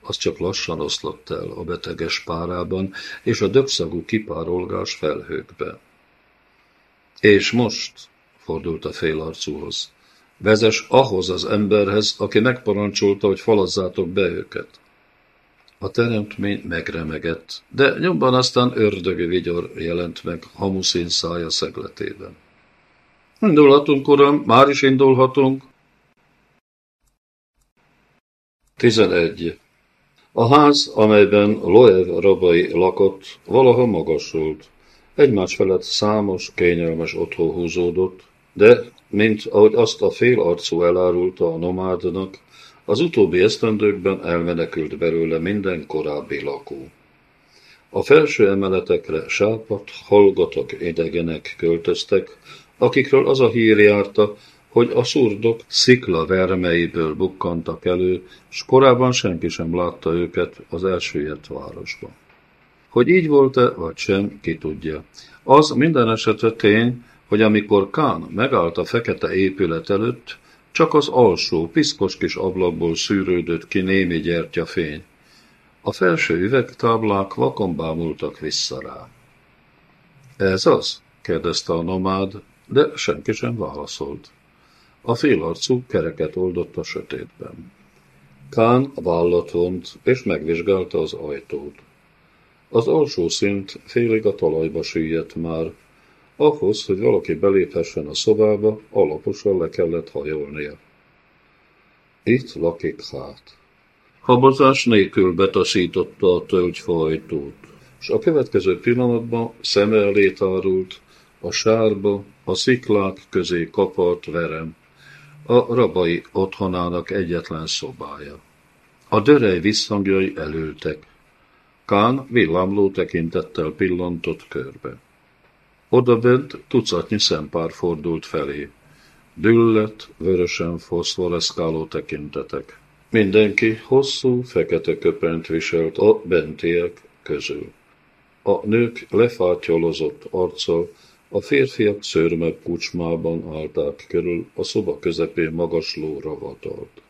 Speaker 1: Az csak lassan oszlott el a beteges párában és a dögszagú kipárolgás felhőkbe. És most, fordult a félarcúhoz, Vezes ahhoz az emberhez, aki megparancsolta, hogy falazzátok be őket. A teremtmény megremegett, de nyomban aztán ördögi vigyor jelent meg hamuszín szája szegletében. Indulhatunk, uram, már is indulhatunk. 11. A ház, amelyben Loev rabai lakott, valaha magasult. Egymás felett számos, kényelmes otthon húzódott, de mint ahogy azt a fél arcú elárulta a nomádnak, az utóbbi esztendőkben elmenekült belőle minden korábbi lakó. A felső emeletekre sápat, hallgatok idegenek költöztek, akikről az a hír járta, hogy a szurdok szikla vermeiből bukkantak elő, s korábban senki sem látta őket az elsüllyedt városban. Hogy így volt-e, vagy sem, ki tudja. Az minden esetre tény, hogy amikor Kán megállt a fekete épület előtt, csak az alsó, piszkos kis ablakból szűrődött ki némi gyertyafény. A felső üvegtáblák vakon bámultak vissza rá. Ez az? kérdezte a nomád, de senki sem válaszolt. A félarcú kereket oldott a sötétben. Kán vállat vont, és megvizsgálta az ajtót. Az alsó szint félig a talajba süllyedt már, ahhoz, hogy valaki beléphessen a szobába, alaposan le kellett hajolnia. Itt lakik hát. Habozás nélkül betaszította a tölgyfajtót, és a következő pillanatban szeme elé tárult a sárba, a sziklák közé kapart verem, a rabai otthonának egyetlen szobája. A dörej visszhangjai elültek. Kán villámló tekintettel pillantott körbe. Odabent tucatnyi szempár fordult felé. Düllett, vörösen foszforeszkáló tekintetek. Mindenki hosszú, fekete köpenyt viselt a bentiek közül. A nők lefátyolozott arccal, a férfiak szőrmebb kucsmában állták körül a szoba közepén magasló ravatalt.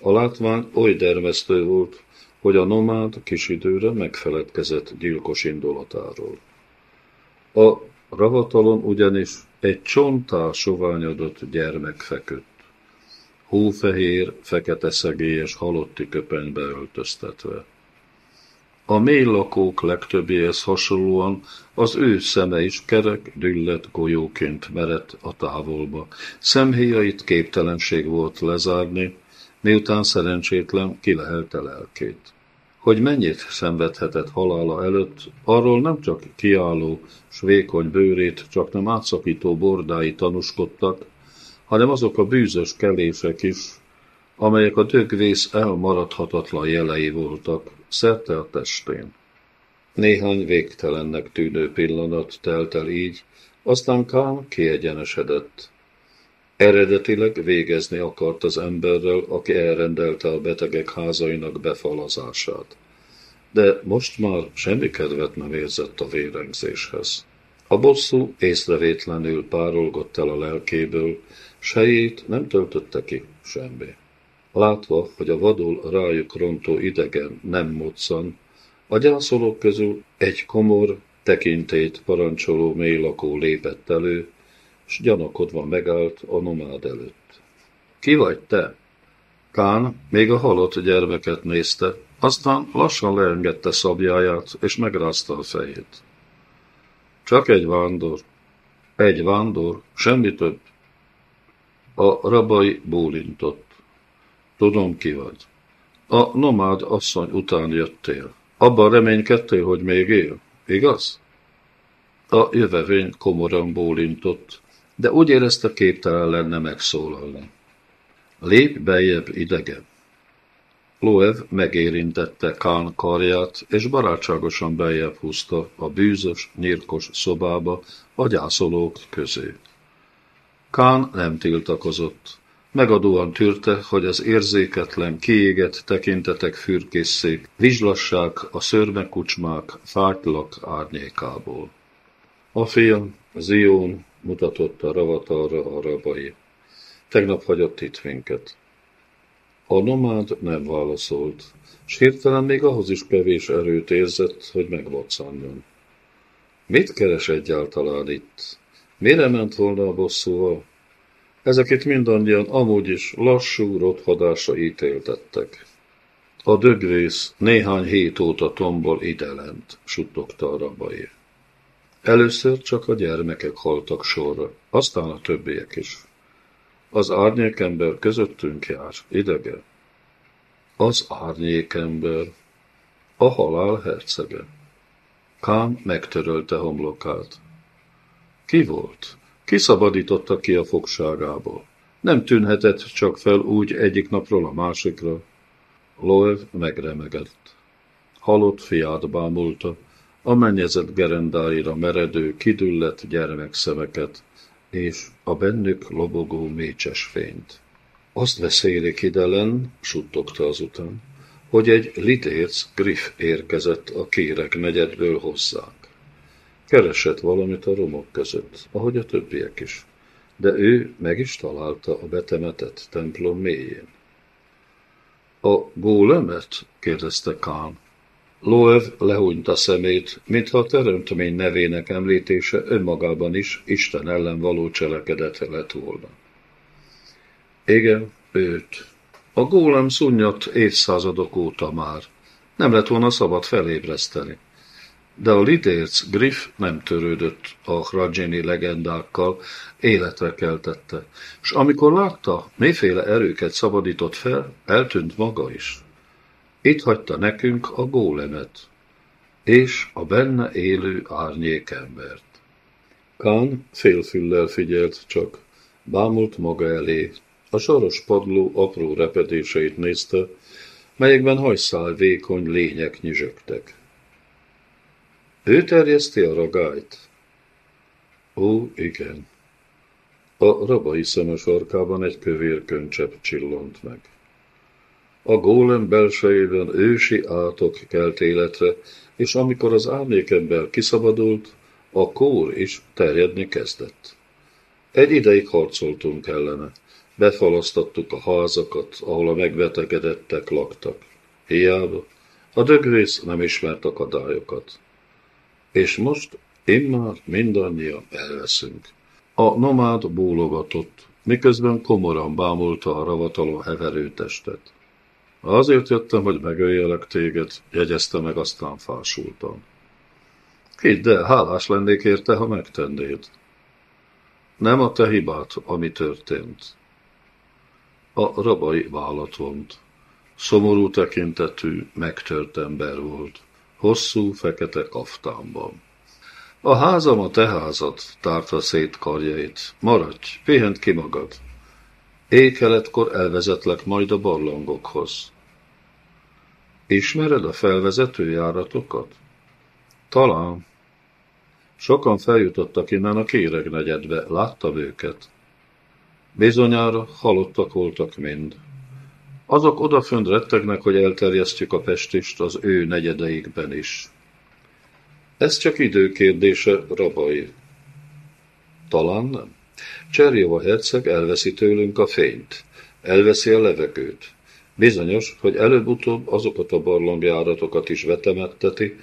Speaker 1: A látvány oly dermesztő volt, hogy a nomád kis időre megfeledkezett gyilkos indulatáról. A ravatalon ugyanis egy csontá soványodott gyermek feküdt. Hófehér, fekete szegélyes halotti köpenybe öltöztetve. A mély lakók legtöbbéhez hasonlóan az ő szeme is kerek, düllet golyóként merett a távolba. Szemhéjait képtelenség volt lezárni, miután szerencsétlen kilehelte lelkét hogy mennyit szenvedhetett halála előtt, arról nem csak kiálló s vékony bőrét, csak nem átszakító bordái tanúskodtak, hanem azok a bűzös kelések is, amelyek a dögvész elmaradhatatlan jelei voltak szerte a testén. Néhány végtelennek tűnő pillanat telt el így, aztán Kán kiegyenesedett. Eredetileg végezni akart az emberrel, aki elrendelte a betegek házainak befalazását. De most már semmi kedvet nem érzett a vérengzéshez. A bosszú észrevétlenül párolgott el a lelkéből, sejét nem töltötte ki semmi. Látva, hogy a vadul rájuk rontó idegen nem moccan, a gyászolók közül egy komor, tekintét parancsoló mélykó lépett elő, s gyanakodva megállt a nomád előtt. Ki vagy te? Kán még a halott gyermeket nézte, aztán lassan leengedte szabjáját, és megrázta a fejét. Csak egy vándor. Egy vándor, semmi több. A rabai bólintott. Tudom, ki vagy. A nomád asszony után jöttél. Abban reménykedtél, hogy még él, igaz? A jövevény komoran bólintott, de úgy érezte képtelen lenne megszólalni. Lép bejebb idegen. Loev megérintette Kán karját, és barátságosan bejebb húzta a bűzös, nyírkos szobába a gyászolók közé. Kán nem tiltakozott. Megadóan tűrte, hogy az érzéketlen, kiégett tekintetek fürkészszék, vizslassák a szörmekucsmák fájtlak árnyékából. A fiam, Zión, mutatott a ravatalra a rabai. Tegnap hagyott itt minket. A nomád nem válaszolt, s hirtelen még ahhoz is kevés erőt érzett, hogy megvacsanjon. Mit keres egyáltalán itt? Mire ment volna a bosszúval? Ezek itt mindannyian amúgy is lassú rothadásra ítéltettek. A dögvész néhány hét óta tombol idelent, suttogta a rabai. Először csak a gyermekek haltak sorra, aztán a többiek is. Az árnyékember közöttünk jár, idegen. Az árnyékember, a halál hercege. Kám megtörölte homlokát. Ki volt? Ki szabadította ki a fogságából? Nem tűnhetett csak fel úgy egyik napról a másikra. Loev megremegett. Halott fiát bámulta, a mennyezet gerendáira meredő, kidüllett gyermekszemeket, és a bennük lobogó mécses fényt. Azt beszélik idelen, suttogta azután, hogy egy litérc griff érkezett a kérek negyedből hozzánk. Keresett valamit a romok között, ahogy a többiek is, de ő meg is találta a betemetett templom mélyén. A gólemet? kérdezte Kán. Loev lehúnyta szemét, mintha a teremtmény nevének említése önmagában is Isten ellen való cselekedete lett volna. Igen, őt. A gólem szunnyat évszázadok óta már. Nem lett volna szabad felébreszteni. De a lidérc Griff nem törődött a Hradzsini legendákkal, életre keltette, és amikor látta, miféle erőket szabadított fel, eltűnt maga is. Itt hagyta nekünk a gólemet, és a benne élő árnyékembert. Kán félfüllel figyelt csak, bámult maga elé, a soros padló apró repedéseit nézte, melyekben hajszál vékony lények nyizsögtek. Ő terjeszti a ragályt? Ó, igen. A rabai szeme sarkában egy kövér köncsepp csillant meg. A gólem belsejében ősi átok kelt életre, és amikor az árnyékember kiszabadult, a kór is terjedni kezdett. Egy ideig harcoltunk ellene. Befalasztattuk a házakat, ahol a megbetegedettek laktak. Hiába, a dögvész nem ismert akadályokat. És most immár mindannyian elveszünk. A nomád bólogatott, miközben komoran bámulta a ravatalon heverő testet. Azért jöttem, hogy megöljelek téged, jegyezte meg, aztán fásultam. Hidd el, hálás lennék érte, ha megtennéd. Nem a te hibát, ami történt. A rabai vállat vont. Szomorú tekintetű, megtört ember volt. Hosszú, fekete kaftánban. A házam a te házad, tárta szét karjait. Maradj, pihent ki magad. Éjkeletkor elvezetlek majd a barlangokhoz. Ismered a felvezető járatokat? Talán. Sokan feljutottak innen a kéregnegyedbe, láttam őket. Bizonyára halottak voltak mind. Azok odafönt rettegnek, hogy elterjesztjük a pestist az ő negyedeikben is. Ez csak időkérdése, rabai. Talán nem. Cserjova herceg elveszi tőlünk a fényt, elveszi a levegőt. Bizonyos, hogy előbb-utóbb azokat a barlangjáratokat is vetemetteti,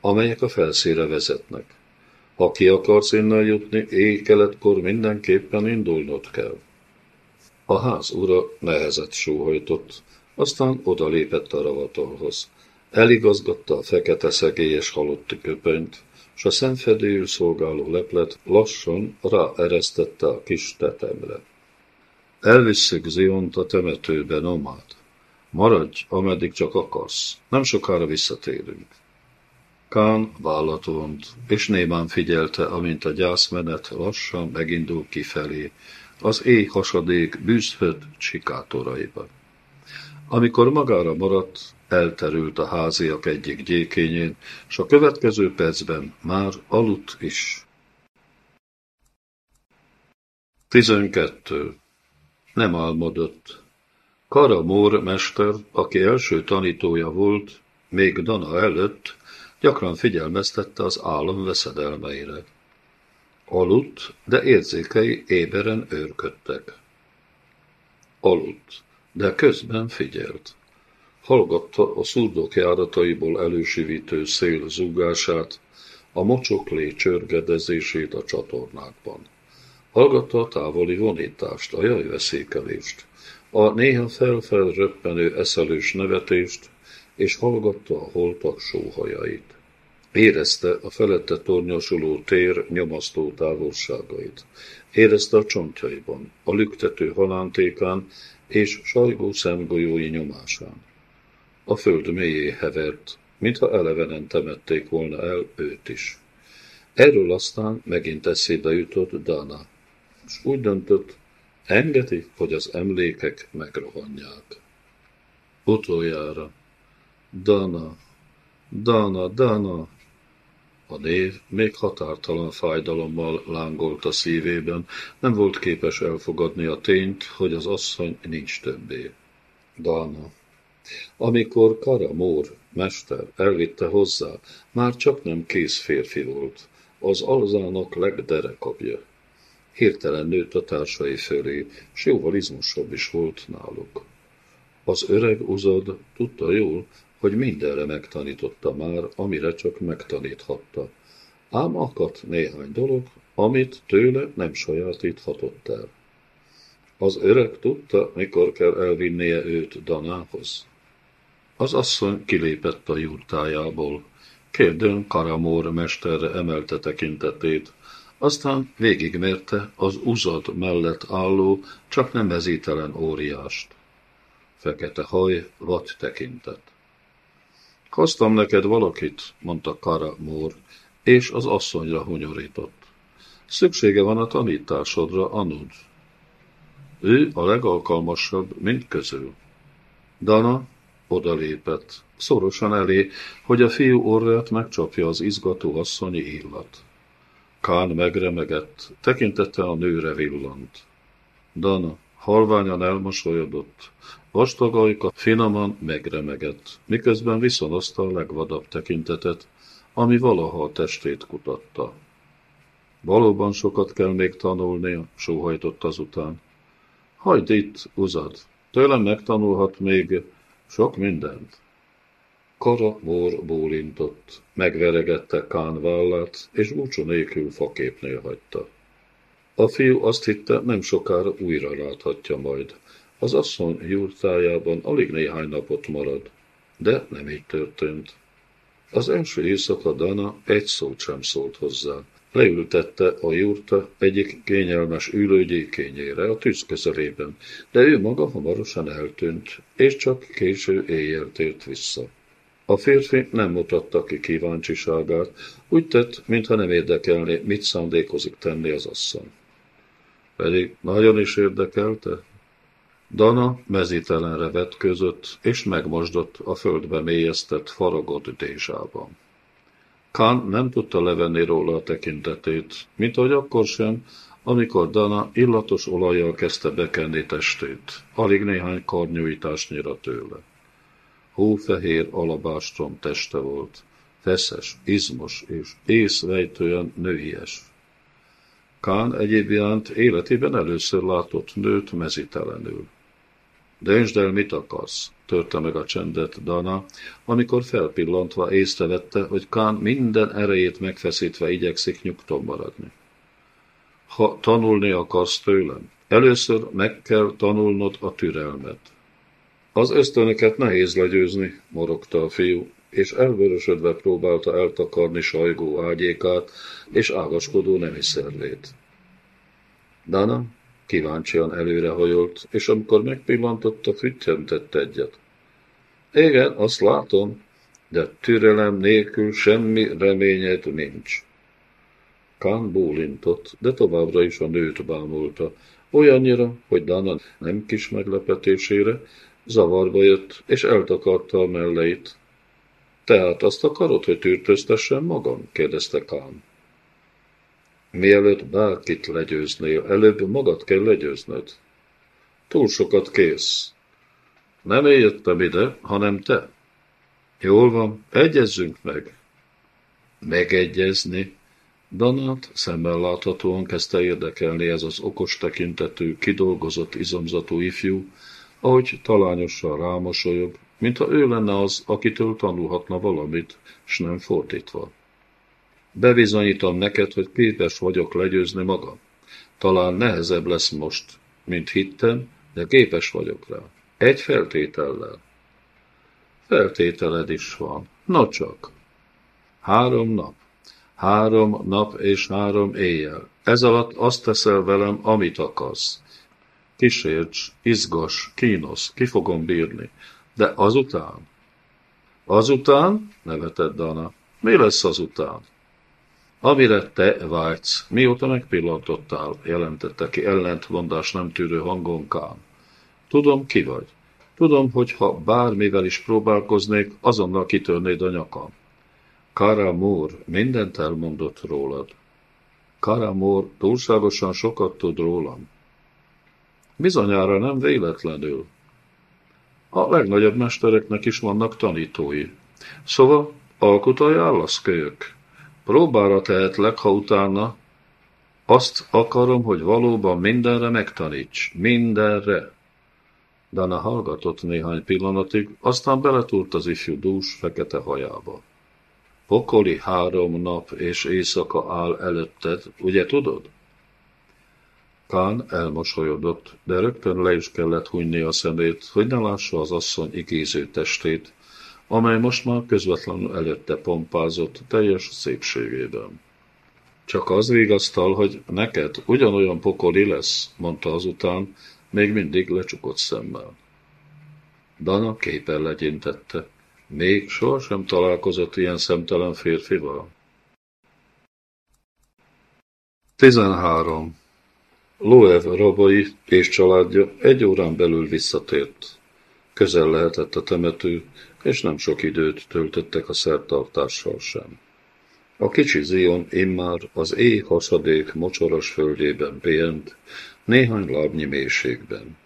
Speaker 1: amelyek a felszíre vezetnek. Ha ki akarsz innen jutni, éjkeletkor mindenképpen indulnod kell. A ház ura nehezet sóhajtott, aztán odalépett a ravatalhoz. Eligazgatta a fekete szegélyes halotti köpenyt, s a szemfedéül szolgáló leplet lassan ráeresztette a kis tetemre. Elvisszük Ziont a temetőbe, nomád. Maradj, ameddig csak akarsz. Nem sokára visszatérünk. Kán vállat és némán figyelte, amint a gyászmenet lassan megindul kifelé, az éj hasadék bűzhött sikátoraiba. Amikor magára maradt, elterült a háziak egyik gyékényén, s a következő percben már aludt is. 12. Nem álmodott. Kara Mór mester, aki első tanítója volt, még Dana előtt, gyakran figyelmeztette az álom veszedelmeire. Aludt, de érzékei éberen őrködtek. Aludt, de közben figyelt. Hallgatta a szurdok járataiból elősivítő szél zúgását, a mocsoklé csörgedezését a csatornákban. Hallgatta a távoli vonítást, a jajveszékelést, a néha felfel röppenő eszelős nevetést, és hallgatta a holtak sóhajait. Érezte a felette tornyosuló tér nyomasztó távolságait. Érezte a csontjaiban, a lüktető halántékán és sajgó szemgolyói nyomásán. A föld mélyé hevert, mintha elevenen temették volna el őt is. Erről aztán megint eszébe jutott Dana, és úgy döntött, engedi, hogy az emlékek megrohanják. Utoljára. Dana, Dana, Dana, a név még határtalan fájdalommal lángolt a szívében, nem volt képes elfogadni a tényt, hogy az asszony nincs többé. Dana. Amikor Kara Mór, mester, elvitte hozzá, már csak nem kész férfi volt, az alzának legderekabja. Hirtelen nőtt a társai fölé, s jóval izmosabb is volt náluk. Az öreg uzad tudta jól, hogy mindenre megtanította már, amire csak megtaníthatta. Ám akadt néhány dolog, amit tőle nem sajátíthatott el. Az öreg tudta, mikor kell elvinnie őt Danához. Az asszony kilépett a jurtájából. Kérdőn Karamor mesterre emelte tekintetét, aztán végigmérte az uzad mellett álló, csak nem mezítelen óriást. Fekete haj, vad tekintet. Hoztam neked valakit, mondta Kara Mór, és az asszonyra hunyorított. Szüksége van a tanításodra, Anud. Ő a legalkalmasabb mind közül. Dana odalépett, szorosan elé, hogy a fiú orrát megcsapja az izgató asszonyi illat. Kán megremegett, tekintette a nőre villant. Dana halványan elmosolyodott, Vastag ajka finoman megremegett, miközben viszonozta a legvadabb tekintetet, ami valaha a testét kutatta. Valóban sokat kell még tanulnia, sóhajtott azután. Hagyd itt, uzad, tőlem megtanulhat még sok mindent. Kara Mór bólintott, megveregette Kán vállát, és búcsú nélkül faképnél hagyta. A fiú azt hitte, nem sokára újra láthatja majd. Az asszony jurtájában alig néhány napot marad, de nem így történt. Az első éjszaka Dana egy szót sem szólt hozzá. Leültette a jurta egyik kényelmes ülőgyékényére a tűz közelében, de ő maga hamarosan eltűnt, és csak késő éjjel tért vissza. A férfi nem mutatta ki kíváncsiságát, úgy tett, mintha nem érdekelné, mit szándékozik tenni az asszony. Pedig nagyon is érdekelte, Dana mezítelenre vetközött, és megmosdott a földbe mélyeztett faragott dézsában. Khan nem tudta levenni róla a tekintetét, mint ahogy akkor sem, amikor Dana illatos olajjal kezdte bekenni testét, alig néhány karnyújtásnyira tőle. Hófehér alabástrom teste volt, feszes, izmos és észvejtően nőies. Kán egyébként életében először látott nőt mezitelenül. Döntsd el, mit akarsz, törte meg a csendet Dana, amikor felpillantva észrevette, hogy Kán minden erejét megfeszítve igyekszik nyugton maradni. Ha tanulni akarsz tőlem, először meg kell tanulnod a türelmet. Az ösztönöket nehéz legyőzni, morogta a fiú, és elvörösödve próbálta eltakarni sajgó ágyékát és ágaskodó nemi szervét. Dana kíváncsian előrehajolt, és amikor megpillantotta, füttyentett egyet. Igen, azt látom, de türelem nélkül semmi reményed nincs. Kán bólintott, de továbbra is a nőt bámulta, olyannyira, hogy Dana nem kis meglepetésére zavarba jött, és eltakarta a melleit. Tehát azt akarod, hogy tűrtöztessem magam? kérdezte Kán. Mielőtt bárkit legyőznél, előbb magad kell legyőznöd. Túl sokat kész. Nem én ide, hanem te. Jól van, egyezzünk meg. Megegyezni? Danát szemmel láthatóan kezdte érdekelni ez az okos tekintetű, kidolgozott izomzatú ifjú, ahogy talányosan rámosolyog, mintha ő lenne az, akitől tanulhatna valamit, s nem fordítva. Bebizonyítom neked, hogy képes vagyok legyőzni magam. Talán nehezebb lesz most, mint hittem, de képes vagyok rá. Egy feltétellel. Feltételed is van. No csak. Három nap. Három nap és három éjjel. Ez alatt azt teszel velem, amit akarsz. Kísérts, izgas, kínosz, ki fogom bírni. De azután? Azután? nevetett Dana. Mi lesz azután? Amire te vágysz, mióta megpillantottál, jelentette ki ellentmondás nem tűrő hangon Kán. Tudom, ki vagy. Tudom, hogy ha bármivel is próbálkoznék, azonnal kitörnéd a nyakam. Karamur mindent elmondott rólad. Karamur túlságosan sokat tud rólam. Bizonyára nem véletlenül. A legnagyobb mestereknek is vannak tanítói. Szóval alkut ajánlasz? Próbára tehetlek, ha utána azt akarom, hogy valóban mindenre megtaníts. Mindenre. Dana hallgatott néhány pillanatig, aztán beletúrt az ifjú dús fekete hajába. Pokoli három nap és éjszaka áll előtted, ugye tudod? Kán elmosolyodott, de rögtön le is kellett hunyni a szemét, hogy ne lássa az asszony igéző testét, amely most már közvetlenül előtte pompázott teljes szépségében. Csak az vigasztal, hogy neked ugyanolyan pokoli lesz, mondta azután, még mindig lecsukott szemmel. Dana képen legyintette. Még sohasem találkozott ilyen szemtelen férfival. 13. Loev rabai és családja egy órán belül visszatért. Közel lehetett a temető, és nem sok időt töltöttek a szertartással sem. A kicsi Zion immár az éj hasadék mocsoros földjében pihent, néhány lábnyi mélységben.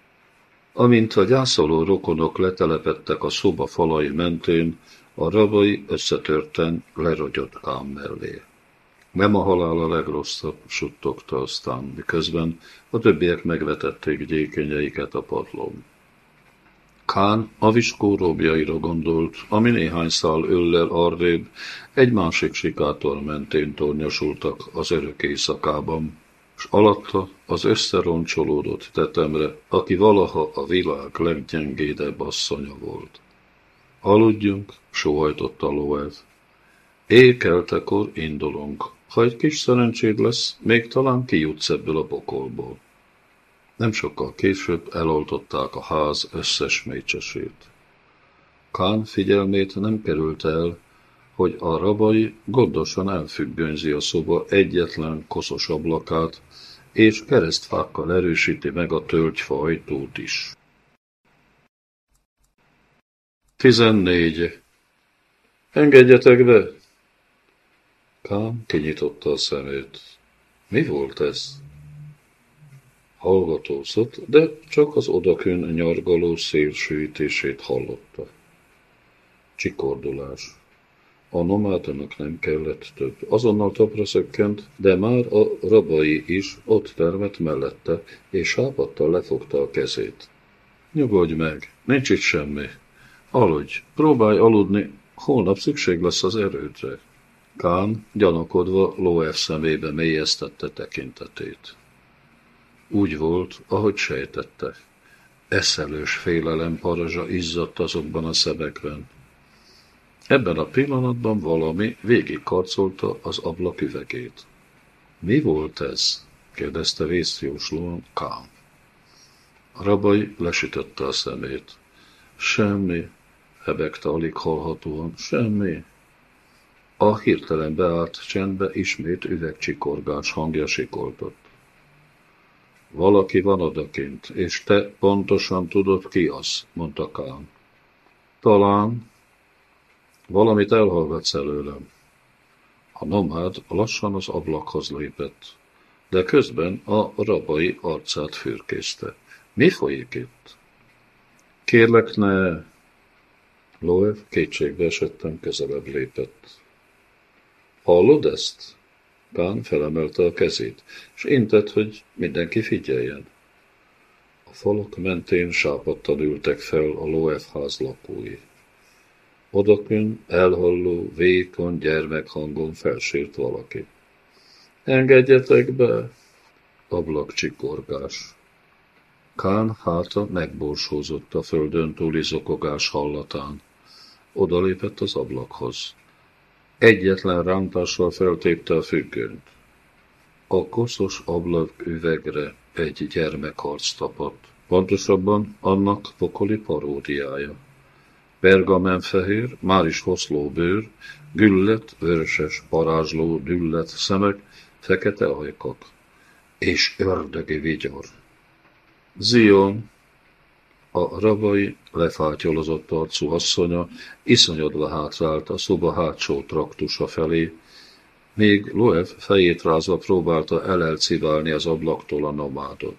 Speaker 1: Amint a gyászoló rokonok letelepettek a szoba falai mentén, a rabai összetörten lerogyott ám mellé. Nem a halál a legrosszabb, suttogta aztán, miközben a többiek megvetették gyékenyeiket a padlón. Kán a viskó róbjaira gondolt, ami néhány szál öllel arrébb egy másik sikátor mentén tornyosultak az örök éjszakában, s alatta az összeroncsolódott tetemre, aki valaha a világ leggyengédebb asszonya volt. Aludjunk, sóhajtotta Loev. Ékeltekor indulunk. Ha egy kis szerencséd lesz, még talán kijutsz ebből a pokolból. Nem sokkal később eloltották a ház összes mécsesét. Kán figyelmét nem került el, hogy a rabai gondosan elfüggönzi a szoba egyetlen koszos ablakát, és keresztfákkal erősíti meg a tölgyfa ajtót is. Tizennégy. Engedjetek be! Kám kinyitotta a szemét. Mi volt ez? Hallgatózott, de csak az odakön nyargaló szélsűítését hallotta. Csikordulás. A nomádanak nem kellett több. Azonnal tapra szökkent, de már a rabai is ott termett mellette, és sápadtal lefogta a kezét. Nyugodj meg, nincs itt semmi. Aludj, próbálj aludni, holnap szükség lesz az erődre. Kán gyanakodva Loev szemébe mélyeztette tekintetét. Úgy volt, ahogy sejtette. Eszelős félelem parazsa izzadt azokban a szebekben. Ebben a pillanatban valami végigkarcolta az ablak üvegét. Mi volt ez? kérdezte vészjóslóan Kán. A rabai lesütötte a szemét. Semmi, hebegte alig hallhatóan. Semmi. A hirtelen beállt csendbe ismét üvegcsikorgás hangja sikoltott. Valaki van odakint, és te pontosan tudod ki az, mondta Kán. Talán valamit elhallgatsz előlem. A nomád lassan az ablakhoz lépett, de közben a rabai arcát fürkészte. Mi folyik itt? Kérlek, ne... Loev kétségbe esettem közelebb lépett. Hallod ezt? Pán felemelte a kezét, és intett, hogy mindenki figyeljen. A falak mentén sápadtan ültek fel a Loev ház lakói. Odakön elhalló, vékony gyermekhangon felsírt valaki. Engedjetek be! Ablakcsikorgás. Kán háta megborsózott a földön túli zokogás hallatán. Odalépett az ablakhoz. Egyetlen rántással feltépte a függönyt. A koszos ablak üvegre egy gyermekarc tapadt, pontosabban annak pokoli paródiája. Pergamenfehér, már is hoszló bőr, güllet, vöröses, parázsló, düllet szemek, fekete ajkak, és ördögi vigyor. Zion, a rabai, lefátyolozott arcú asszonya iszonyodva hátrált a szoba hátsó traktusa felé, még Loev fejét rázva próbálta elelciválni az ablaktól a nomádot.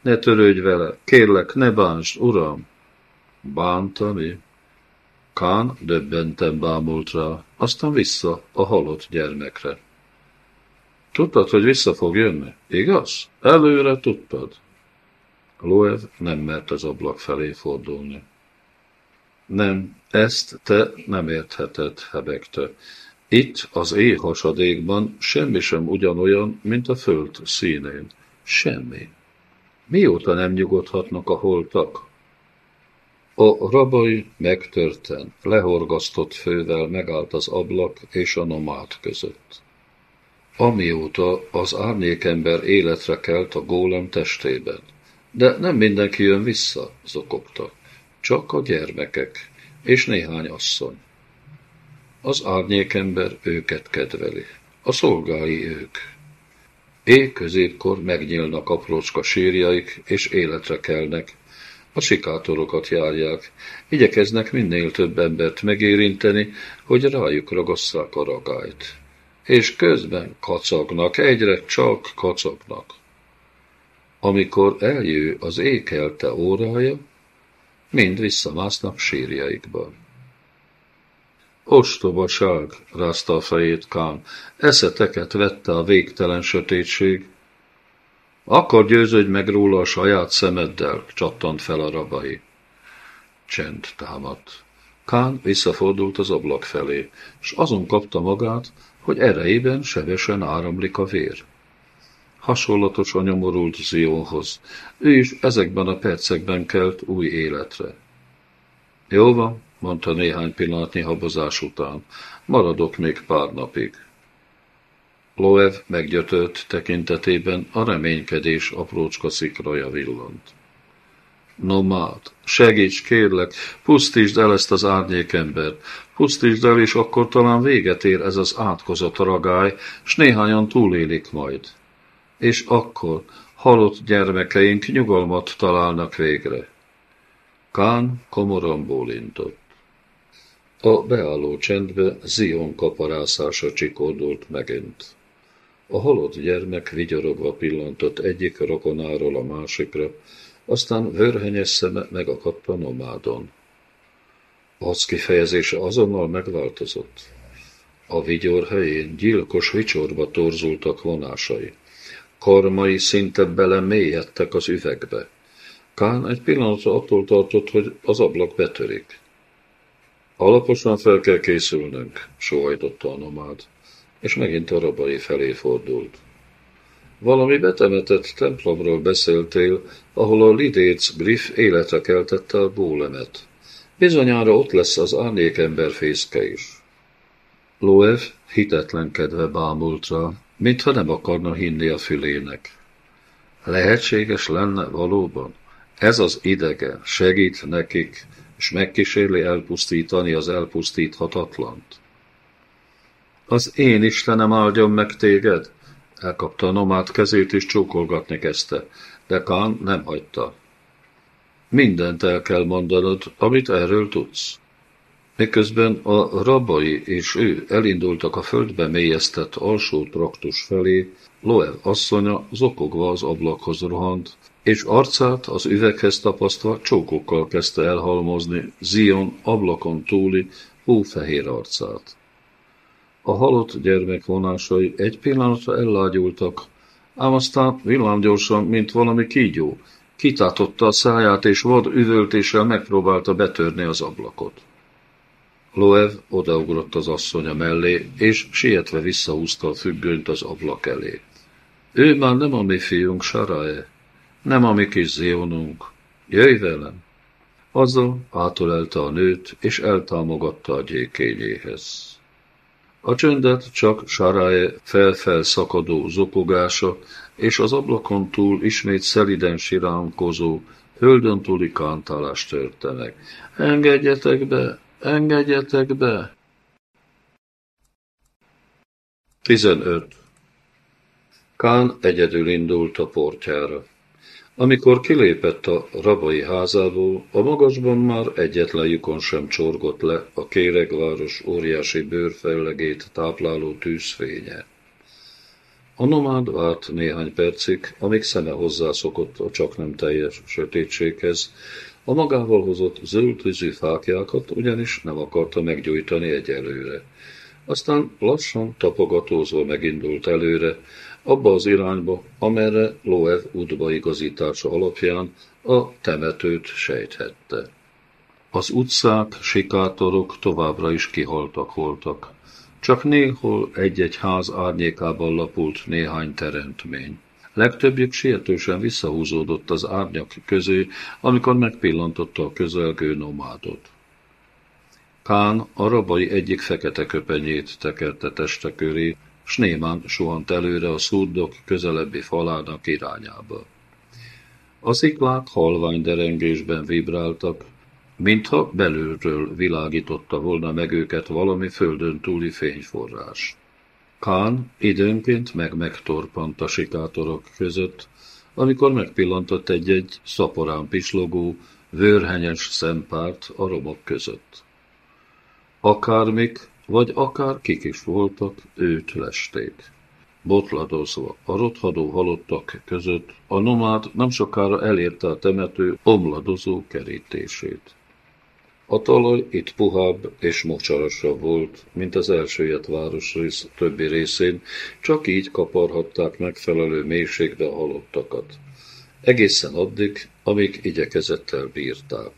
Speaker 1: Ne törődj vele, kérlek, ne bántsd, uram! Bánta mi? Kán döbbenten bámult rá, aztán vissza a halott gyermekre. Tudtad, hogy vissza fog jönni, igaz? Előre tudtad. Loev nem mert az ablak felé fordulni. Nem, ezt te nem értheted, hebegte. Itt az éjhasadékban semmi sem ugyanolyan, mint a föld színén. Semmi. Mióta nem nyugodhatnak a holtak? A rabai megtörten, lehorgasztott fővel megállt az ablak és a nomád között. Amióta az árnyékember életre kelt a gólem testében. De nem mindenki jön vissza, zokogta. Csak a gyermekek és néhány asszony. Az árnyékember őket kedveli. A szolgái ők. Éj középkor megnyílnak aprócska sírjaik, és életre kelnek. A sikátorokat járják. Igyekeznek minél több embert megérinteni, hogy rájuk ragasszák a ragályt. És közben kacagnak, egyre csak kacagnak. Amikor eljő az ékelte órája, mind visszamásznak sírjaikba. Ostobaság, rázta a fejét Kán, eszeteket vette a végtelen sötétség. Akkor győződj meg róla a saját szemeddel, csattant fel a rabai. Csend támadt. Kán visszafordult az ablak felé, s azon kapta magát, hogy erejében sebesen áramlik a vér hasonlatos a nyomorult Zionhoz. Ő is ezekben a percekben kelt új életre. Jó van, mondta néhány pillanatnyi habozás után. Maradok még pár napig. Loev meggyötört tekintetében a reménykedés aprócska szikraja villant. Nomád, segíts, kérlek, pusztítsd el ezt az árnyékembert, pusztítsd el, és akkor talán véget ér ez az átkozott ragály, s néhányan túlélik majd és akkor halott gyermekeink nyugalmat találnak végre. Kán komoran bólintott. A beálló csendbe Zion kaparászása csikordult megint. A halott gyermek vigyorogva pillantott egyik rokonáról a másikra, aztán vörhenyes szeme megakadt a nomádon. Az kifejezése azonnal megváltozott. A vigyor helyén gyilkos vicsorba torzultak vonásai. Karmai szinte bele mélyedtek az üvegbe. Kán egy pillanatra attól tartott, hogy az ablak betörik. Alaposan fel kell készülnünk, sóhajtotta a nomád, és megint a rabai felé fordult. Valami betemetett templomról beszéltél, ahol a lidéc Griff életre keltette a bólemet. Bizonyára ott lesz az árnyékember fészke is. Loev hitetlenkedve bámult rá, mintha nem akarna hinni a fülének. Lehetséges lenne valóban? Ez az idegen segít nekik, és megkísérli elpusztítani az elpusztíthatatlant. Az én Istenem áldjon meg téged! Elkapta a nomád kezét, és csókolgatni kezdte, de Kán nem hagyta. Mindent el kell mondanod, amit erről tudsz. Miközben a rabai és ő elindultak a földbe mélyeztett alsó traktus felé, Loel asszonya zokogva az ablakhoz rohant, és arcát az üveghez tapasztva csókokkal kezdte elhalmozni Zion ablakon túli hófehér arcát. A halott gyermek vonásai egy pillanatra ellágyultak, ám aztán villámgyorsan, mint valami kígyó, kitátotta a száját, és vad üvöltéssel megpróbálta betörni az ablakot. Loev odaugrott az asszonya mellé, és sietve visszahúzta a függönyt az ablak elé. Ő már nem a mi fiunk, Sarae, nem a mi kis Zionunk. Jöjj velem! Azzal átolelte a nőt, és eltámogatta a gyékényéhez. A csöndet csak Sarae felfel szakadó zopogása, és az ablakon túl ismét szeliden siránkozó, höldön túli kántálás törte meg. Engedjetek be, engedjetek be! 15. Kán egyedül indult a portjára. Amikor kilépett a rabai házából, a magasban már egyetlen lyukon sem csorgott le a kéregváros óriási bőrfellegét tápláló tűzfénye. A nomád várt néhány percig, amíg szeme hozzászokott a csak nem teljes sötétséghez, a magával hozott zöld tűzű fákjákat ugyanis nem akarta meggyújtani egyelőre. Aztán lassan tapogatózva megindult előre, abba az irányba, amerre Loev útbaigazítása alapján a temetőt sejthette. Az utcák, sikátorok továbbra is kihaltak voltak. Csak néhol egy-egy ház árnyékában lapult néhány teremtmény. Legtöbbjük sietősen visszahúzódott az árnyak közé, amikor megpillantotta a közelgő nomádot. Kán a rabai egyik fekete köpenyét tekerte teste köré, s némán suhant előre a szurdok közelebbi falának irányába. A sziklák halvány derengésben vibráltak, mintha belülről világította volna meg őket valami földön túli fényforrás. Kán időnként meg-megtorpant a sikátorok között, amikor megpillantott egy-egy szaporán pislogó, vőrhenyes szempárt a romok között. Akármik vagy akár kik is voltak, őt lesték. Botladozva a rothadó halottak között a nomád nem sokára elérte a temető omladozó kerítését. A talaj itt puhább és mocsarasabb volt, mint az elsőjött városrész többi részén, csak így kaparhatták megfelelő mélységbe a halottakat. Egészen addig, amíg igyekezettel bírták.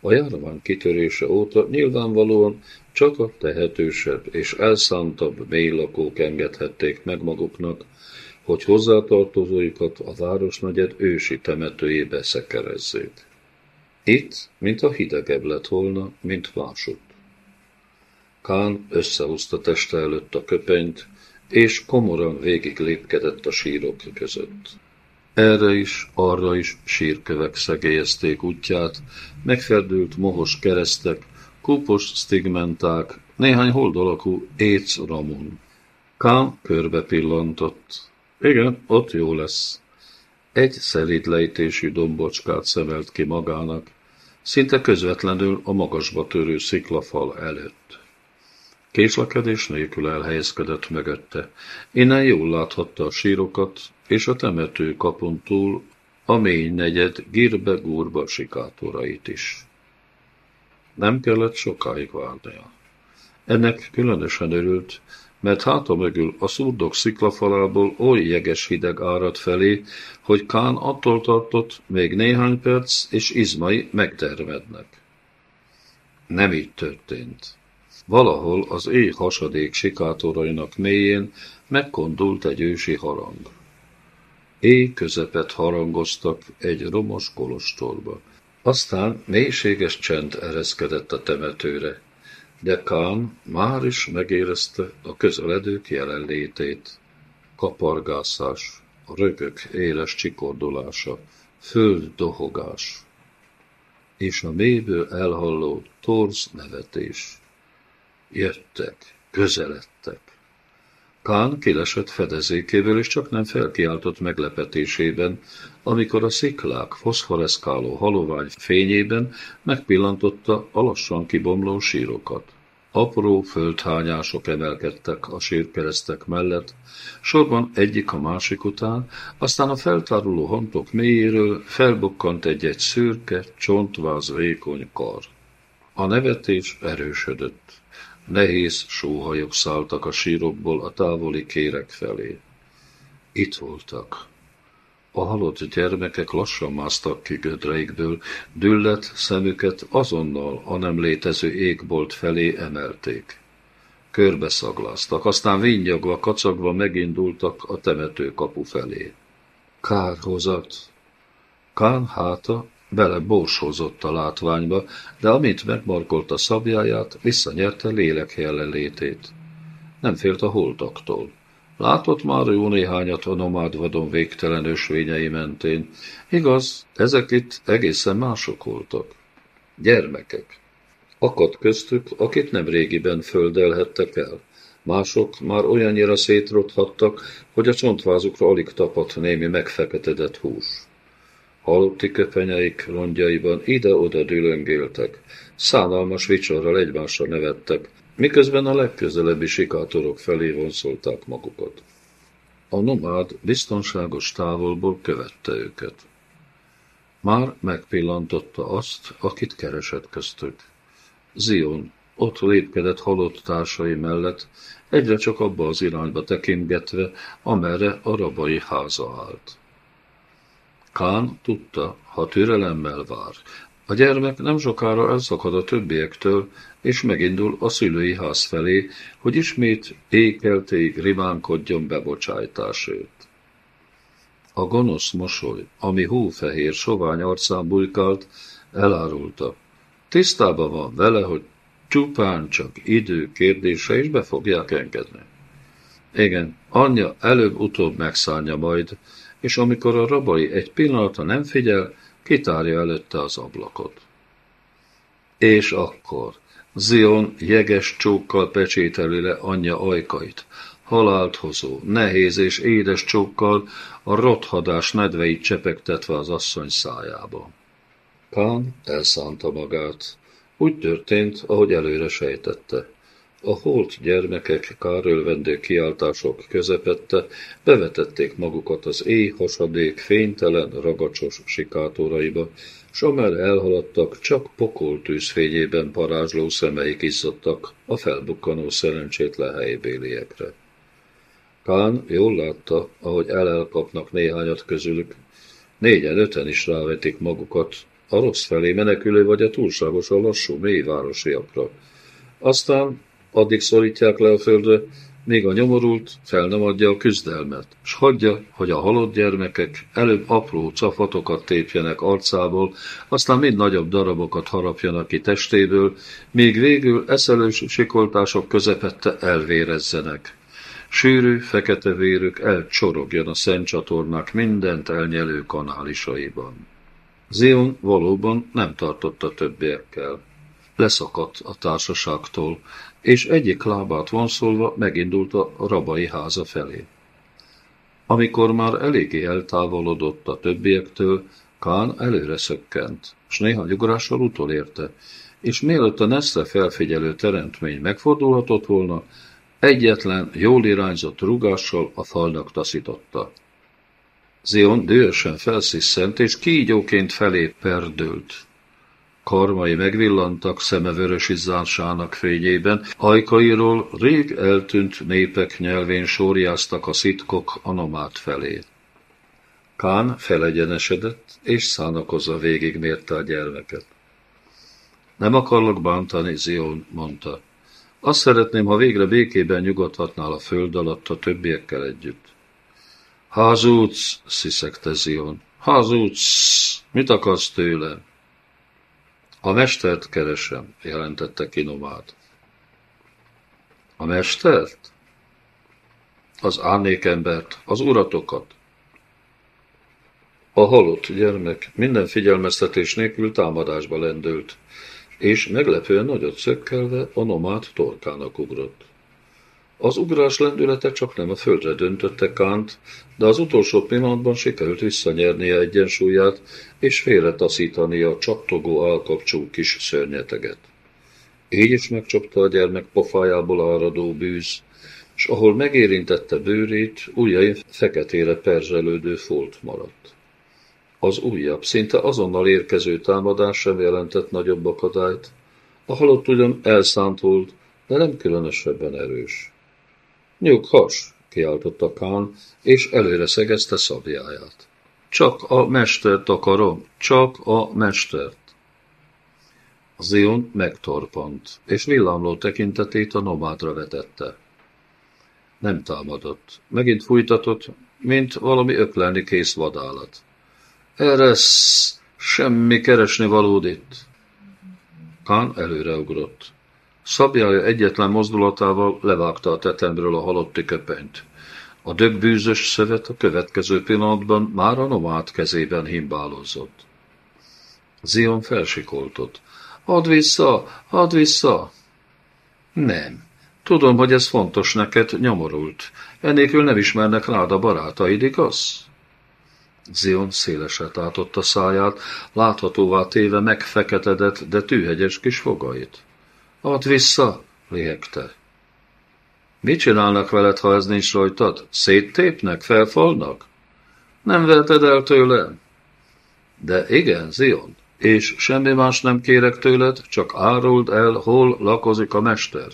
Speaker 1: A járvány kitörése óta nyilvánvalóan csak a tehetősebb és elszántabb mélylakók engedhették meg maguknak, hogy hozzátartozóikat a városnegyed ősi temetőjébe szekerezzék. Itt, a hidegebb lett volna, mint másutt. Kán összehúzta teste előtt a köpenyt, és komoran végig lépkedett a sírok között. Erre is, arra is sírkövek szegélyezték útját, megferdült mohos keresztek, kúpos sztigmenták, néhány holdalakú éc ramon. Kám körbe pillantott. Igen, ott jó lesz. Egy szelíd lejtésű dombocskát szemelt ki magának, szinte közvetlenül a magasba törő sziklafal előtt. Késlekedés nélkül elhelyezkedett mögötte. Innen jól láthatta a sírokat, és a temető kapun túl a mély negyed gírbe-gúrba sikátorait is. Nem kellett sokáig várnia. Ennek különösen örült, mert háta mögül a szurdok sziklafalából oly jeges hideg árad felé, hogy Kán attól tartott, még néhány perc, és izmai megtermednek. Nem így történt. Valahol az éj hasadék sikátorainak mélyén megkondult egy ősi harang. Éj közepet harangoztak egy romos kolostorba. Aztán mélységes csend ereszkedett a temetőre de Kán már is megérezte a közeledők jelenlétét. Kapargászás, rögök éles csikordulása, föld dohogás, és a mélyből elhalló torz nevetés. Jöttek, közeledtek. Kán kilesett fedezékéből, és csak nem felkiáltott meglepetésében, amikor a sziklák foszforeszkáló halovány fényében megpillantotta a lassan kibomló sírokat. Apró földhányások emelkedtek a sírkeresztek mellett, sorban egyik a másik után, aztán a feltáruló hontok mélyéről felbukkant egy-egy szürke, csontváz vékony kar. A nevetés erősödött. Nehéz sóhajok szálltak a sírokból a távoli kérek felé. Itt voltak. A halott gyermekek lassan másztak ki gödreikből, düllett szemüket azonnal a nem létező égbolt felé emelték. Körbeszagláztak, aztán vinnyagva, kacagva megindultak a temető kapu felé. Kárhozat! Kán háta bele borsózott a látványba, de amint megmarkolta szabjáját, visszanyerte lélek jelenlétét. Nem félt a holtaktól. Látott már jó néhányat a nomád vadon végtelen ösvényei mentén. Igaz, ezek itt egészen mások voltak. Gyermekek. Akadt köztük, akit nem régiben földelhettek el. Mások már olyannyira szétrothattak, hogy a csontvázukra alig tapadt némi megfeketedett hús. Halotti köpenyeik rongyaiban ide-oda dülöngéltek, szánalmas vicsorral egymásra nevettek, miközben a legközelebbi sikátorok felé vonszolták magukat. A nomád biztonságos távolból követte őket. Már megpillantotta azt, akit keresett köztük. Zion ott lépkedett halott társai mellett, egyre csak abba az irányba tekintgetve, amerre a rabai háza állt. Kán tudta, ha türelemmel vár, a gyermek nem sokára elszakad a többiektől, és megindul a szülői ház felé, hogy ismét ékelték rivánkodjon bebocsájtásért. A gonosz mosoly, ami hófehér sovány arcán bujkált, elárulta. Tisztában van vele, hogy csupán csak idő kérdése, és be fogják engedni. Igen, anyja előbb-utóbb megszállja majd, és amikor a rabai egy pillanatra nem figyel, kitárja előtte az ablakot. És akkor Zion jeges csókkal pecsételi le anyja ajkait, halált hozó, nehéz és édes csókkal a rothadás nedveit csepegtetve az asszony szájába. Kán elszánta magát. Úgy történt, ahogy előre sejtette. A holt gyermekek kárölvendő kiáltások közepette bevetették magukat az éj hasadék fénytelen, ragacsos sikátoraiba, s amerre elhaladtak, csak pokol tűzfényében parázsló szemeik izzadtak a felbukkanó szerencsétlen helybéliekre. Kán jól látta, ahogy elelkapnak néhányat közülük. Négyen-öten is rávetik magukat a rossz felé menekülő vagy a túlságosan lassú mélyvárosiakra. Aztán addig szorítják le a földre, még a nyomorult fel nem adja a küzdelmet, s hagyja, hogy a halott gyermekek előbb apró cafatokat tépjenek arcából, aztán mind nagyobb darabokat harapjanak ki testéből, míg végül eszelős sikoltások közepette elvérezzenek. Sűrű, fekete vérük elcsorogjon a szent csatornák mindent elnyelő kanálisaiban. Zion valóban nem tartotta többiekkel. Leszakadt a társaságtól, és egyik lábát vonszolva megindult a rabai háza felé. Amikor már eléggé eltávolodott a többiektől, Kán előre szökkent, s néhány ugrással utolérte, és mielőtt a Nestre felfigyelő teremtmény megfordulhatott volna, egyetlen, jól irányzott rugással a falnak taszította. Zion dühösen felsziszent, és kígyóként felé perdült. Karmai megvillantak szeme vörös izzásának fényében, ajkairól rég eltűnt népek nyelvén sorjáztak a szitkok anomát felé. Kán felegyenesedett, és szánakozva végigmérte a gyermeket. Nem akarlak bántani, Zion, mondta. Azt szeretném, ha végre békében nyugodhatnál a föld alatt a többiekkel együtt. Hazudsz, sziszegte Zion. Hazudsz, mit akarsz tőlem? A mestert keresem, jelentette Kinomád. A mestert? Az árnékembert, az uratokat. A halott gyermek minden figyelmeztetés nélkül támadásba lendült, és meglepően nagyot szökkelve a nomád torkának ugrott. Az ugrás lendülete csak nem a földre döntötte Kánt, de az utolsó pillanatban sikerült visszanyernie egyensúlyát, és félretaszítani a csattogó alkapcsú kis szörnyeteget. Így is megcsapta a gyermek pofájából áradó bűz, s ahol megérintette bőrét, ujjai feketére perzselődő folt maradt. Az újabb, szinte azonnal érkező támadás sem jelentett nagyobb akadályt, a halott ugyan elszánt de nem különösebben erős. Nyughas, kiáltotta Kán, és előre szegezte szabjáját. Csak a mestert akarom, csak a mestert. Zion megtorpant, és villámló tekintetét a nomádra vetette. Nem támadott. Megint fújtatott, mint valami öklelni kész vadállat. Erre semmi keresni valód itt. Kán előreugrott. Szabjája egyetlen mozdulatával levágta a tetembről a halotti köpenyt. A dögbűzös szövet a következő pillanatban már a nomád kezében himbálozott. Zion felsikoltott. Add vissza, add vissza! Nem. Tudom, hogy ez fontos neked, nyomorult. Ennélkül nem ismernek rád a barátaid, igaz? Zion széleset a száját, láthatóvá téve megfeketedett, de tűhegyes kis fogait. Add vissza, lihegte. Mit csinálnak veled, ha ez nincs rajtad? Széttépnek, felfalnak? Nem veheted el tőlem? De igen, Zion, és semmi más nem kérek tőled, csak áruld el, hol lakozik a mester.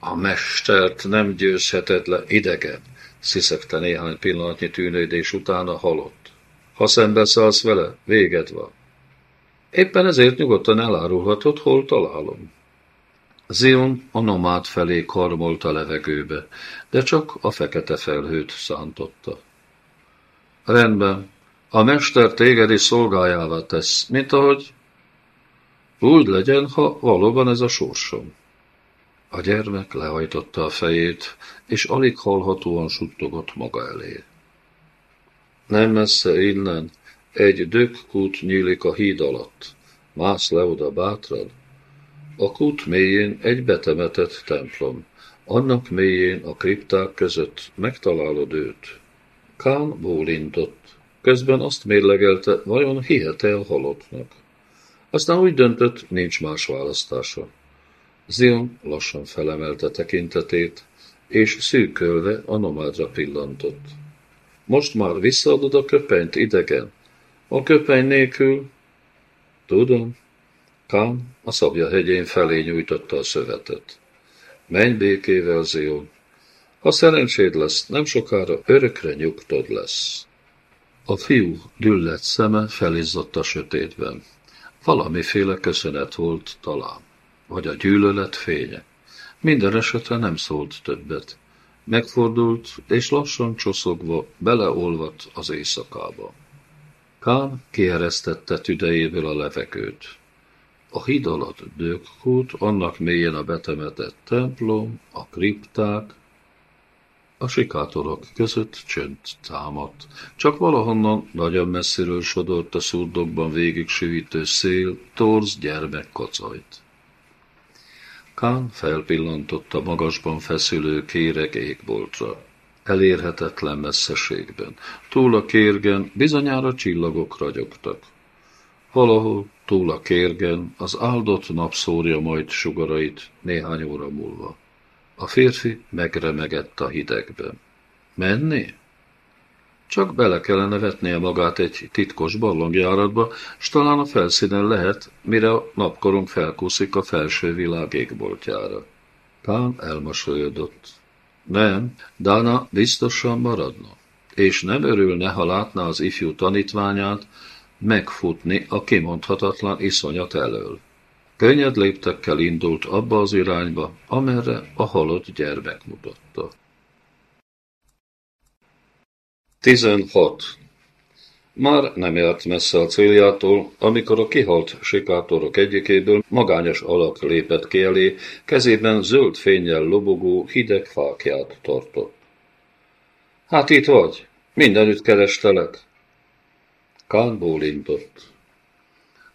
Speaker 1: A mestert nem győzheted le, idegen, sziszegte néhány pillanatnyi tűnődés után a halott. Ha szembeszállsz vele, véged van. Éppen ezért nyugodtan elárulhatod, hol találom. Zion a nomád felé karmolt a levegőbe, de csak a fekete felhőt szántotta. Rendben, a mester téged is szolgájává tesz, mint ahogy úgy legyen, ha valóban ez a sorsom. A gyermek lehajtotta a fejét, és alig hallhatóan suttogott maga elé. Nem messze innen, egy dökkút nyílik a híd alatt. Mász le oda bátran, a kút mélyén egy betemetett templom. Annak mélyén a kripták között megtalálod őt. Kán bólintott. Közben azt mérlegelte, vajon hihet-e a halottnak. Aztán úgy döntött, nincs más választása. Zion lassan felemelte tekintetét, és szűkölve a nomádra pillantott. Most már visszaadod a köpenyt, idegen? A köpeny nélkül? Tudom, Kán a szabja hegyén felé nyújtotta a szövetet. Menj békével, Zion! Ha szerencséd lesz, nem sokára örökre nyugtod lesz. A fiú düllett szeme felizzott a sötétben. Valamiféle köszönet volt talán, vagy a gyűlölet fénye. Minden esetre nem szólt többet. Megfordult, és lassan csoszogva beleolvadt az éjszakába. Kán kieresztette tüdejéből a levegőt. A híd alatt dökkút, annak mélyén a betemetett templom, a kripták, a sikátorok között csönd támadt. Csak valahonnan nagyon messziről sodort a szurdokban végig süvítő szél, torz gyermek kacajt. Kán felpillantott a magasban feszülő kérek égboltra. elérhetetlen messzeségben. Túl a kérgen bizonyára csillagok ragyogtak. Valahol túl a kérgen az áldott nap szórja majd sugarait néhány óra múlva. A férfi megremegett a hidegben. Menni? Csak bele kellene vetnie magát egy titkos barlangjáratba, s talán a felszínen lehet, mire a napkorunk felkúszik a felső világ égboltjára. Pán elmosolyodott. Nem, Dana biztosan maradna, és nem örülne, ha látná az ifjú tanítványát megfutni a kimondhatatlan iszonyat elől. Könnyed léptekkel indult abba az irányba, amerre a halott gyermek mutatta. 16. Már nem járt messze a céljától, amikor a kihalt sikátorok egyikéből magányos alak lépett ki elé, kezében zöld fényjel lobogó hideg fákját tartott. Hát itt vagy, mindenütt kerestelek. Kán bólintott.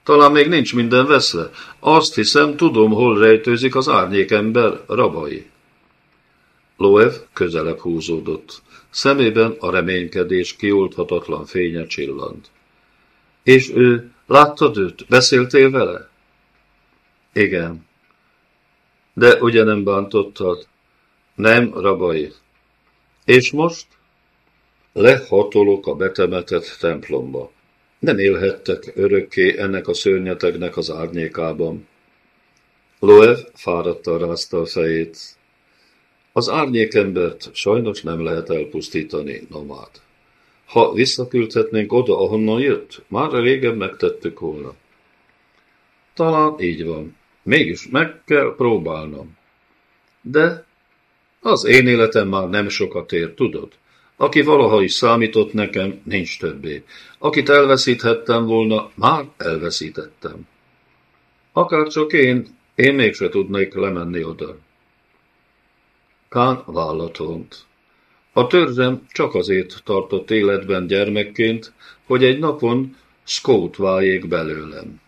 Speaker 1: Talán még nincs minden veszve. Azt hiszem, tudom, hol rejtőzik az árnyékember rabai. Loev közelebb húzódott. Szemében a reménykedés kiolthatatlan fénye csillant. És ő, láttad őt? Beszéltél vele? Igen. De ugye nem bántottad? Nem, rabai. És most? Lehatolok a betemetett templomba. Nem élhettek örökké ennek a szörnyetegnek az árnyékában. Loev fáradtan rázta a fejét. Az árnyékembert sajnos nem lehet elpusztítani, nomád. Ha visszaküldhetnénk oda, ahonnan jött, már régen megtettük volna. Talán így van. Mégis meg kell próbálnom. De az én életem már nem sokat ér, tudod? Aki valaha is számított nekem, nincs többé. Akit elveszíthettem volna, már elveszítettem. Akár csak én, én mégse tudnék lemenni oda. Kán vállat. A törzsem csak azért tartott életben gyermekként, hogy egy napon Scott váljék belőlem.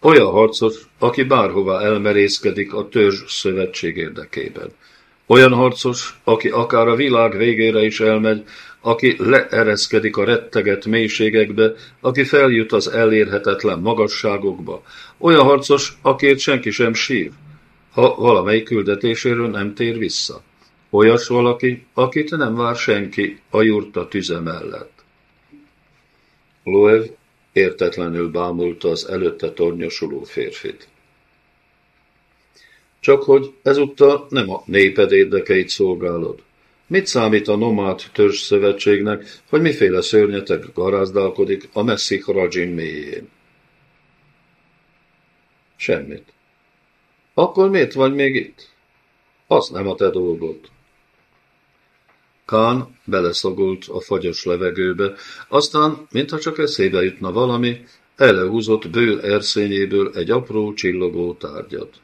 Speaker 1: Olyan harcos, aki bárhova elmerészkedik a törzs szövetség érdekében. Olyan harcos, aki akár a világ végére is elmegy, aki leereszkedik a retteget mélységekbe, aki feljut az elérhetetlen magasságokba. Olyan harcos, akért senki sem sír, ha valamelyik küldetéséről nem tér vissza. Olyas valaki, akit nem vár senki a jurta tüze mellett. Loev értetlenül bámulta az előtte tornyosuló férfit. Csak hogy ezúttal nem a néped érdekeit szolgálod. Mit számít a nomád törzs szövetségnek, hogy miféle szörnyetek garázdálkodik a messzi Rajin mélyén? Semmit. Akkor miért vagy még itt? Az nem a te dolgod. Kán beleszagolt a fagyos levegőbe, aztán, mintha csak eszébe jutna valami, elehúzott bőr erszényéből egy apró csillogó tárgyat.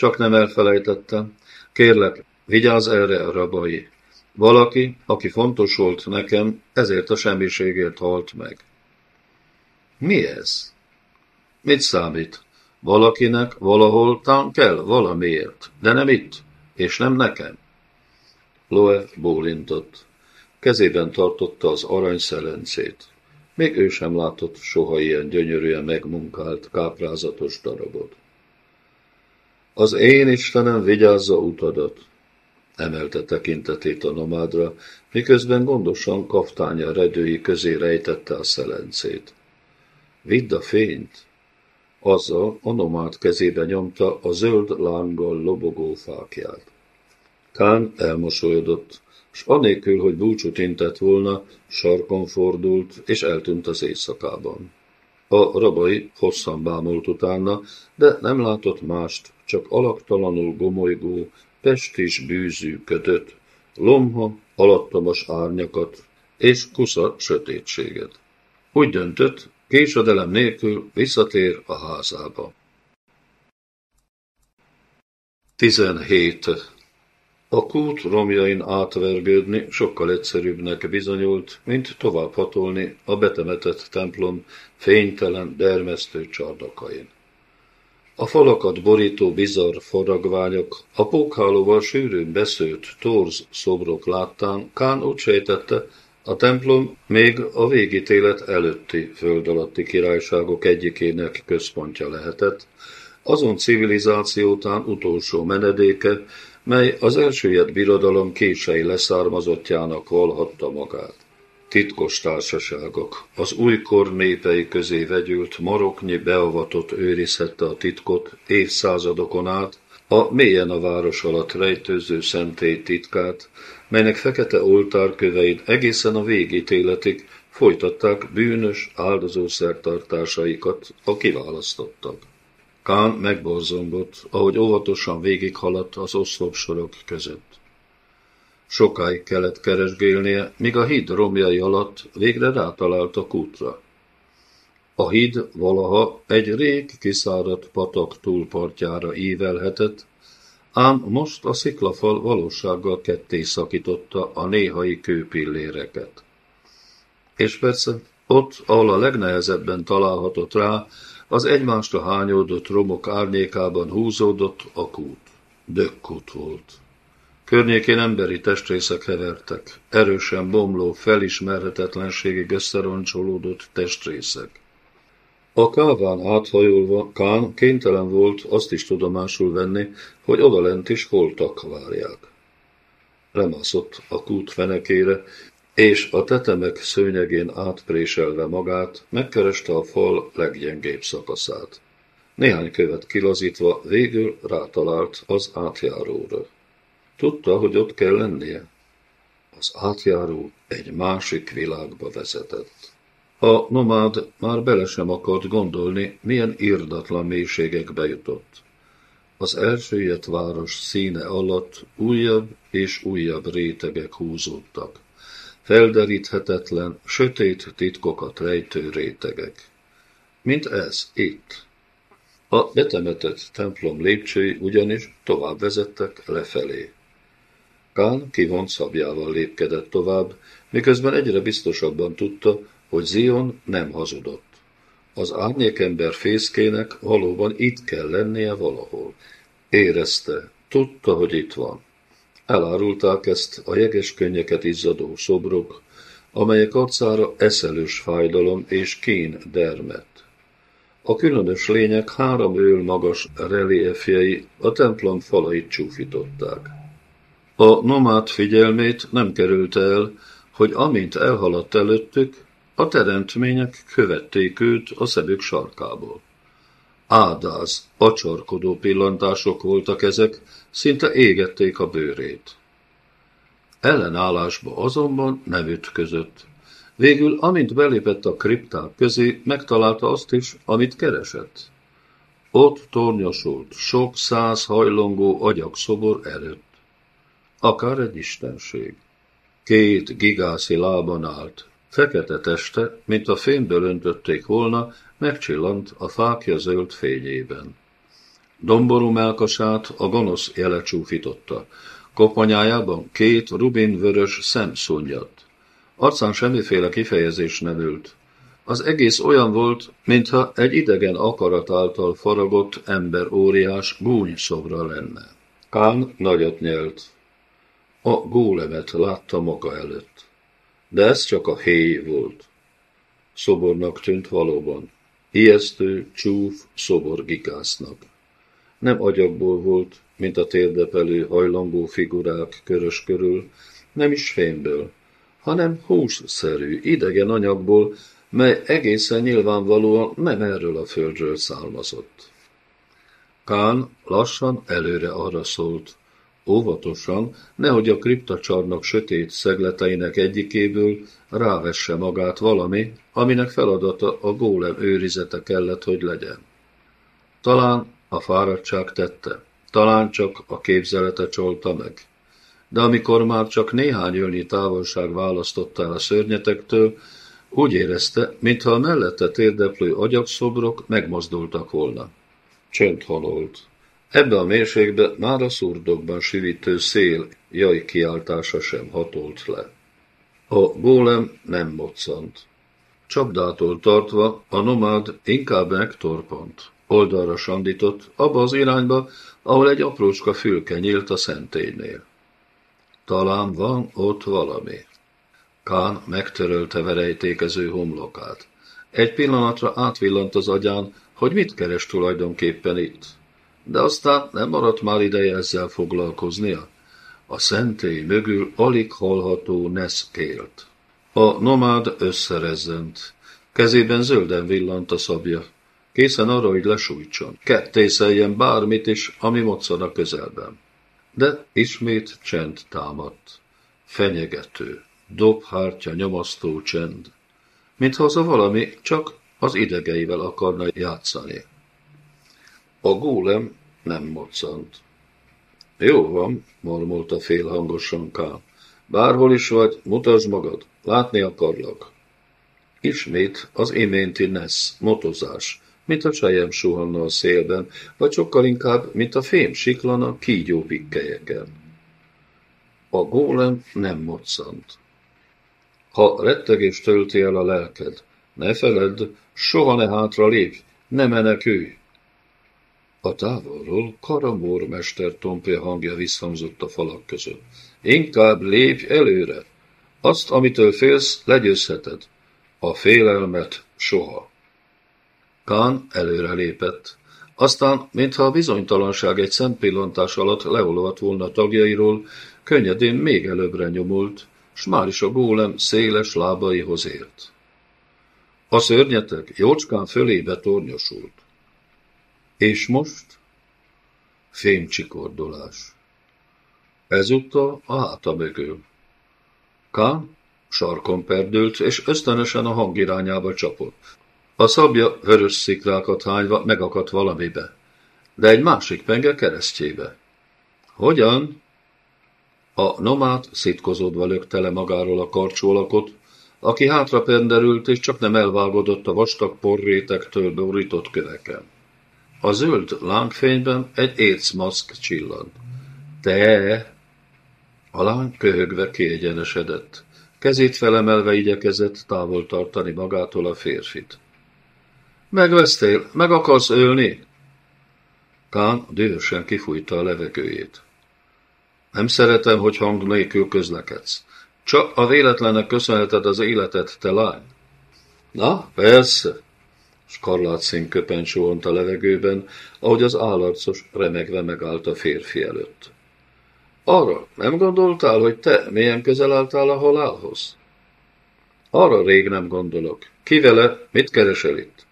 Speaker 1: Csak nem elfelejtettem. Kérlek, vigyázz erre, rabai. Valaki, aki fontos volt nekem, ezért a semmiségért halt meg. Mi ez? Mit számít? Valakinek valahol tán kell valamiért, de nem itt, és nem nekem. Loe bólintott. Kezében tartotta az aranyszelencét. Még ő sem látott soha ilyen gyönyörűen megmunkált, káprázatos darabot. Az én Istenem vigyázza utadat, emelte tekintetét a nomádra, miközben gondosan kaftánya redői közé rejtette a szelencét. Vidd a fényt! Azzal a nomád kezébe nyomta a zöld lánggal lobogó fákját. Kán elmosolyodott, s anélkül, hogy búcsút intett volna, sarkon fordult, és eltűnt az éjszakában. A rabai hosszan bámult utána, de nem látott mást, csak alaktalanul gomolygó, pestis bűzű ködöt, lomha, alattomos árnyakat és kusza sötétséget. Úgy döntött, késedelem nélkül visszatér a házába. 17. A kút romjain átvergődni sokkal egyszerűbbnek bizonyult, mint tovább hatolni a betemetett templom fénytelen, dermesztő csardakain. A falakat borító bizarr faragványok, a pókhálóval sűrűn beszőtt torz szobrok láttán Kán úgy sejtette, a templom még a végítélet előtti föld alatti királyságok egyikének központja lehetett, azon civilizáció után utolsó menedéke, mely az elsőjött birodalom kései leszármazottjának valhatta magát. Titkos társaságok, az újkor népei közé vegyült maroknyi beavatott őrizhette a titkot évszázadokon át, a mélyen a város alatt rejtőző szentély titkát, melynek fekete oltárkövein egészen a végítéletig folytatták bűnös áldozószertartásaikat a kiválasztottak. Kán megborzongott, ahogy óvatosan végighaladt az oszlopsorok között. Sokáig kellett keresgélnie, míg a híd romjai alatt végre rátalált a kútra. A híd valaha egy rég kiszáradt patak túlpartjára ívelhetett, ám most a sziklafal valósággal ketté szakította a néhai kőpilléreket. És persze ott, ahol a legnehezebben találhatott rá, az egymásra hányódott romok árnyékában húzódott a kút. Dökkút volt. Környékén emberi testrészek hevertek, erősen bomló, felismerhetetlenségig összeroncsolódott testrészek. A káván áthajolva Kán kénytelen volt azt is tudomásul venni, hogy odalent is holtak várják. Lemászott a kút fenekére, és a tetemek szőnyegén átpréselve magát, megkereste a fal leggyengébb szakaszát. Néhány követ kilazítva végül rátalált az átjáróra. Tudta, hogy ott kell lennie. Az átjáró egy másik világba vezetett. A nomád már bele sem akart gondolni, milyen irdatlan mélységekbe jutott. Az elsőjött város színe alatt újabb és újabb rétegek húzódtak. Felderíthetetlen, sötét titkokat rejtő rétegek. Mint ez, itt. A betemetett templom lépcsői ugyanis tovább vezettek lefelé. Kán kivont szabjával lépkedett tovább, miközben egyre biztosabban tudta, hogy Zion nem hazudott. Az árnyékember fészkének valóban itt kell lennie valahol. Érezte, tudta, hogy itt van. Elárulták ezt a jeges könnyeket izzadó szobrok, amelyek arcára eszelős fájdalom és kén dermet. A különös lények három öl magas reliefjei a templom falait csúfították. A nomád figyelmét nem került el, hogy amint elhaladt előttük, a teremtmények követték őt a szemük sarkából. Ádáz, acsarkodó pillantások voltak ezek, szinte égették a bőrét. Ellenállásba azonban nem ütközött. Végül, amint belépett a kripták közé, megtalálta azt is, amit keresett. Ott tornyosult sok száz hajlongó agyakszobor előtt. Akár egy istenség. Két gigászi lában állt, Fekete teste, mint a fényből öntötték volna, megcsillant a fákja zöld fényében. Domború melkasát a gonosz jele csúfította. Koponyájában két rubinvörös szem szúnyadt. Arcán semmiféle kifejezés nem ült. Az egész olyan volt, mintha egy idegen akarat által faragott ember óriás gúny szobra lenne. Kán nagyot nyelt. A gólemet látta maga előtt. De ez csak a héj volt. Szobornak tűnt valóban. Ijesztő, csúf szobor gigásznak. Nem agyagból volt, mint a térdepelő, hajlangó figurák körös körül, nem is fényből, hanem hússzerű, idegen anyagból, mely egészen nyilvánvalóan nem erről a földről származott. Kán lassan előre arra szólt, Óvatosan, nehogy a kriptacsarnok sötét szegleteinek egyikéből rávesse magát valami, aminek feladata a gólem őrizete kellett, hogy legyen. Talán a fáradtság tette, talán csak a képzelete csolta meg. De amikor már csak néhány ölnyi távolság választotta el a szörnyetektől, úgy érezte, mintha a mellette térdeplő agyakszobrok megmozdultak volna. Csönd halolt. Ebbe a mérségbe már a szurdokban sivítő szél jaj kiáltása sem hatolt le. A gólem nem moccant. Csapdától tartva a nomád inkább megtorpant. Oldalra sandított, abba az irányba, ahol egy aprócska fülke nyílt a szentélynél. Talán van ott valami. Kán megtörölte verejtékező homlokát. Egy pillanatra átvillant az agyán, hogy mit keres tulajdonképpen itt. De aztán nem maradt már ideje ezzel foglalkoznia. A szentély mögül alig hallható Nesz kélt. A nomád összerezzent. Kezében zölden villant a szabja. Készen arra, hogy lesújtson, kettészeljen bármit is, ami moccan a közelben. De ismét csend támadt. Fenyegető, dobhártya nyomasztó csend. Mintha az a valami csak az idegeivel akarna játszani. A gólem nem moccant. Jó van, mormolta félhangosan Kán. Bárhol is vagy, mutasd magad, látni akarlak. Ismét az iménti nesz, motozás, mint a sejem suhanna a szélben, vagy sokkal inkább, mint a fém siklana kígyó pikkelyeken. A gólem nem moccant. Ha rettegés tölti el a lelked, ne feledd, soha ne hátra lépj, ne menekülj. A távolról Karamor mester tompja hangja visszhangzott a falak között. Inkább lépj előre. Azt, amitől félsz, legyőzheted. A félelmet soha. Kán előre lépett. Aztán, mintha a bizonytalanság egy szempillantás alatt leolvadt volna tagjairól, könnyedén még előbbre nyomult, s már is a gólem széles lábaihoz ért. A szörnyetek jócskán fölébe tornyosult. És most? Fémcsikordolás. Ezúttal a háta mögül. Kán sarkon perdült, és ösztönösen a hang irányába csapott. A szabja vörös szikrákat hányva megakadt valamibe, de egy másik penge keresztjébe. Hogyan? A nomát szitkozódva lökte le magáról a karcsólakot, aki hátra penderült és csak nem elvágodott a vastag porrétektől borított köveken. A zöld lángfényben egy écmaszk csillant. Te! A lány köhögve kiegyenesedett. Kezét felemelve igyekezett távol tartani magától a férfit. Megvesztél? Meg akarsz ölni? Kán dühösen kifújta a levegőjét. Nem szeretem, hogy hang nélkül közlekedsz. Csak a véletlenek köszönheted az életet, te lány. Na, persze. Skarlát színköpen suhont a levegőben, ahogy az állarcos remegve megállt a férfi előtt. Arra nem gondoltál, hogy te milyen közel álltál a halálhoz? Arra rég nem gondolok. Ki vele, mit keresel itt?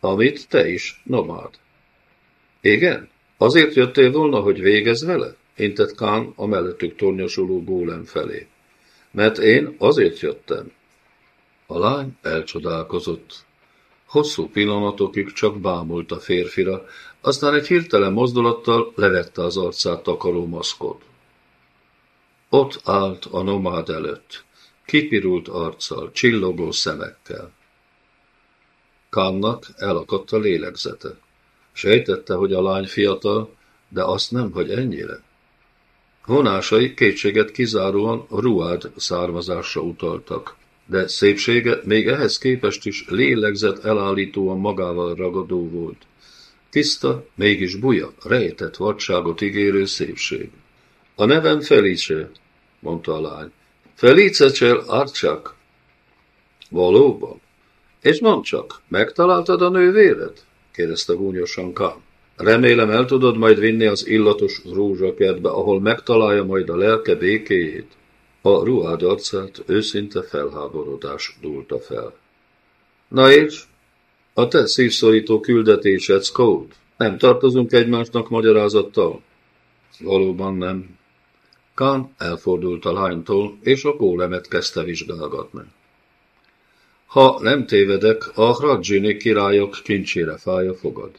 Speaker 1: Amit te is, nomád. Igen? Azért jöttél volna, hogy végez vele? Intett Kán a mellettük tornyosuló gólem felé. Mert én azért jöttem. A lány elcsodálkozott. Hosszú pillanatokig csak bámult a férfira, aztán egy hirtelen mozdulattal levette az arcát takaró maszkot. Ott állt a nomád előtt, kipirult arccal, csillogó szemekkel. Kánnak elakadt a lélegzete. Sejtette, hogy a lány fiatal, de azt nem, hogy ennyire. Vonásai kétséget kizáróan ruád származásra utaltak, de szépsége még ehhez képest is lélegzett elállítóan magával ragadó volt. Tiszta, mégis buja, rejtett vadságot ígérő szépség. A nevem Felice, mondta a lány. Felice Csel Arcsak. Valóban? És mondd csak, megtaláltad a nővéred? kérdezte gúnyosan Kán. Remélem el tudod majd vinni az illatos rózsakertbe, ahol megtalálja majd a lelke békéjét. A ruhád arcát őszinte felháborodás dúlta fel. Na és? A te szívszorító küldetésed, Scout? Nem tartozunk egymásnak magyarázattal? Valóban nem. Kán elfordult a lánytól, és a gólemet kezdte vizsgálgatni. Ha nem tévedek, a Hradzsini királyok kincsére fája fogad.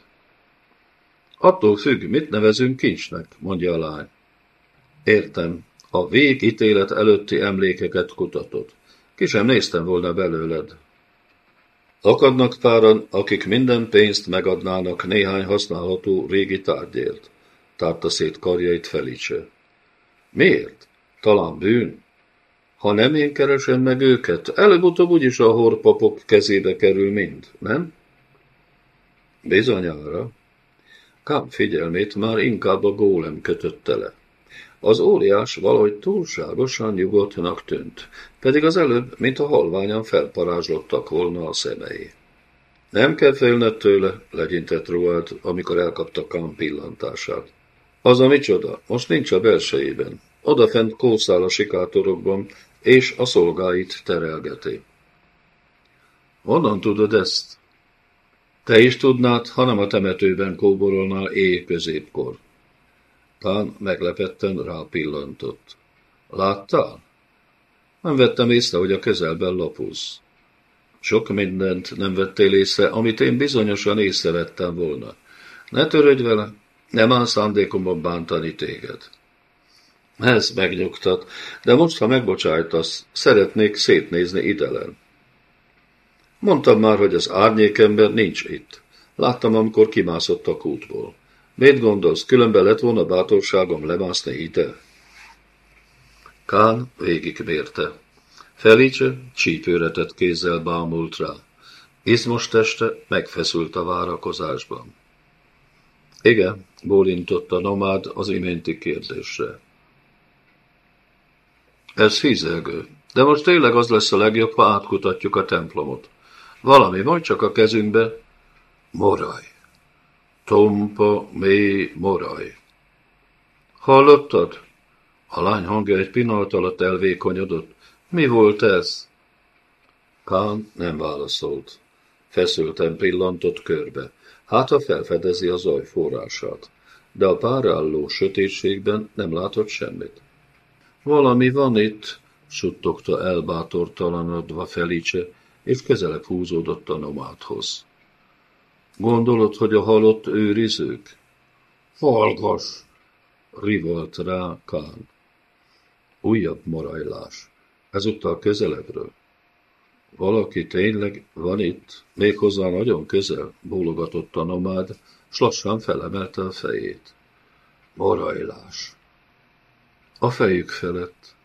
Speaker 1: Attól függ, mit nevezünk kincsnek, mondja a lány. Értem, a végítélet előtti emlékeket kutatod. Ki sem néztem volna belőled. Akadnak páran, akik minden pénzt megadnának néhány használható régi tárgyért. Tárta szét karjait Felice. Miért? Talán bűn? Ha nem én keresem meg őket, előbb-utóbb úgyis a horpapok kezébe kerül mind, nem? Bizonyára. Kám figyelmét már inkább a gólem kötötte le. Az óriás valahogy túlságosan nyugodtnak tűnt, pedig az előbb, mint a halványan felparázslottak volna a szemei. Nem kell félned tőle, legyintett Roald, amikor elkapta Kám pillantását. Az a micsoda, most nincs a belsejében. Odafent kószál a sikátorokban, és a szolgáit terelgeti. Honnan tudod ezt? Te is tudnád, hanem a temetőben kóborolnál éj középkor. Kán meglepetten rápillantott. Láttál? Nem vettem észre, hogy a közelben lapulsz. Sok mindent nem vettél észre, amit én bizonyosan észrevettem volna. Ne törődj vele, nem áll szándékomban bántani téged. Ez megnyugtat, de most, ha megbocsájtasz, szeretnék szétnézni idelen. Mondtam már, hogy az árnyékember nincs itt. Láttam, amikor kimászott a kútból. Mit gondolsz, különben lett volna bátorságom lemászni ide? Kán végigmérte. Felice csípőretett kézzel bámult rá. Izmos teste megfeszült a várakozásban. Igen, bólintott a nomád az iménti kérdésre. Ez hízelgő, de most tényleg az lesz a legjobb, ha átkutatjuk a templomot. Valami van csak a kezünkbe. Moraj. Tompa, mély moraj. Hallottad? A lány hangja egy pillanat alatt elvékonyodott. Mi volt ez? Kán nem válaszolt. Feszülten pillantott körbe. Hát, ha felfedezi a zaj forrását. De a párálló sötétségben nem látott semmit. Valami van itt, suttogta elbátortalanodva Felice, és közelebb húzódott a nomádhoz. Gondolod, hogy a halott őrizők? Hallgass! Rivolt rá Kán. Újabb morajlás. Ezúttal közelebbről. Valaki tényleg van itt, méghozzá nagyon közel, bólogatott a nomád, s lassan felemelte a fejét. Morajlás. A fejük felett.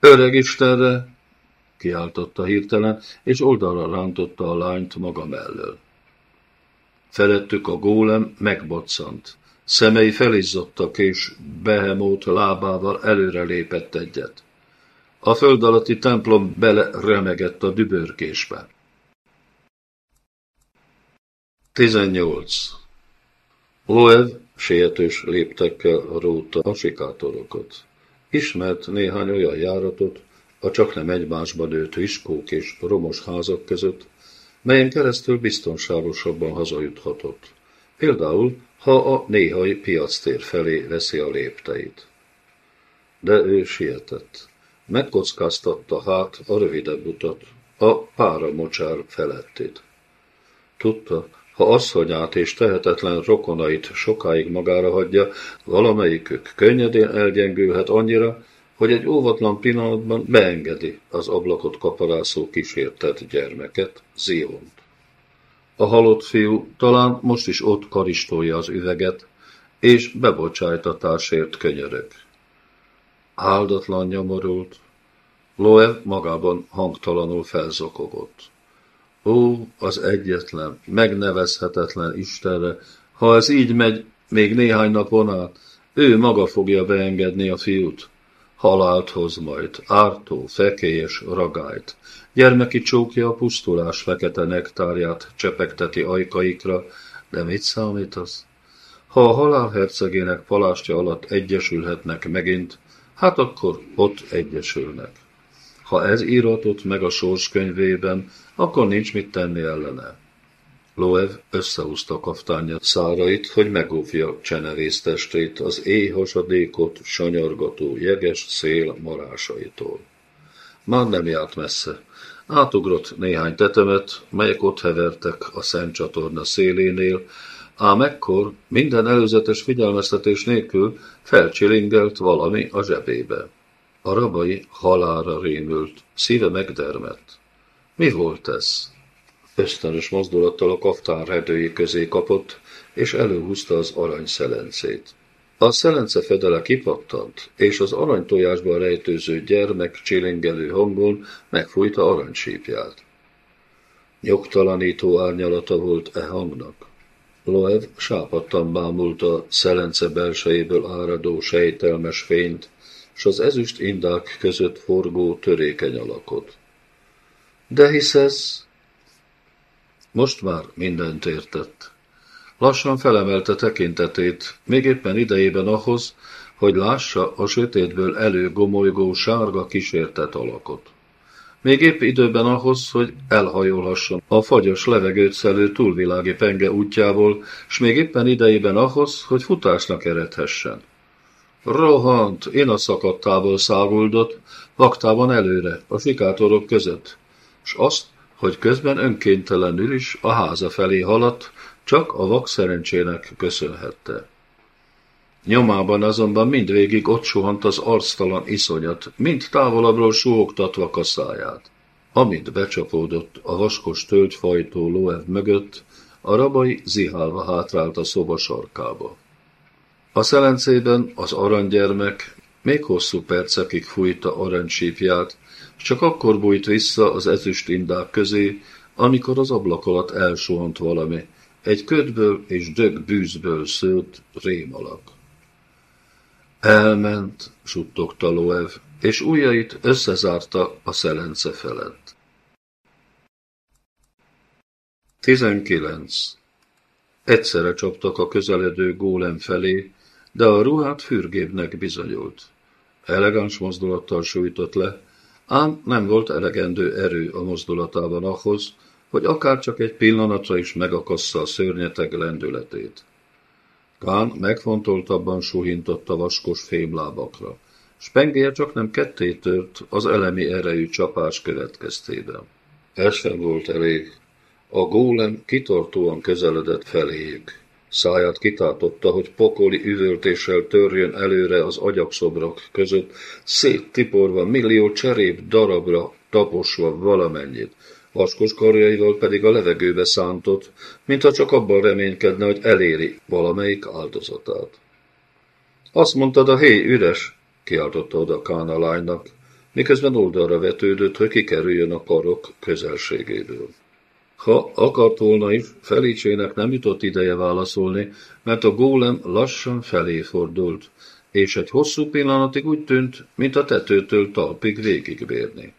Speaker 1: Öreg Istenre, kiáltotta hirtelen, és oldalra rántotta a lányt maga mellől. Felettük a gólem megboccant. Szemei felizzottak, és behemót lábával előre lépett egyet. A föld alatti templom bele remegett a dübörkésbe. 18. Loev sietős léptekkel róta a sikátorokat. Ismert néhány olyan járatot, a csak nem egymásba nőtt viskók és romos házak között, melyen keresztül biztonságosabban hazajuthatott. Például, ha a néhai piactér felé veszi a lépteit. De ő sietett. Megkockáztatta hát a rövidebb utat, a pára mocsár felettét. Tudta, ha asszonyát és tehetetlen rokonait sokáig magára hagyja, valamelyikük könnyedén elgyengülhet annyira, hogy egy óvatlan pillanatban beengedi az ablakot kaparászó kísértett gyermeket, Ziont. A halott fiú talán most is ott karistolja az üveget, és bebocsájtatásért könyörög. Áldatlan nyomorult, Loe magában hangtalanul felzokogott. Ó, az egyetlen, megnevezhetetlen Istenre, ha ez így megy még néhány napon át, ő maga fogja beengedni a fiút. Halált hoz majd, ártó, fekélyes ragályt. Gyermeki csókja a pusztulás fekete nektárját csepegteti ajkaikra, de mit számít az? Ha a halál hercegének palástja alatt egyesülhetnek megint, hát akkor ott egyesülnek. Ha ez íratott meg a sorskönyvében, akkor nincs mit tenni ellene. Loev összehúzta kaftánja szárait, hogy megóvja csenevész testét az éjhasadékot sanyargató jeges szél marásaitól. Már nem járt messze. Átugrott néhány tetemet, melyek ott hevertek a Szent csatorna szélénél, ám ekkor minden előzetes figyelmeztetés nélkül felcsilingelt valami a zsebébe. A rabai halára rémült, szíve megdermett. Mi volt ez? Ösztönös mozdulattal a kaftán redői közé kapott, és előhúzta az arany szelencét. A szelence fedele kipattant, és az aranytojásban rejtőző gyermek csilingelő hangon megfújta aranysípját. Nyugtalanító árnyalata volt e hangnak. Loev sápadtan bámulta szelence belsejéből áradó sejtelmes fényt, s az ezüst indák között forgó törékeny alakot. De hiszesz? Most már mindent értett. Lassan felemelte tekintetét, még éppen idejében ahhoz, hogy lássa a sötétből előgomolygó sárga kísértet alakot. Még épp időben ahhoz, hogy elhajolhasson a fagyos levegőt szelő túlvilági penge útjából, s még éppen idejében ahhoz, hogy futásnak eredhessen. Rohant, én a szakadtából száguldott, vaktában előre, a sikátorok között, s azt, hogy közben önkéntelenül is a háza felé haladt, csak a vak szerencsének köszönhette. Nyomában azonban mindvégig ott suhant az arctalan iszonyat, mind távolabbról suhogtatva kaszáját. Amint becsapódott a vaskos tölgyfajtó Loev mögött, a rabai zihálva hátrált a szoba sarkába. A szelencében az aranygyermek még hosszú percekig fújta aranysípját, csak akkor bújt vissza az ezüst indák közé, amikor az ablak alatt elsuhant valami, egy ködből és dög bűzből szőtt rémalak. Elment, suttogta Loev, és ujjait összezárta a szelence felett. 19. Egyszerre csaptak a közeledő gólem felé, de a ruhát fürgébnek bizonyult. Elegáns mozdulattal sújtott le, ám nem volt elegendő erő a mozdulatában ahhoz, hogy akár csak egy pillanatra is megakassza a szörnyeteg lendületét. Kán megfontoltabban suhintott vaskos fémlábakra. Spengéje csak nem ketté tört az elemi erejű csapás következtében. Ez sem volt elég. A gólem kitartóan közeledett feléjük. Száját kitátotta, hogy pokoli üvöltéssel törjön előre az agyakszobrok között, széttiporva millió cserép darabra taposva valamennyit, vaskos karjaival pedig a levegőbe szántott, mintha csak abban reménykedne, hogy eléri valamelyik áldozatát. Azt mondtad, a héj üres, kiáltotta oda Kána lánynak, miközben oldalra vetődött, hogy kikerüljön a karok közelségéből. Ha akart volna is, Felicsének nem jutott ideje válaszolni, mert a gólem lassan felé fordult, és egy hosszú pillanatig úgy tűnt, mint a tetőtől talpig végigbérni.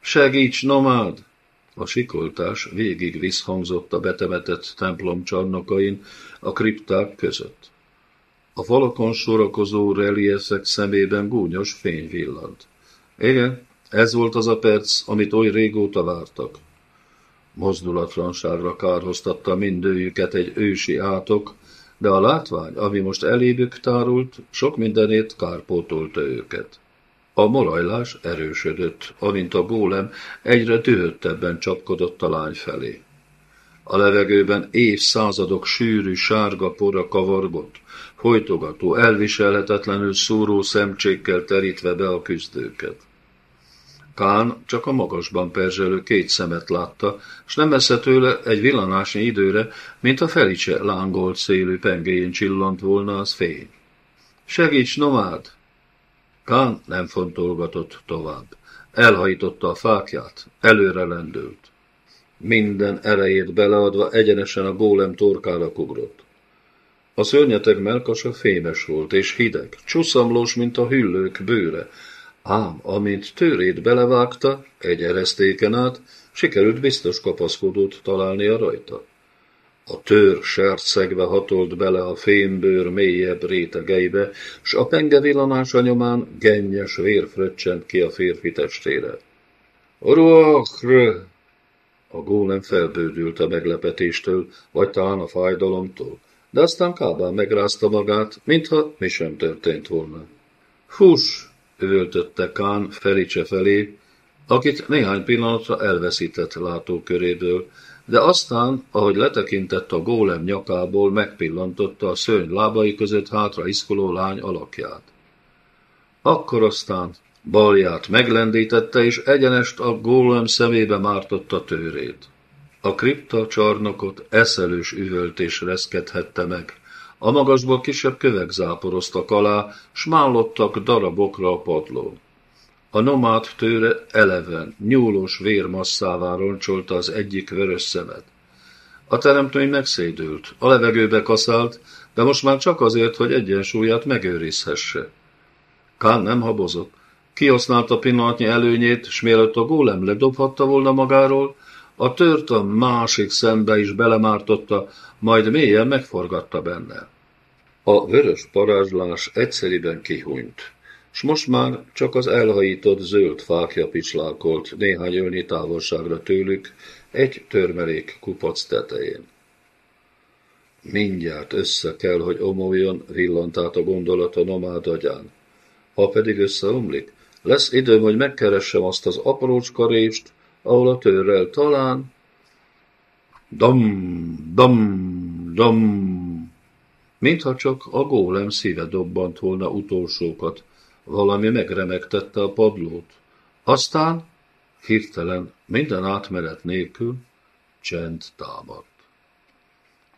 Speaker 1: Segíts, nomád! A sikoltás végig visszhangzott a betemetett templom csarnokain, a kripták között. A falakon sorakozó reliefek szemében gúnyos fény villant. Igen, ez volt az a perc, amit oly régóta vártak. Mozdulatlanságra kárhoztatta mindőjüket egy ősi átok, de a látvány, ami most elébük tárult, sok mindenét kárpótolta őket. A morajlás erősödött, amint a gólem egyre dühöttebben csapkodott a lány felé. A levegőben évszázadok sűrű sárga pora kavargott, folytogató, elviselhetetlenül szúró szemcsékkel terítve be a küzdőket. Kán csak a magasban perzselő két szemet látta, s nem messze tőle egy villanásnyi időre, mint a felicse lángolt szélű pengéjén csillant volna az fény. Segíts, nomád! Kán nem fontolgatott tovább. Elhajította a fákját, előre lendült. Minden erejét beleadva egyenesen a gólem torkára kugrott. A szörnyeteg melkasa fémes volt és hideg, csuszamlós, mint a hüllők bőre, ám amint tőrét belevágta, egy eresztéken át, sikerült biztos kapaszkodót találnia rajta. A tőr sercegve hatolt bele a fémbőr mélyebb rétegeibe, s a penge villanása nyomán gennyes vér ki a férfi testére. Ruachr! A gólem felbődült a meglepetéstől, vagy talán a fájdalomtól, de aztán kábán megrázta magát, mintha mi sem történt volna. Fuss! Üvöltötte Kán Felicse felé, akit néhány pillanatra elveszített látóköréből, de aztán, ahogy letekintett a gólem nyakából, megpillantotta a szörny lábai között hátra iszkoló lány alakját. Akkor aztán balját meglendítette, és egyenest a gólem szemébe mártotta tőrét. A kripta csarnokot eszelős üvöltés reszkedhette meg. A magasból kisebb kövek záporoztak alá, s mállottak darabokra a padlón. A nomád tőre eleven, nyúlós vérmasszává roncsolta az egyik vörös szemet. A teremtmény megszédült, a levegőbe kaszált, de most már csak azért, hogy egyensúlyát megőrizhesse. Kán nem habozott. Kihasználta pillanatnyi előnyét, s mielőtt a gólem ledobhatta volna magáról, a tört a másik szembe is belemártotta, majd mélyen megforgatta benne. A vörös parázslás egyszeriben kihunyt, s most már csak az elhajított zöld fákja pislálkolt néhány ölnyi távolságra tőlük, egy törmelék kupac tetején. Mindjárt össze kell, hogy omoljon, villant át a gondolat a nomád agyán. Ha pedig összeomlik, lesz időm, hogy megkeressem azt az aprócska rést, ahol a törrel talán... Dam, dam, dam, mintha csak a gólem szíve dobbant volna utolsókat, valami megremegtette a padlót. Aztán hirtelen, minden átmenet nélkül, csend támadt.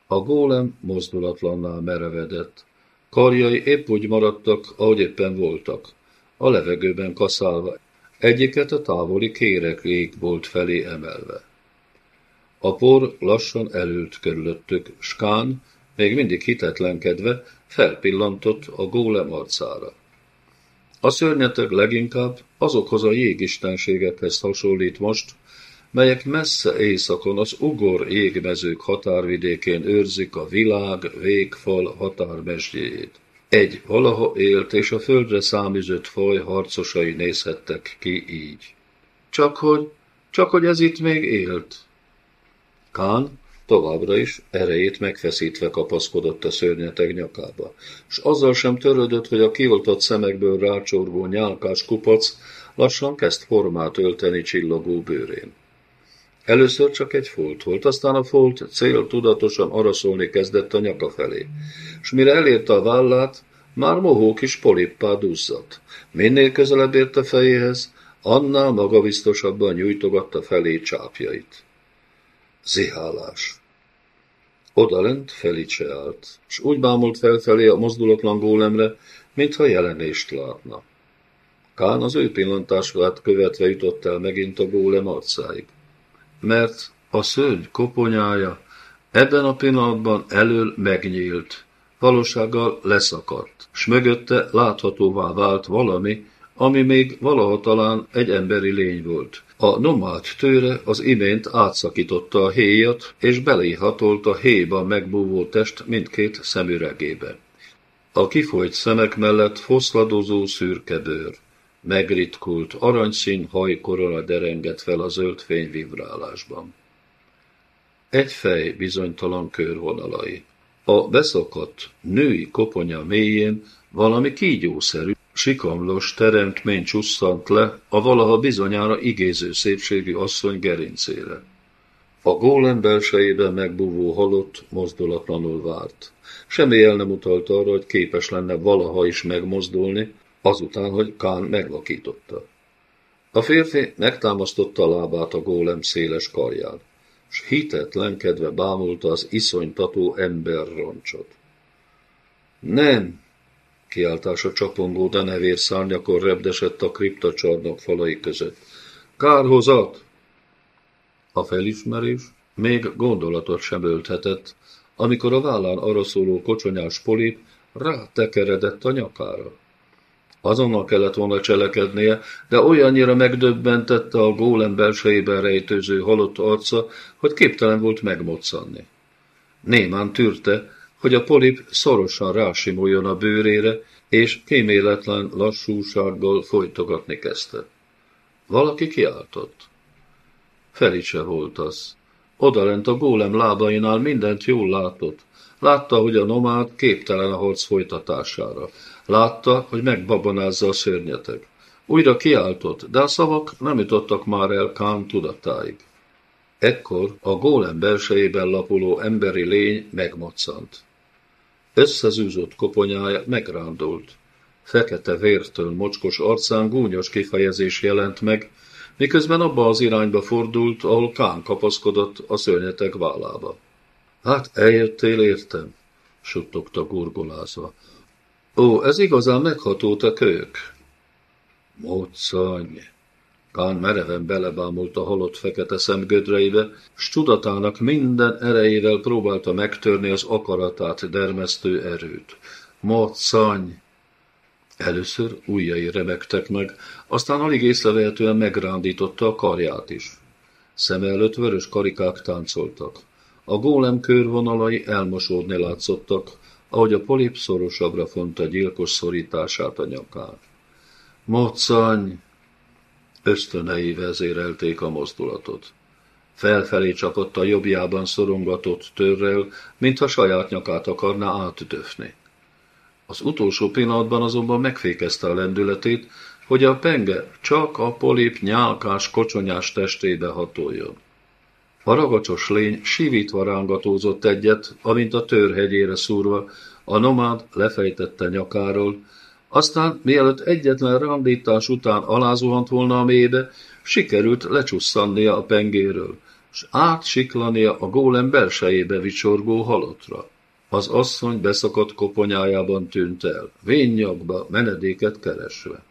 Speaker 1: A gólem mozdulatlanná merevedett. Karjai épp úgy maradtak, ahogy éppen voltak, a levegőben kaszálva, egyiket a távoli kérek volt felé emelve. A por lassan elült körülöttük, Skán, még mindig hitetlenkedve, felpillantott a gólem arcára. A szörnyeteg leginkább azokhoz a jégistenségekhez hasonlít most, melyek messze éjszakon az ugor jégmezők határvidékén őrzik a világ végfal határmesdjéjét. Egy valaha élt és a földre száműzött faj harcosai nézhettek ki így. Csak hogy, csak hogy ez itt még élt. Kán továbbra is erejét megfeszítve kapaszkodott a szörnyeteg nyakába, s azzal sem törődött, hogy a kioltott szemekből rácsorgó nyálkás kupac lassan kezd formát ölteni csillogó bőrén. Először csak egy folt volt, aztán a folt cél tudatosan araszolni kezdett a nyaka felé, s mire elérte a vállát, már mohó kis polippá duzzadt. Minél közelebb ért a fejéhez, annál magabiztosabban nyújtogatta felé csápjait. Zihálás. Odalent Felice állt, s úgy bámult felfelé a mozdulatlan gólemre, mintha jelenést látna. Kán az ő pillantását követve jutott el megint a gólem arcáig. Mert a szörny koponyája ebben a pillanatban elől megnyílt, valósággal leszakadt, s mögötte láthatóvá vált valami, ami még valaha talán egy emberi lény volt. A nomád tőre az imént átszakította a héjat, és beléhatolt a héjban megbúvó test mindkét szemüregébe. A kifolyt szemek mellett foszladozó szürke bőr. Megritkult, aranyszín hajkorona derengett fel a zöld fény. Egy fej bizonytalan körvonalai. A beszakadt női koponya mélyén valami kígyószerű, sikamlos teremtmény csusszant le a valaha bizonyára igéző szépségű asszony gerincére. A gólem belsejében megbúvó halott mozdulatlanul várt. Semmi el nem utalt arra, hogy képes lenne valaha is megmozdulni, azután, hogy Kán megvakította. A férfi megtámasztotta a lábát a gólem széles karján, s hitetlenkedve bámulta az iszonytató roncsot. Nem! Kiáltása csapongó denevér szárnyakon repdesett a kriptacsarnok falai között. Kárhozat! A felismerés még gondolatot sem ölthetett, amikor a vállán arra szóló kocsonyás polip rátekeredett a nyakára. Azonnal kellett volna cselekednie, de olyannyira megdöbbentette a gólem belsejében rejtőző halott arca, hogy képtelen volt megmoccanni. Némán tűrte, hogy a polip szorosan rásimuljon a bőrére, és kéméletlen lassúsággal folytogatni kezdte. Valaki kiáltott. Felice volt az. Odalent a gólem lábainál mindent jól látott. Látta, hogy a nomád képtelen a harc folytatására. Látta, hogy megbabonázza a szörnyeteg. Újra kiáltott, de a szavak nem jutottak már el Kán tudatáig. Ekkor a gólem belsejében lapuló emberi lény megmoccant. Összezűzott koponyája megrándult. Fekete vértől mocskos arcán gúnyos kifejezés jelent meg, miközben abba az irányba fordult, ahol Kán kapaszkodott a szörnyeteg vállába. Hát eljöttél értem, suttogta gurgolázva. Ó, ez igazán megható te kölyök. Módszany! Kán mereven belebámult a halott fekete szemgödreibe, s tudatának minden erejével próbálta megtörni az akaratát dermesztő erőt. Módszany! Először ujjai remegtek meg, aztán alig észrevehetően megrándította a karját is. Szeme előtt vörös karikák táncoltak. A gólem körvonalai elmosódni látszottak, ahogy a polip szorosabbra fonta gyilkos szorítását a nyakán. Moccany! Ösztönei vezérelték a mozdulatot. Felfelé csapott a jobbjában szorongatott törrel, mintha saját nyakát akarná átdöfni. Az utolsó pillanatban azonban megfékezte a lendületét, hogy a penge csak a polip nyálkás, kocsonyás testébe hatoljon. A ragacsos lény sivítva rángatózott egyet, amint a törhegyére szúrva, a nomád lefejtette nyakáról, aztán, mielőtt egyetlen randítás után alázuhant volna a mélybe, sikerült lecsusszannia a pengéről, s átsiklania a gólem belsejébe vicsorgó halottra. Az asszony beszakadt koponyájában tűnt el, vénynyakba menedéket keresve.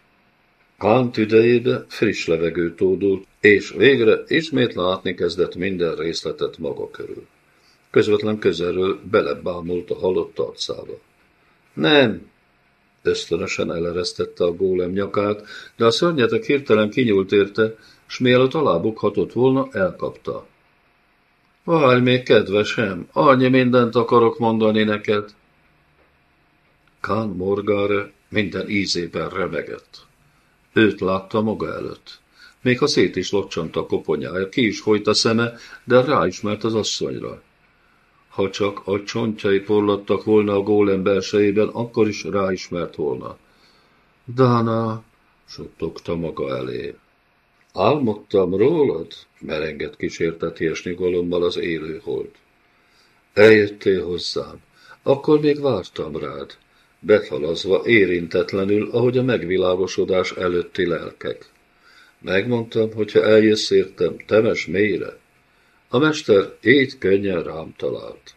Speaker 1: Kán tüdejébe friss levegő tódult, és végre ismét látni kezdett minden részletet maga körül. Közvetlen közelről belebámult a halott arcába. Nem! Ösztönösen eleresztette a gólem nyakát, de a szörnyetek hirtelen kinyúlt érte, s mielőtt alábukhatott volna, elkapta. Várj még, kedvesem, annyi mindent akarok mondani neked. Kán Morgáre minden ízében remegett. Őt látta maga előtt. Még ha szét is locsant a koponyája, ki is folyt a szeme, de ráismert az asszonyra. Ha csak a csontjai porlattak volna a gólem belsejében, akkor is ráismert volna. Dána, suttogta maga elé. Álmodtam rólad? merengett kísérteties nyugalommal az élő hold. Eljöttél hozzám, akkor még vártam rád, bethalazva érintetlenül, ahogy a megvilágosodás előtti lelkek. Megmondtam, hogyha eljössz értem, temes mélyre. A mester így könnyen rám talált.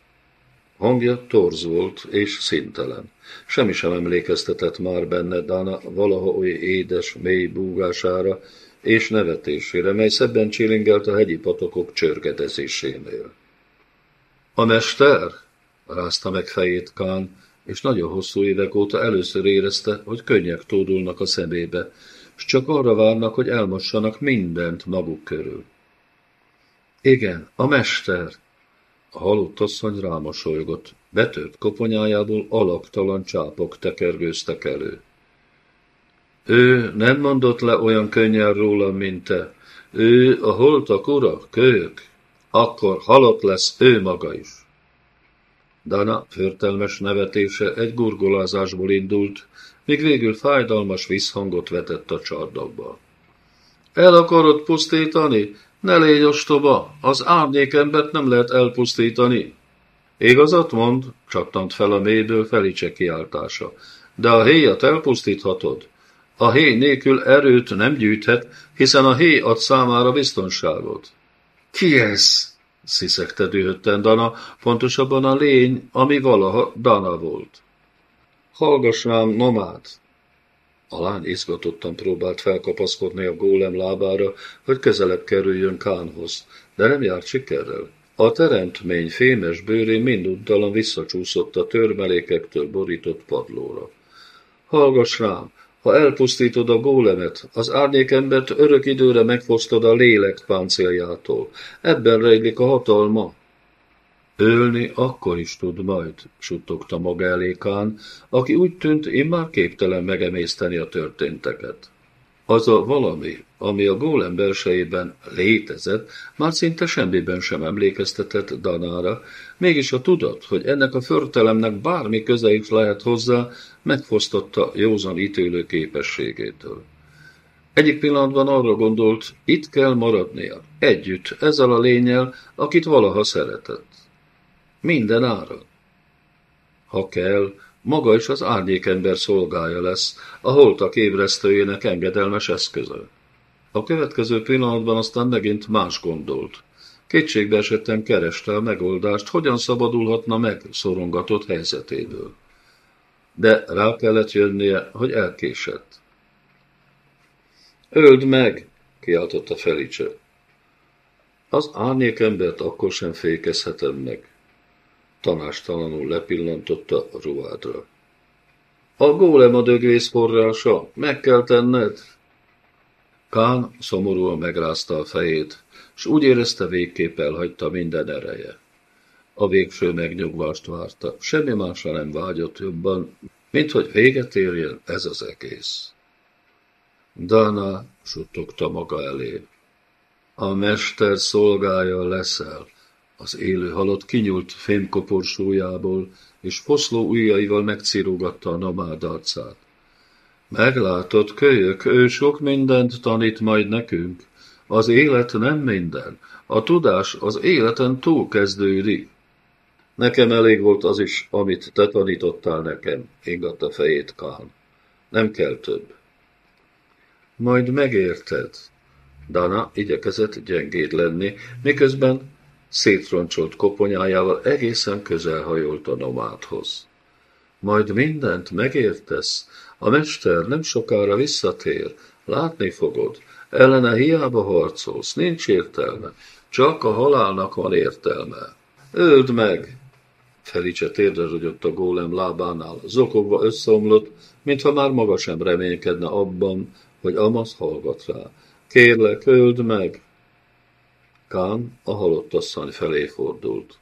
Speaker 1: Hangja torz volt és szintelen. Semmi sem emlékeztetett már benne Dana valaha oly édes, mély búgására, és nevetésére, mely szebben csilingelt a hegyi patokok csörgedezésénél. A mester? rázta meg fejét Kán, és nagyon hosszú évek óta először érezte, hogy könnyek tódulnak a szemébe, s csak arra várnak, hogy elmossanak mindent maguk körül. Igen, a mester! A halott asszony rámosolygott. Betört koponyájából alaktalan csápok tekergőztek elő. Ő nem mondott le olyan könnyen róla, mint te. Ő a holtak ura, kölyök. Akkor halott lesz ő maga is. Dana förtelmes nevetése egy gurgolázásból indult, míg végül fájdalmas visszhangot vetett a csardakba. El akarod pusztítani? Ne légy ostoba, az árnyékembert nem lehet elpusztítani. Igazat mond, csattant fel a mélyből Felice kiáltása. De a héjat elpusztíthatod. A héj nélkül erőt nem gyűjthet, hiszen a héj ad számára biztonságot. Ki ez? sziszegte dühötten Dana, pontosabban a lény, ami valaha Dana volt. Hallgass rám, nomád! A lány izgatottan próbált felkapaszkodni a gólem lábára, hogy közelebb kerüljön Kánhoz, de nem járt sikerrel. A teremtmény fémes bőrén minduddalan visszacsúszott a törmelékektől borított padlóra. Hallgass rám, ha elpusztítod a gólemet, az árnyékembert örök időre megfosztod a lélek páncéljától. Ebben rejlik a hatalma. Ölni akkor is tud majd, suttogta maga elékán, aki úgy tűnt, én már képtelen megemészteni a történteket. Az a valami, ami a gólem belsejében létezett, már szinte semmiben sem emlékeztetett Danára, mégis a tudat, hogy ennek a förtelemnek bármi köze is lehet hozzá, megfosztotta józan ítélő képességétől. Egyik pillanatban arra gondolt, itt kell maradnia, együtt, ezzel a lényel, akit valaha szeretett. Minden ára. Ha kell, maga is az árnyékember szolgája lesz, a holtak ébresztőjének engedelmes eszköze. A következő pillanatban aztán megint más gondolt. Kétségbe esetten kereste a megoldást, hogyan szabadulhatna meg szorongatott helyzetéből. De rá kellett jönnie, hogy elkésett. Öld meg! kiáltotta Felice. Az árnyékembert akkor sem fékezhetem meg. Tanástalanul lepillantotta a ruhádra. A gólem a dögvész forrása, meg kell tenned. Kán szomorúan megrázta a fejét, s úgy érezte végképp elhagyta minden ereje. A végső megnyugvást várta, semmi másra nem vágyott jobban, mint hogy véget érjen ez az egész. Dana suttogta maga elé. A mester szolgája leszel. Az élő halott kinyúlt fémkoporsójából, és foszló ujjaival megcirógatta a nomád arcát. Meglátod, kölyök, ő sok mindent tanít majd nekünk. Az élet nem minden. A tudás az életen túl kezdődik. Nekem elég volt az is, amit te tanítottál nekem, ingatta fejét Kán. Nem kell több. Majd megérted. Dana igyekezett gyengéd lenni, miközben szétroncsolt koponyájával egészen közel hajolt a nomádhoz. Majd mindent megértesz, a mester nem sokára visszatér, látni fogod, ellene hiába harcolsz, nincs értelme, csak a halálnak van értelme. Öld meg! Felice térdre rogyott a gólem lábánál, zokogva összeomlott, mintha már maga sem reménykedne abban, hogy Amaz hallgat rá. Kérlek, öld meg! Kán a halott asszony felé fordult.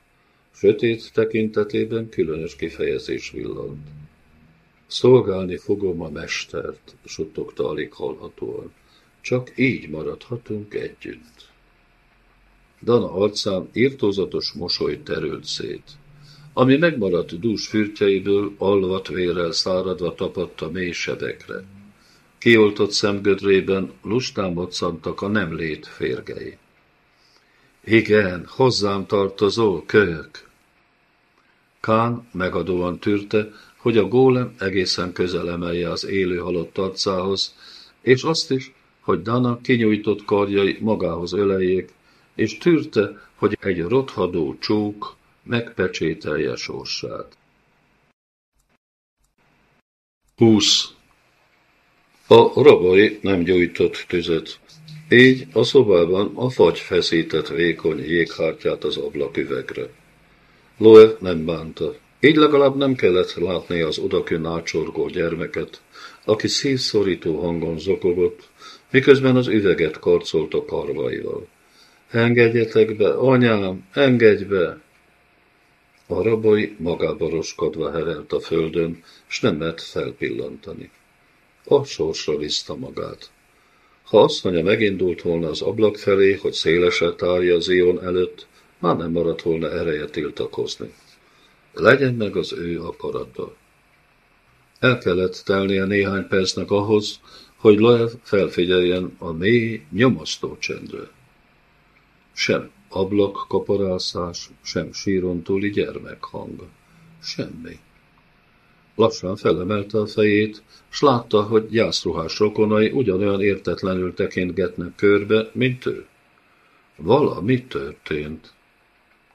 Speaker 1: Sötét tekintetében különös kifejezés villant. Szolgálni fogom a mestert, suttogta alig hallhatóan. Csak így maradhatunk együtt. Dana arcán írtózatos mosoly terült szét. Ami megmaradt dús fürtjeiből, alvat vérrel száradva tapadt a mély sebekre. Kioltott szemgödrében lustán boccantak a nem lét férgei. Igen, hozzám tartozó, kölyök! Kán megadóan tűrte, hogy a gólem egészen közel emelje az élő halott arcához, és azt is, hogy Dana kinyújtott karjai magához öleljék, és tűrte, hogy egy rothadó csók megpecsételje sorsát. 20. A rabai nem gyújtott tüzet. Így a szobában a fagy feszített vékony jéghártyát az ablaküvegre. Loe nem bánta. Így legalább nem kellett látni az odakön ácsorgó gyermeket, aki szívszorító hangon zokogott, miközben az üveget karcolt a karvaival. Engedjetek be, anyám, engedj be! A rabai magába roskadva herelt a földön, s nem mert felpillantani. A sorsra viszta magát. Asszonya megindult volna az ablak felé, hogy szélesre tárja az ion előtt, már nem maradt volna ereje tiltakozni. Legyen meg az ő akarata. El kellett telnie néhány percnek ahhoz, hogy Loev felfigyeljen a mély, nyomasztó csendre. Sem ablak kaparászás, sem síron túli gyermekhang. Semmi. Lassan felemelte a fejét, s látta, hogy gyászruhás rokonai ugyanolyan értetlenül tekintgetnek körbe, mint ő. Valami történt.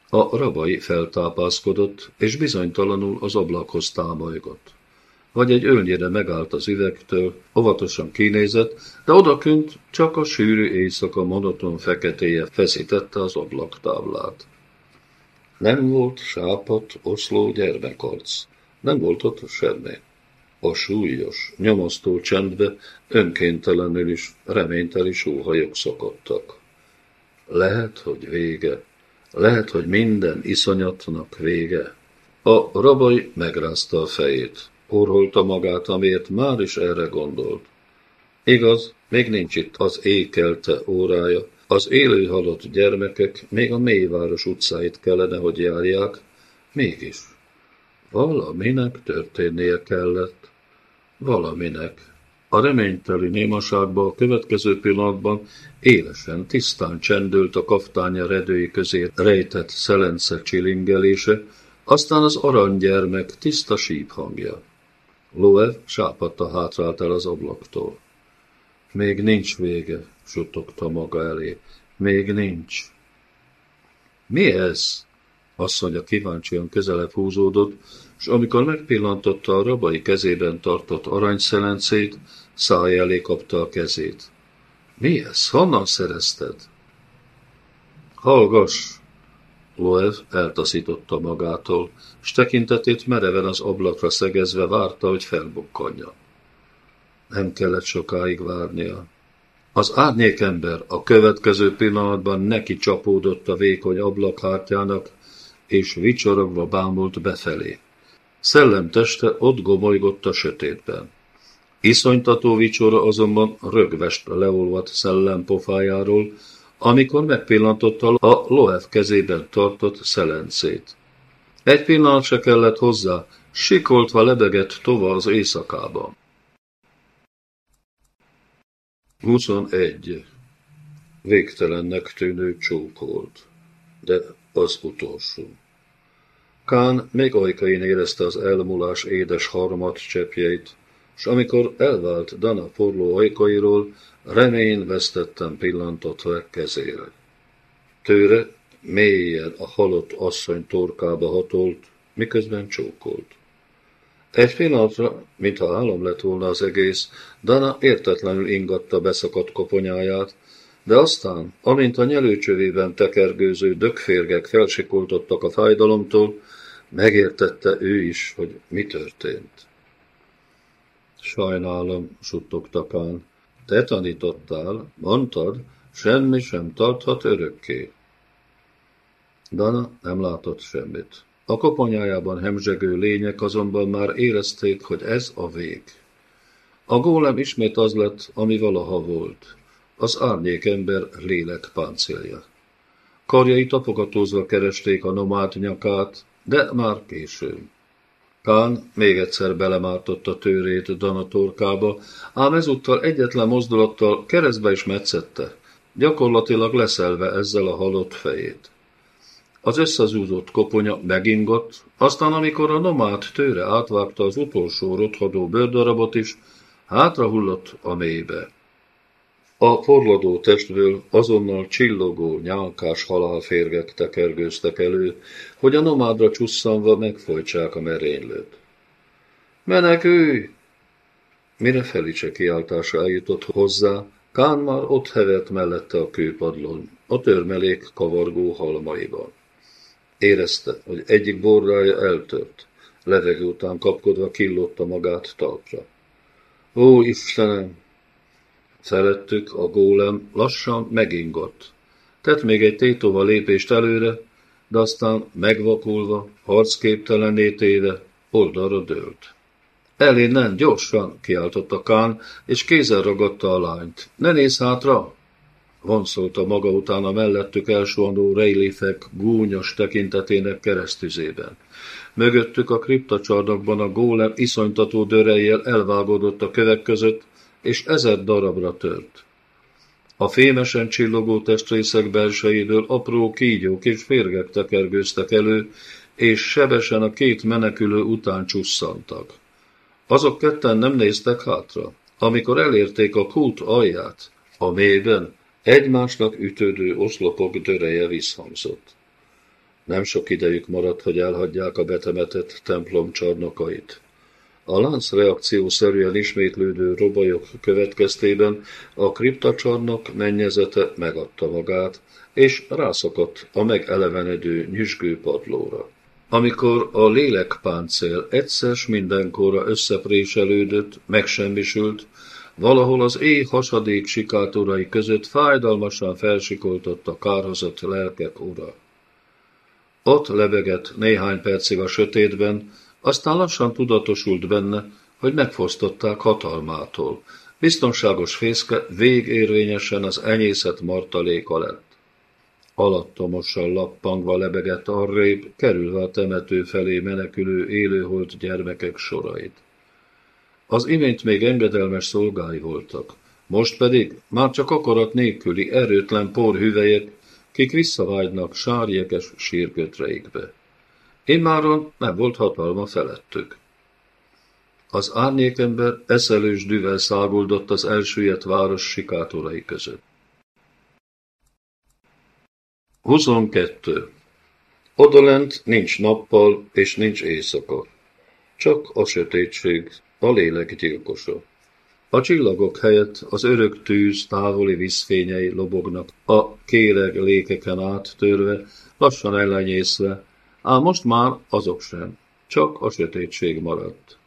Speaker 1: A rabai feltápászkodott, és bizonytalanul az ablakhoz támolygott. Vagy egy ölnyire megállt az üvegtől, óvatosan kinézett, de odakünt csak a sűrű éjszaka monoton feketéje feszítette az ablaktáblát. Nem volt sápat, oszló gyermekarc. Nem volt ott semmi. A súlyos, nyomasztó csendbe önkéntelenül is reményteli sóhajok szakadtak. Lehet, hogy vége. Lehet, hogy minden iszonyatnak vége. A rabai megrázta a fejét. Orholta magát, amiért már is erre gondolt. Igaz, még nincs itt az ékelte órája. Az élő halott gyermekek még a mélyváros utcáit kellene, hogy járják, mégis. Valaminek történnie kellett. Valaminek. A reményteli némaságba a következő pillanatban élesen, tisztán csendült a kaftánya redői közé rejtett szelence csilingelése, aztán az aranygyermek tiszta síp hangja. Loev sápadta hátrált el az ablaktól. Még nincs vége, suttogta maga elé. Még nincs. Mi ez? Asszonya kíváncsian közelebb húzódott, és amikor megpillantotta a rabai kezében tartott aranyszelencét, száj elé kapta a kezét. Mi ez? Honnan szerezted? Hallgass! Loev eltaszította magától, s tekintetét mereven az ablakra szegezve várta, hogy felbukkanja. Nem kellett sokáig várnia. Az árnyékember a következő pillanatban neki csapódott a vékony ablakhártyának, és vicsorogva bámult befelé. Szellemteste ott gomolygott a sötétben. Iszonytató vicsora azonban rögvest leolvadt szellempofájáról, amikor megpillantotta a Loev kezében tartott szelencét. Egy pillanat se kellett hozzá, sikoltva lebegett tova az éjszakában. 21. Végtelennek tűnő csók volt, de az utolsó. Kán még ajkain érezte az elmúlás édes harmat cseppjeit, s amikor elvált Dana forló ajkairól, remény vesztettem pillantott le kezére. Tőre mélyen a halott asszony torkába hatolt, miközben csókolt. Egy pillanatra, mintha álom lett volna az egész, Dana értetlenül ingatta beszakadt koponyáját, de aztán, amint a nyelőcsövében tekergőző dögférgek felsikoltottak a fájdalomtól, megértette ő is, hogy mi történt. Sajnálom, suttogta Kán. Te tanítottál, mondtad, semmi sem tarthat örökké. Dana nem látott semmit. A koponyájában hemzsegő lények azonban már érezték, hogy ez a vég. A gólem ismét az lett, ami valaha volt. Az árnyékember lélek páncélja. Karjai tapogatózva keresték a nomád nyakát, de már késő. Kán még egyszer belemártott a tőrét Dana torkába, ám ezúttal egyetlen mozdulattal keresztbe is metszette, gyakorlatilag leszelve ezzel a halott fejét. Az összezúzott koponya megingott, aztán amikor a nomád tőre átvágta az utolsó rothadó bőrdarabot is, hátrahullott a mélybe. A forladó testből azonnal csillogó, nyálkás halálférgek tekergőztek elő, hogy a nomádra csusszanva megfojtsák a merénylőt. Menekülj! Mire Felice kiáltása eljutott hozzá, Kán már ott hevert mellette a kőpadlón, a törmelék kavargó halmaiban. Érezte, hogy egyik borrája eltört, levegő után kapkodva killotta magát talpra. Ó, Istenem! Felettük a gólem lassan megingott. Tett még egy tétova lépést előre, de aztán megvakulva, harcképtelenné téve, oldalra dőlt. Elé nem, gyorsan, kiáltotta Kán, és kézzel ragadta a lányt. Ne nézz hátra! vonszolta maga után a mellettük elsuhanó rejléfek gúnyos tekintetének keresztüzében. Mögöttük a kriptacsarnokban a gólem iszonytató dörejjel elvágódott a kövek között, és ezer darabra tört. A fémesen csillogó testrészek belsejéből apró kígyók és férgek tekergőztek elő, és sebesen a két menekülő után csusszantak. Azok ketten nem néztek hátra. Amikor elérték a kút alját, a mélyben egymásnak ütődő oszlopok döreje visszhangzott. Nem sok idejük maradt, hogy elhagyják a betemetett templom csarnokait. A lánc reakciószerűen ismétlődő robajok következtében a kriptacsarnok mennyezete megadta magát, és rászakadt a megelevenedő nyüzsgő padlóra. Amikor a lélekpáncél egyszer mindenkorra összepréselődött, megsemmisült, valahol az éj hasadék sikátorai között fájdalmasan felsikoltott a kárhozott lelkek ura. Ott lebegett néhány percig a sötétben, aztán lassan tudatosult benne, hogy megfosztották hatalmától. Biztonságos fészke végérvényesen az enyészet martaléka lett. Alattomosan lappangva lebegett arrébb, kerülve a temető felé menekülő élőholt gyermekek sorait. Az imént még engedelmes szolgái voltak, most pedig már csak akarat nélküli erőtlen porhüvelyek, kik visszavágynak sárjekes sírgötreikbe. Immáron nem volt hatalma felettük. Az árnyékember eszelős düvel száguldott az elsüllyedt város sikátorai között. 22. Odalent nincs nappal és nincs éjszaka. Csak a sötétség, a lélek gyilkosa. A csillagok helyett az örök tűz távoli vízfényei lobognak, a kéreg lékeken áttörve, lassan ellenyészve, ám most már azok sem, csak a sötétség maradt.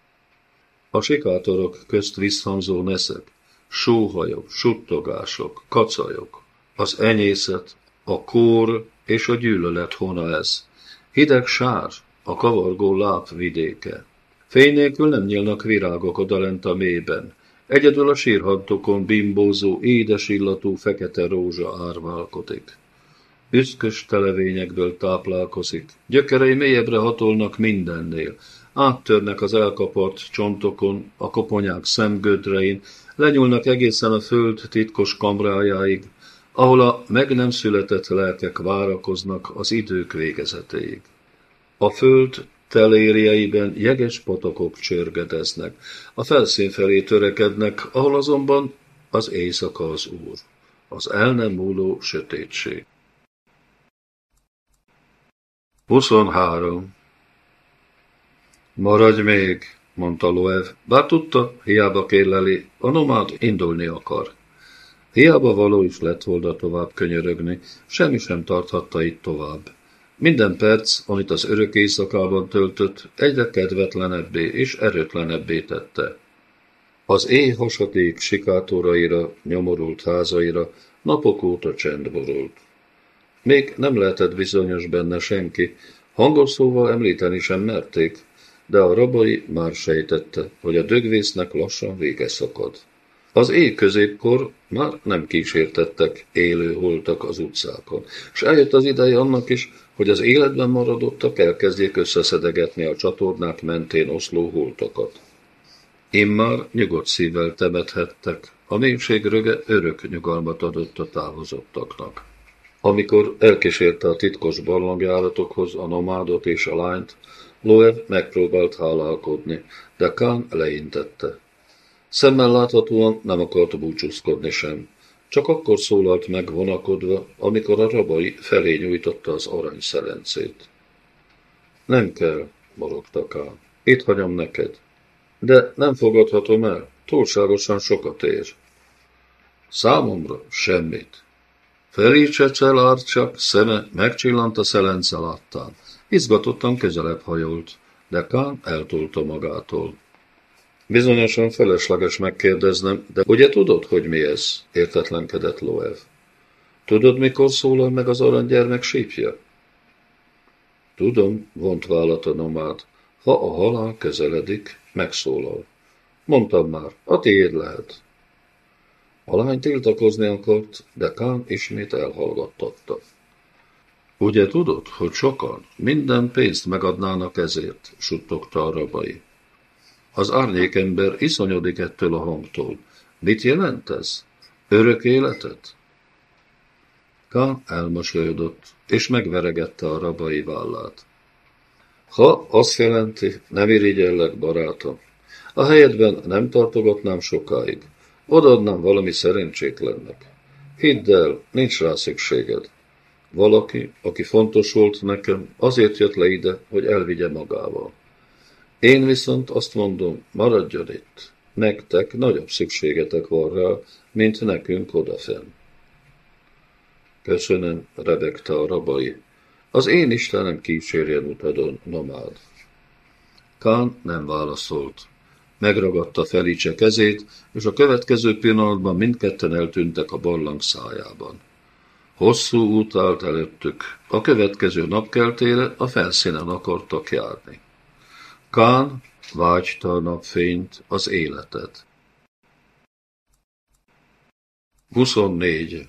Speaker 1: A sikátorok közt visszhangzó neszek, sóhajok, suttogások, kacajok, az enyészet, a kór és a gyűlölet hona ez. Hideg sár, a kavargó láb vidéke. Fény nélkül nem nyílnak virágok odalent a mélyben. Egyedül a sírhantokon bimbózó, édes illatú fekete rózsa árválkodik. Üszkös televényekből táplálkozik, gyökerei mélyebbre hatolnak mindennél, áttörnek az elkapart csontokon, a koponyák szemgödrein, lenyúlnak egészen a föld titkos kamrájáig, ahol a meg nem született lelkek várakoznak az idők végezetéig. A föld telérieiben jeges patokok csörgedeznek, a felszín felé törekednek, ahol azonban az éjszaka az úr, az el nem múló sötétség. 23. Maradj még, mondta Loev, bár tudta, hiába kérleli, a nomád indulni akar. Hiába való is lett volna tovább könyörögni, semmi sem tarthatta itt tovább. Minden perc, amit az örök éjszakában töltött, egyre kedvetlenebbé és erőtlenebbé tette. Az éj hasaték sikátoraira, nyomorult házaira napok óta csend borult. Még nem lehetett bizonyos benne senki, hangos szóval említeni sem merték, de a rabai már sejtette, hogy a dögvésznek lassan vége szakad. Az éj középkor már nem kísértettek élő holtak az utcákon, és eljött az ideje annak is, hogy az életben maradottak elkezdjék összeszedegetni a csatornák mentén oszló holtakat. Immár nyugodt szívvel temethettek, a népség röge örök nyugalmat adott a távozottaknak. Amikor elkísérte a titkos barlangjáratokhoz a nomádot és a lányt, Loev megpróbált hálálkodni, de Kán leintette. Szemmel láthatóan nem akart búcsúzkodni sem. Csak akkor szólalt meg vonakodva, amikor a rabai felé nyújtotta az arany szelencét. Nem kell, morogta Kán. Itt hagyom neked. De nem fogadhatom el, túlságosan sokat ér. Számomra semmit. Felice Celár csak szeme megcsillant a szelence láttán. Izgatottan közelebb hajolt, de Kán eltolta magától. Bizonyosan felesleges megkérdeznem, de ugye tudod, hogy mi ez? értetlenkedett Loev. Tudod, mikor szólal meg az aranygyermek sípja? Tudom, vont vállat a nomád. Ha a halál közeledik, megszólal. Mondtam már, a tiéd lehet. A lány tiltakozni akart, de Kán ismét elhallgattatta. Ugye tudod, hogy sokan minden pénzt megadnának ezért, suttogta a rabai. Az árnyékember iszonyodik ettől a hangtól. Mit jelent ez? Örök életet? Kán elmosolyodott, és megveregette a rabai vállát. Ha azt jelenti, nem irigyellek, barátom. A helyedben nem tartogatnám sokáig. Odaadnám valami szerencsétlennek. Hidd el, nincs rá szükséged. Valaki, aki fontos volt nekem, azért jött le ide, hogy elvigye magával. Én viszont azt mondom, maradjon itt. Nektek nagyobb szükségetek van rá, mint nekünk odafenn. Köszönöm, rebegte a rabai. Az én Istenem kísérjen utadon, nomád. Kán nem válaszolt. Megragadta Felice kezét, és a következő pillanatban mindketten eltűntek a barlang szájában. Hosszú út állt előttük, a következő napkeltére a felszínen akartak járni. Kán vágyta a napfényt, az életet. 24.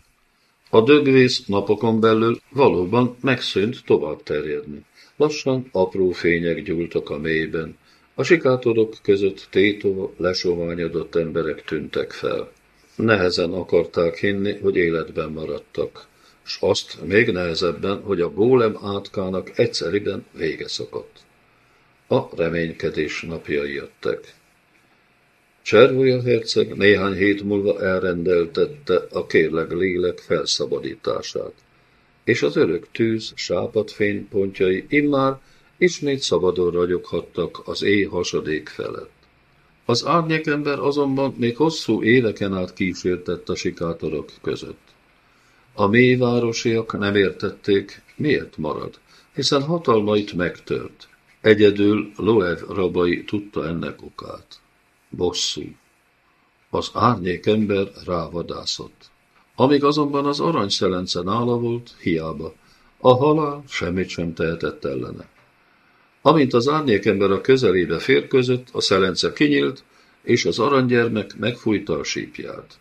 Speaker 1: A dögvész napokon belül valóban megszűnt tovább terjedni. Lassan apró fények gyúltak a mélyben. A sikátorok között tétova, lesoványodott emberek tűntek fel. Nehezen akarták hinni, hogy életben maradtak, s azt még nehezebben, hogy a gólem átkának egyszeriben vége szakadt. A reménykedés napjai jöttek. Cservúja herceg néhány hét múlva elrendeltette a kérleg lélek felszabadítását, és az örök tűz sápat fénypontjai immár ismét szabadon ragyoghattak az éj hasadék felett. Az árnyékember azonban még hosszú éveken át kísértett a sikátorok között. A mélyvárosiak nem értették, miért marad, hiszen hatalmait megtört. Egyedül Loev rabai tudta ennek okát. Bosszú. Az árnyék ember rávadászott. Amíg azonban az aranyszelence nála volt, hiába. A halál semmit sem tehetett ellene. Amint az árnyékember a közelébe férközött, a szelence kinyílt, és az aranygyermek megfújta a sípját.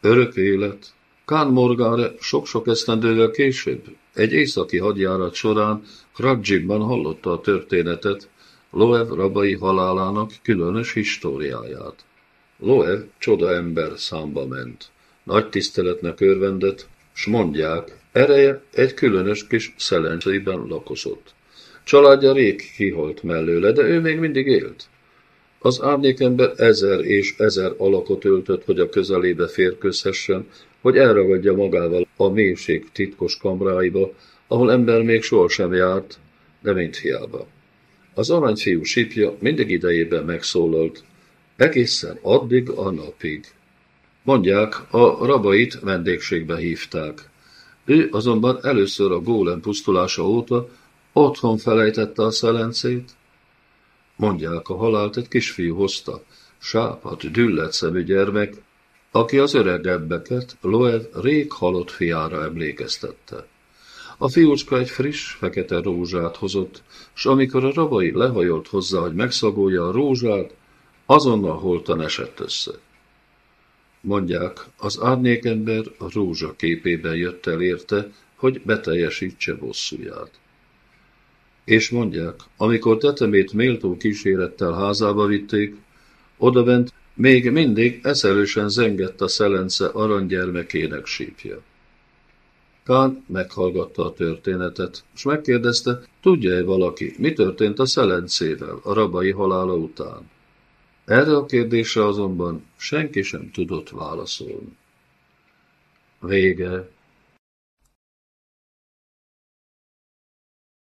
Speaker 1: Örök élet. Kán Morgáre sok-sok esztendővel később, egy északi hadjárat során Kradzsibban hallotta a történetet, Loev rabai halálának különös históriáját. Loev csoda ember számba ment. Nagy tiszteletnek örvendett, s mondják, ereje egy különös kis szelencében lakozott. Családja rég kihalt mellőle, de ő még mindig élt. Az árnyékember ezer és ezer alakot öltött, hogy a közelébe férközhessen, hogy elragadja magával a mélység titkos kamráiba, ahol ember még sohasem járt, de mint hiába. Az aranyfiú sípja mindig idejében megszólalt, egészen addig a napig. Mondják, a rabait vendégségbe hívták. Ő azonban először a gólem pusztulása óta otthon felejtette a szelencét. Mondják, a halált egy kisfiú hozta, sápat, düllett szemű gyermek, aki az öregebbeket Loev rég halott fiára emlékeztette. A fiúcska egy friss, fekete rózsát hozott, s amikor a rabai lehajolt hozzá, hogy megszagolja a rózsát, azonnal holtan esett össze. Mondják, az árnyékember a rózsa képében jött el érte, hogy beteljesítse bosszúját. És mondják, amikor tetemét méltó kísérettel házába vitték, odabent még mindig eszelősen zengett a szelence aranygyermekének sípja. Kán meghallgatta a történetet, és megkérdezte, tudja-e valaki, mi történt a szelencével a rabai halála után. Erre a kérdésre azonban senki sem tudott válaszolni. Vége.